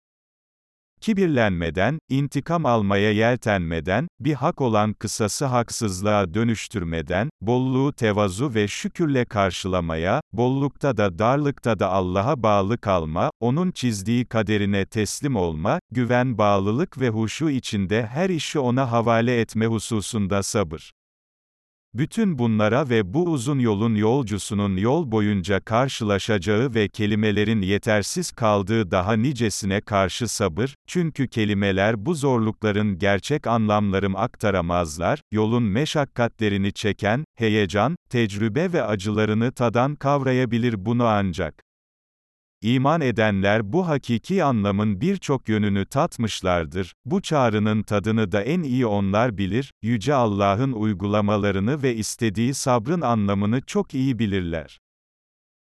Kibirlenmeden, intikam almaya yeltenmeden, bir hak olan kısası haksızlığa dönüştürmeden, bolluğu tevazu ve şükürle karşılamaya, bollukta da darlıkta da Allah'a bağlı kalma, O'nun çizdiği kaderine teslim olma, güven bağlılık ve huşu içinde her işi O'na havale etme hususunda sabır. Bütün bunlara ve bu uzun yolun yolcusunun yol boyunca karşılaşacağı ve kelimelerin yetersiz kaldığı daha nicesine karşı sabır, çünkü kelimeler bu zorlukların gerçek anlamlarım aktaramazlar, yolun meşakkatlerini çeken, heyecan, tecrübe ve acılarını tadan kavrayabilir bunu ancak. İman edenler bu hakiki anlamın birçok yönünü tatmışlardır, bu çağrının tadını da en iyi onlar bilir, Yüce Allah'ın uygulamalarını ve istediği sabrın anlamını çok iyi bilirler.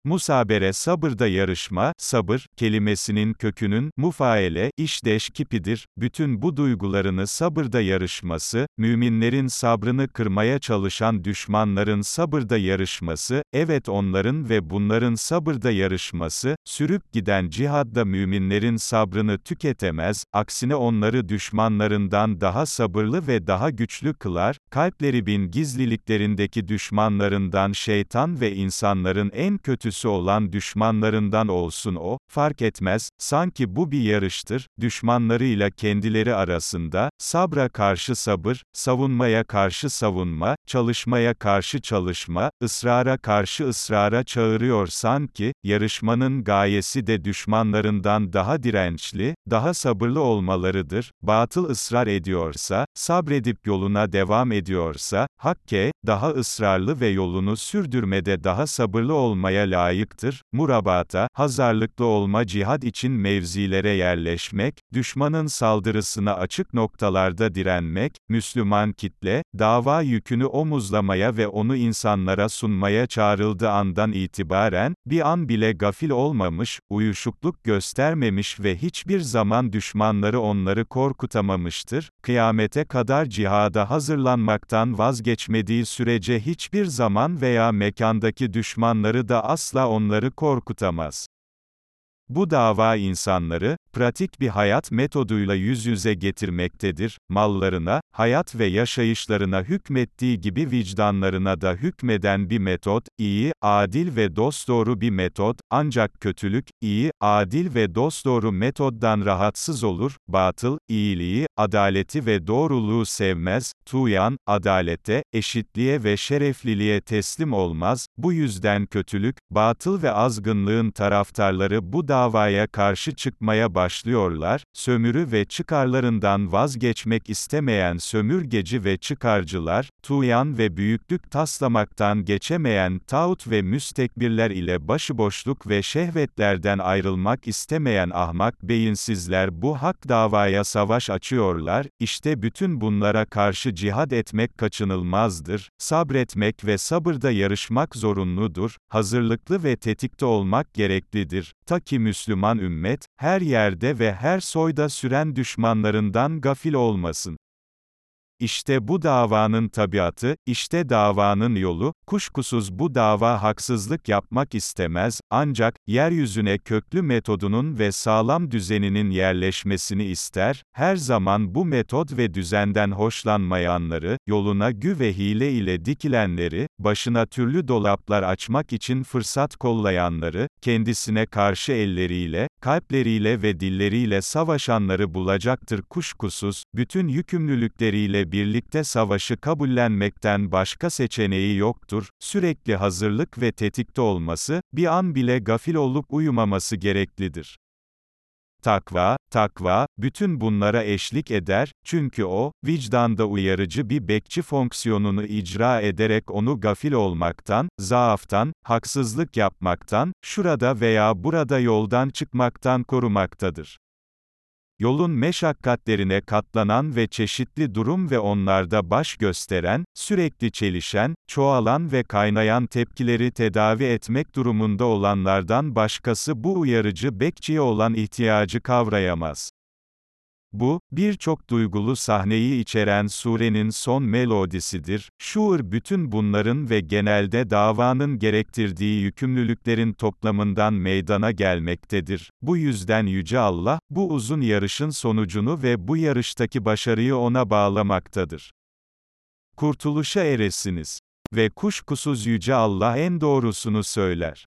Musabere sabırda yarışma, sabır, kelimesinin kökünün, mufaele, işdeş kipidir, bütün bu duygularını sabırda yarışması, müminlerin sabrını kırmaya çalışan düşmanların sabırda yarışması, evet onların ve bunların sabırda yarışması, sürüp giden cihadda müminlerin sabrını tüketemez, aksine onları düşmanlarından daha sabırlı ve daha güçlü kılar, kalpleri bin gizliliklerindeki düşmanlarından şeytan ve insanların en kötü kötüsü olan düşmanlarından olsun o, fark etmez, sanki bu bir yarıştır, düşmanlarıyla kendileri arasında, sabra karşı sabır, savunmaya karşı savunma, çalışmaya karşı çalışma, ısrara karşı ısrara çağırıyor sanki, yarışmanın gayesi de düşmanlarından daha dirençli, daha sabırlı olmalarıdır, batıl ısrar ediyorsa, sabredip yoluna devam ediyorsa, hakke, daha ısrarlı ve yolunu sürdürmede daha sabırlı olmaya layık layıktır, murabata, hazırlıklı olma cihad için mevzilere yerleşmek, düşmanın saldırısına açık noktalarda direnmek, Müslüman kitle, dava yükünü omuzlamaya ve onu insanlara sunmaya çağrıldığı andan itibaren, bir an bile gafil olmamış, uyuşukluk göstermemiş ve hiçbir zaman düşmanları onları korkutamamıştır, kıyamete kadar cihada hazırlanmaktan vazgeçmediği sürece hiçbir zaman veya mekandaki düşmanları da asla onları korkutamaz. Bu dava insanları, pratik bir hayat metoduyla yüz yüze getirmektedir, mallarına, hayat ve yaşayışlarına hükmettiği gibi vicdanlarına da hükmeden bir metot, iyi, adil ve dosdoğru bir metot, ancak kötülük, iyi, adil ve dosdoğru metoddan rahatsız olur, batıl, iyiliği, adaleti ve doğruluğu sevmez, tuyan, adalete, eşitliğe ve şerefliliğe teslim olmaz, bu yüzden kötülük, batıl ve azgınlığın taraftarları bu davaya karşı çıkmaya başlıyorlar, sömürü ve çıkarlarından vazgeçmek istemeyen sömürgeci ve çıkarcılar, tuyan ve büyüklük taslamaktan geçemeyen tağut ve müstekbirler ile başıboşluk ve şehvetlerden ayrılmak istemeyen ahmak beyinsizler bu hak davaya savaş açıyorlar, işte bütün bunlara karşı cihad etmek kaçınılmazdır, sabretmek ve sabırda yarışmak zorunludur, hazırlıklı ve tetikte olmak gereklidir, ta ki Müslüman ümmet, her yerde ve her soyda süren düşmanlarından gafil olmasın. İşte bu davanın tabiatı, işte davanın yolu, kuşkusuz bu dava haksızlık yapmak istemez, ancak, yeryüzüne köklü metodunun ve sağlam düzeninin yerleşmesini ister, her zaman bu metod ve düzenden hoşlanmayanları, yoluna gü ve hile ile dikilenleri, başına türlü dolaplar açmak için fırsat kollayanları, kendisine karşı elleriyle, kalpleriyle ve dilleriyle savaşanları bulacaktır. Kuşkusuz, bütün yükümlülükleriyle birlikte savaşı kabullenmekten başka seçeneği yoktur, sürekli hazırlık ve tetikte olması, bir an bile gafil olup uyumaması gereklidir. Takva, takva, bütün bunlara eşlik eder, çünkü o, vicdanda uyarıcı bir bekçi fonksiyonunu icra ederek onu gafil olmaktan, zaaftan, haksızlık yapmaktan, şurada veya burada yoldan çıkmaktan korumaktadır. Yolun meşakkatlerine katlanan ve çeşitli durum ve onlarda baş gösteren, sürekli çelişen, çoğalan ve kaynayan tepkileri tedavi etmek durumunda olanlardan başkası bu uyarıcı bekçiye olan ihtiyacı kavrayamaz. Bu, birçok duygulu sahneyi içeren surenin son melodisidir. Şuur bütün bunların ve genelde davanın gerektirdiği yükümlülüklerin toplamından meydana gelmektedir. Bu yüzden Yüce Allah, bu uzun yarışın sonucunu ve bu yarıştaki başarıyı ona bağlamaktadır. Kurtuluşa eresiniz. Ve kuşkusuz Yüce Allah en doğrusunu söyler.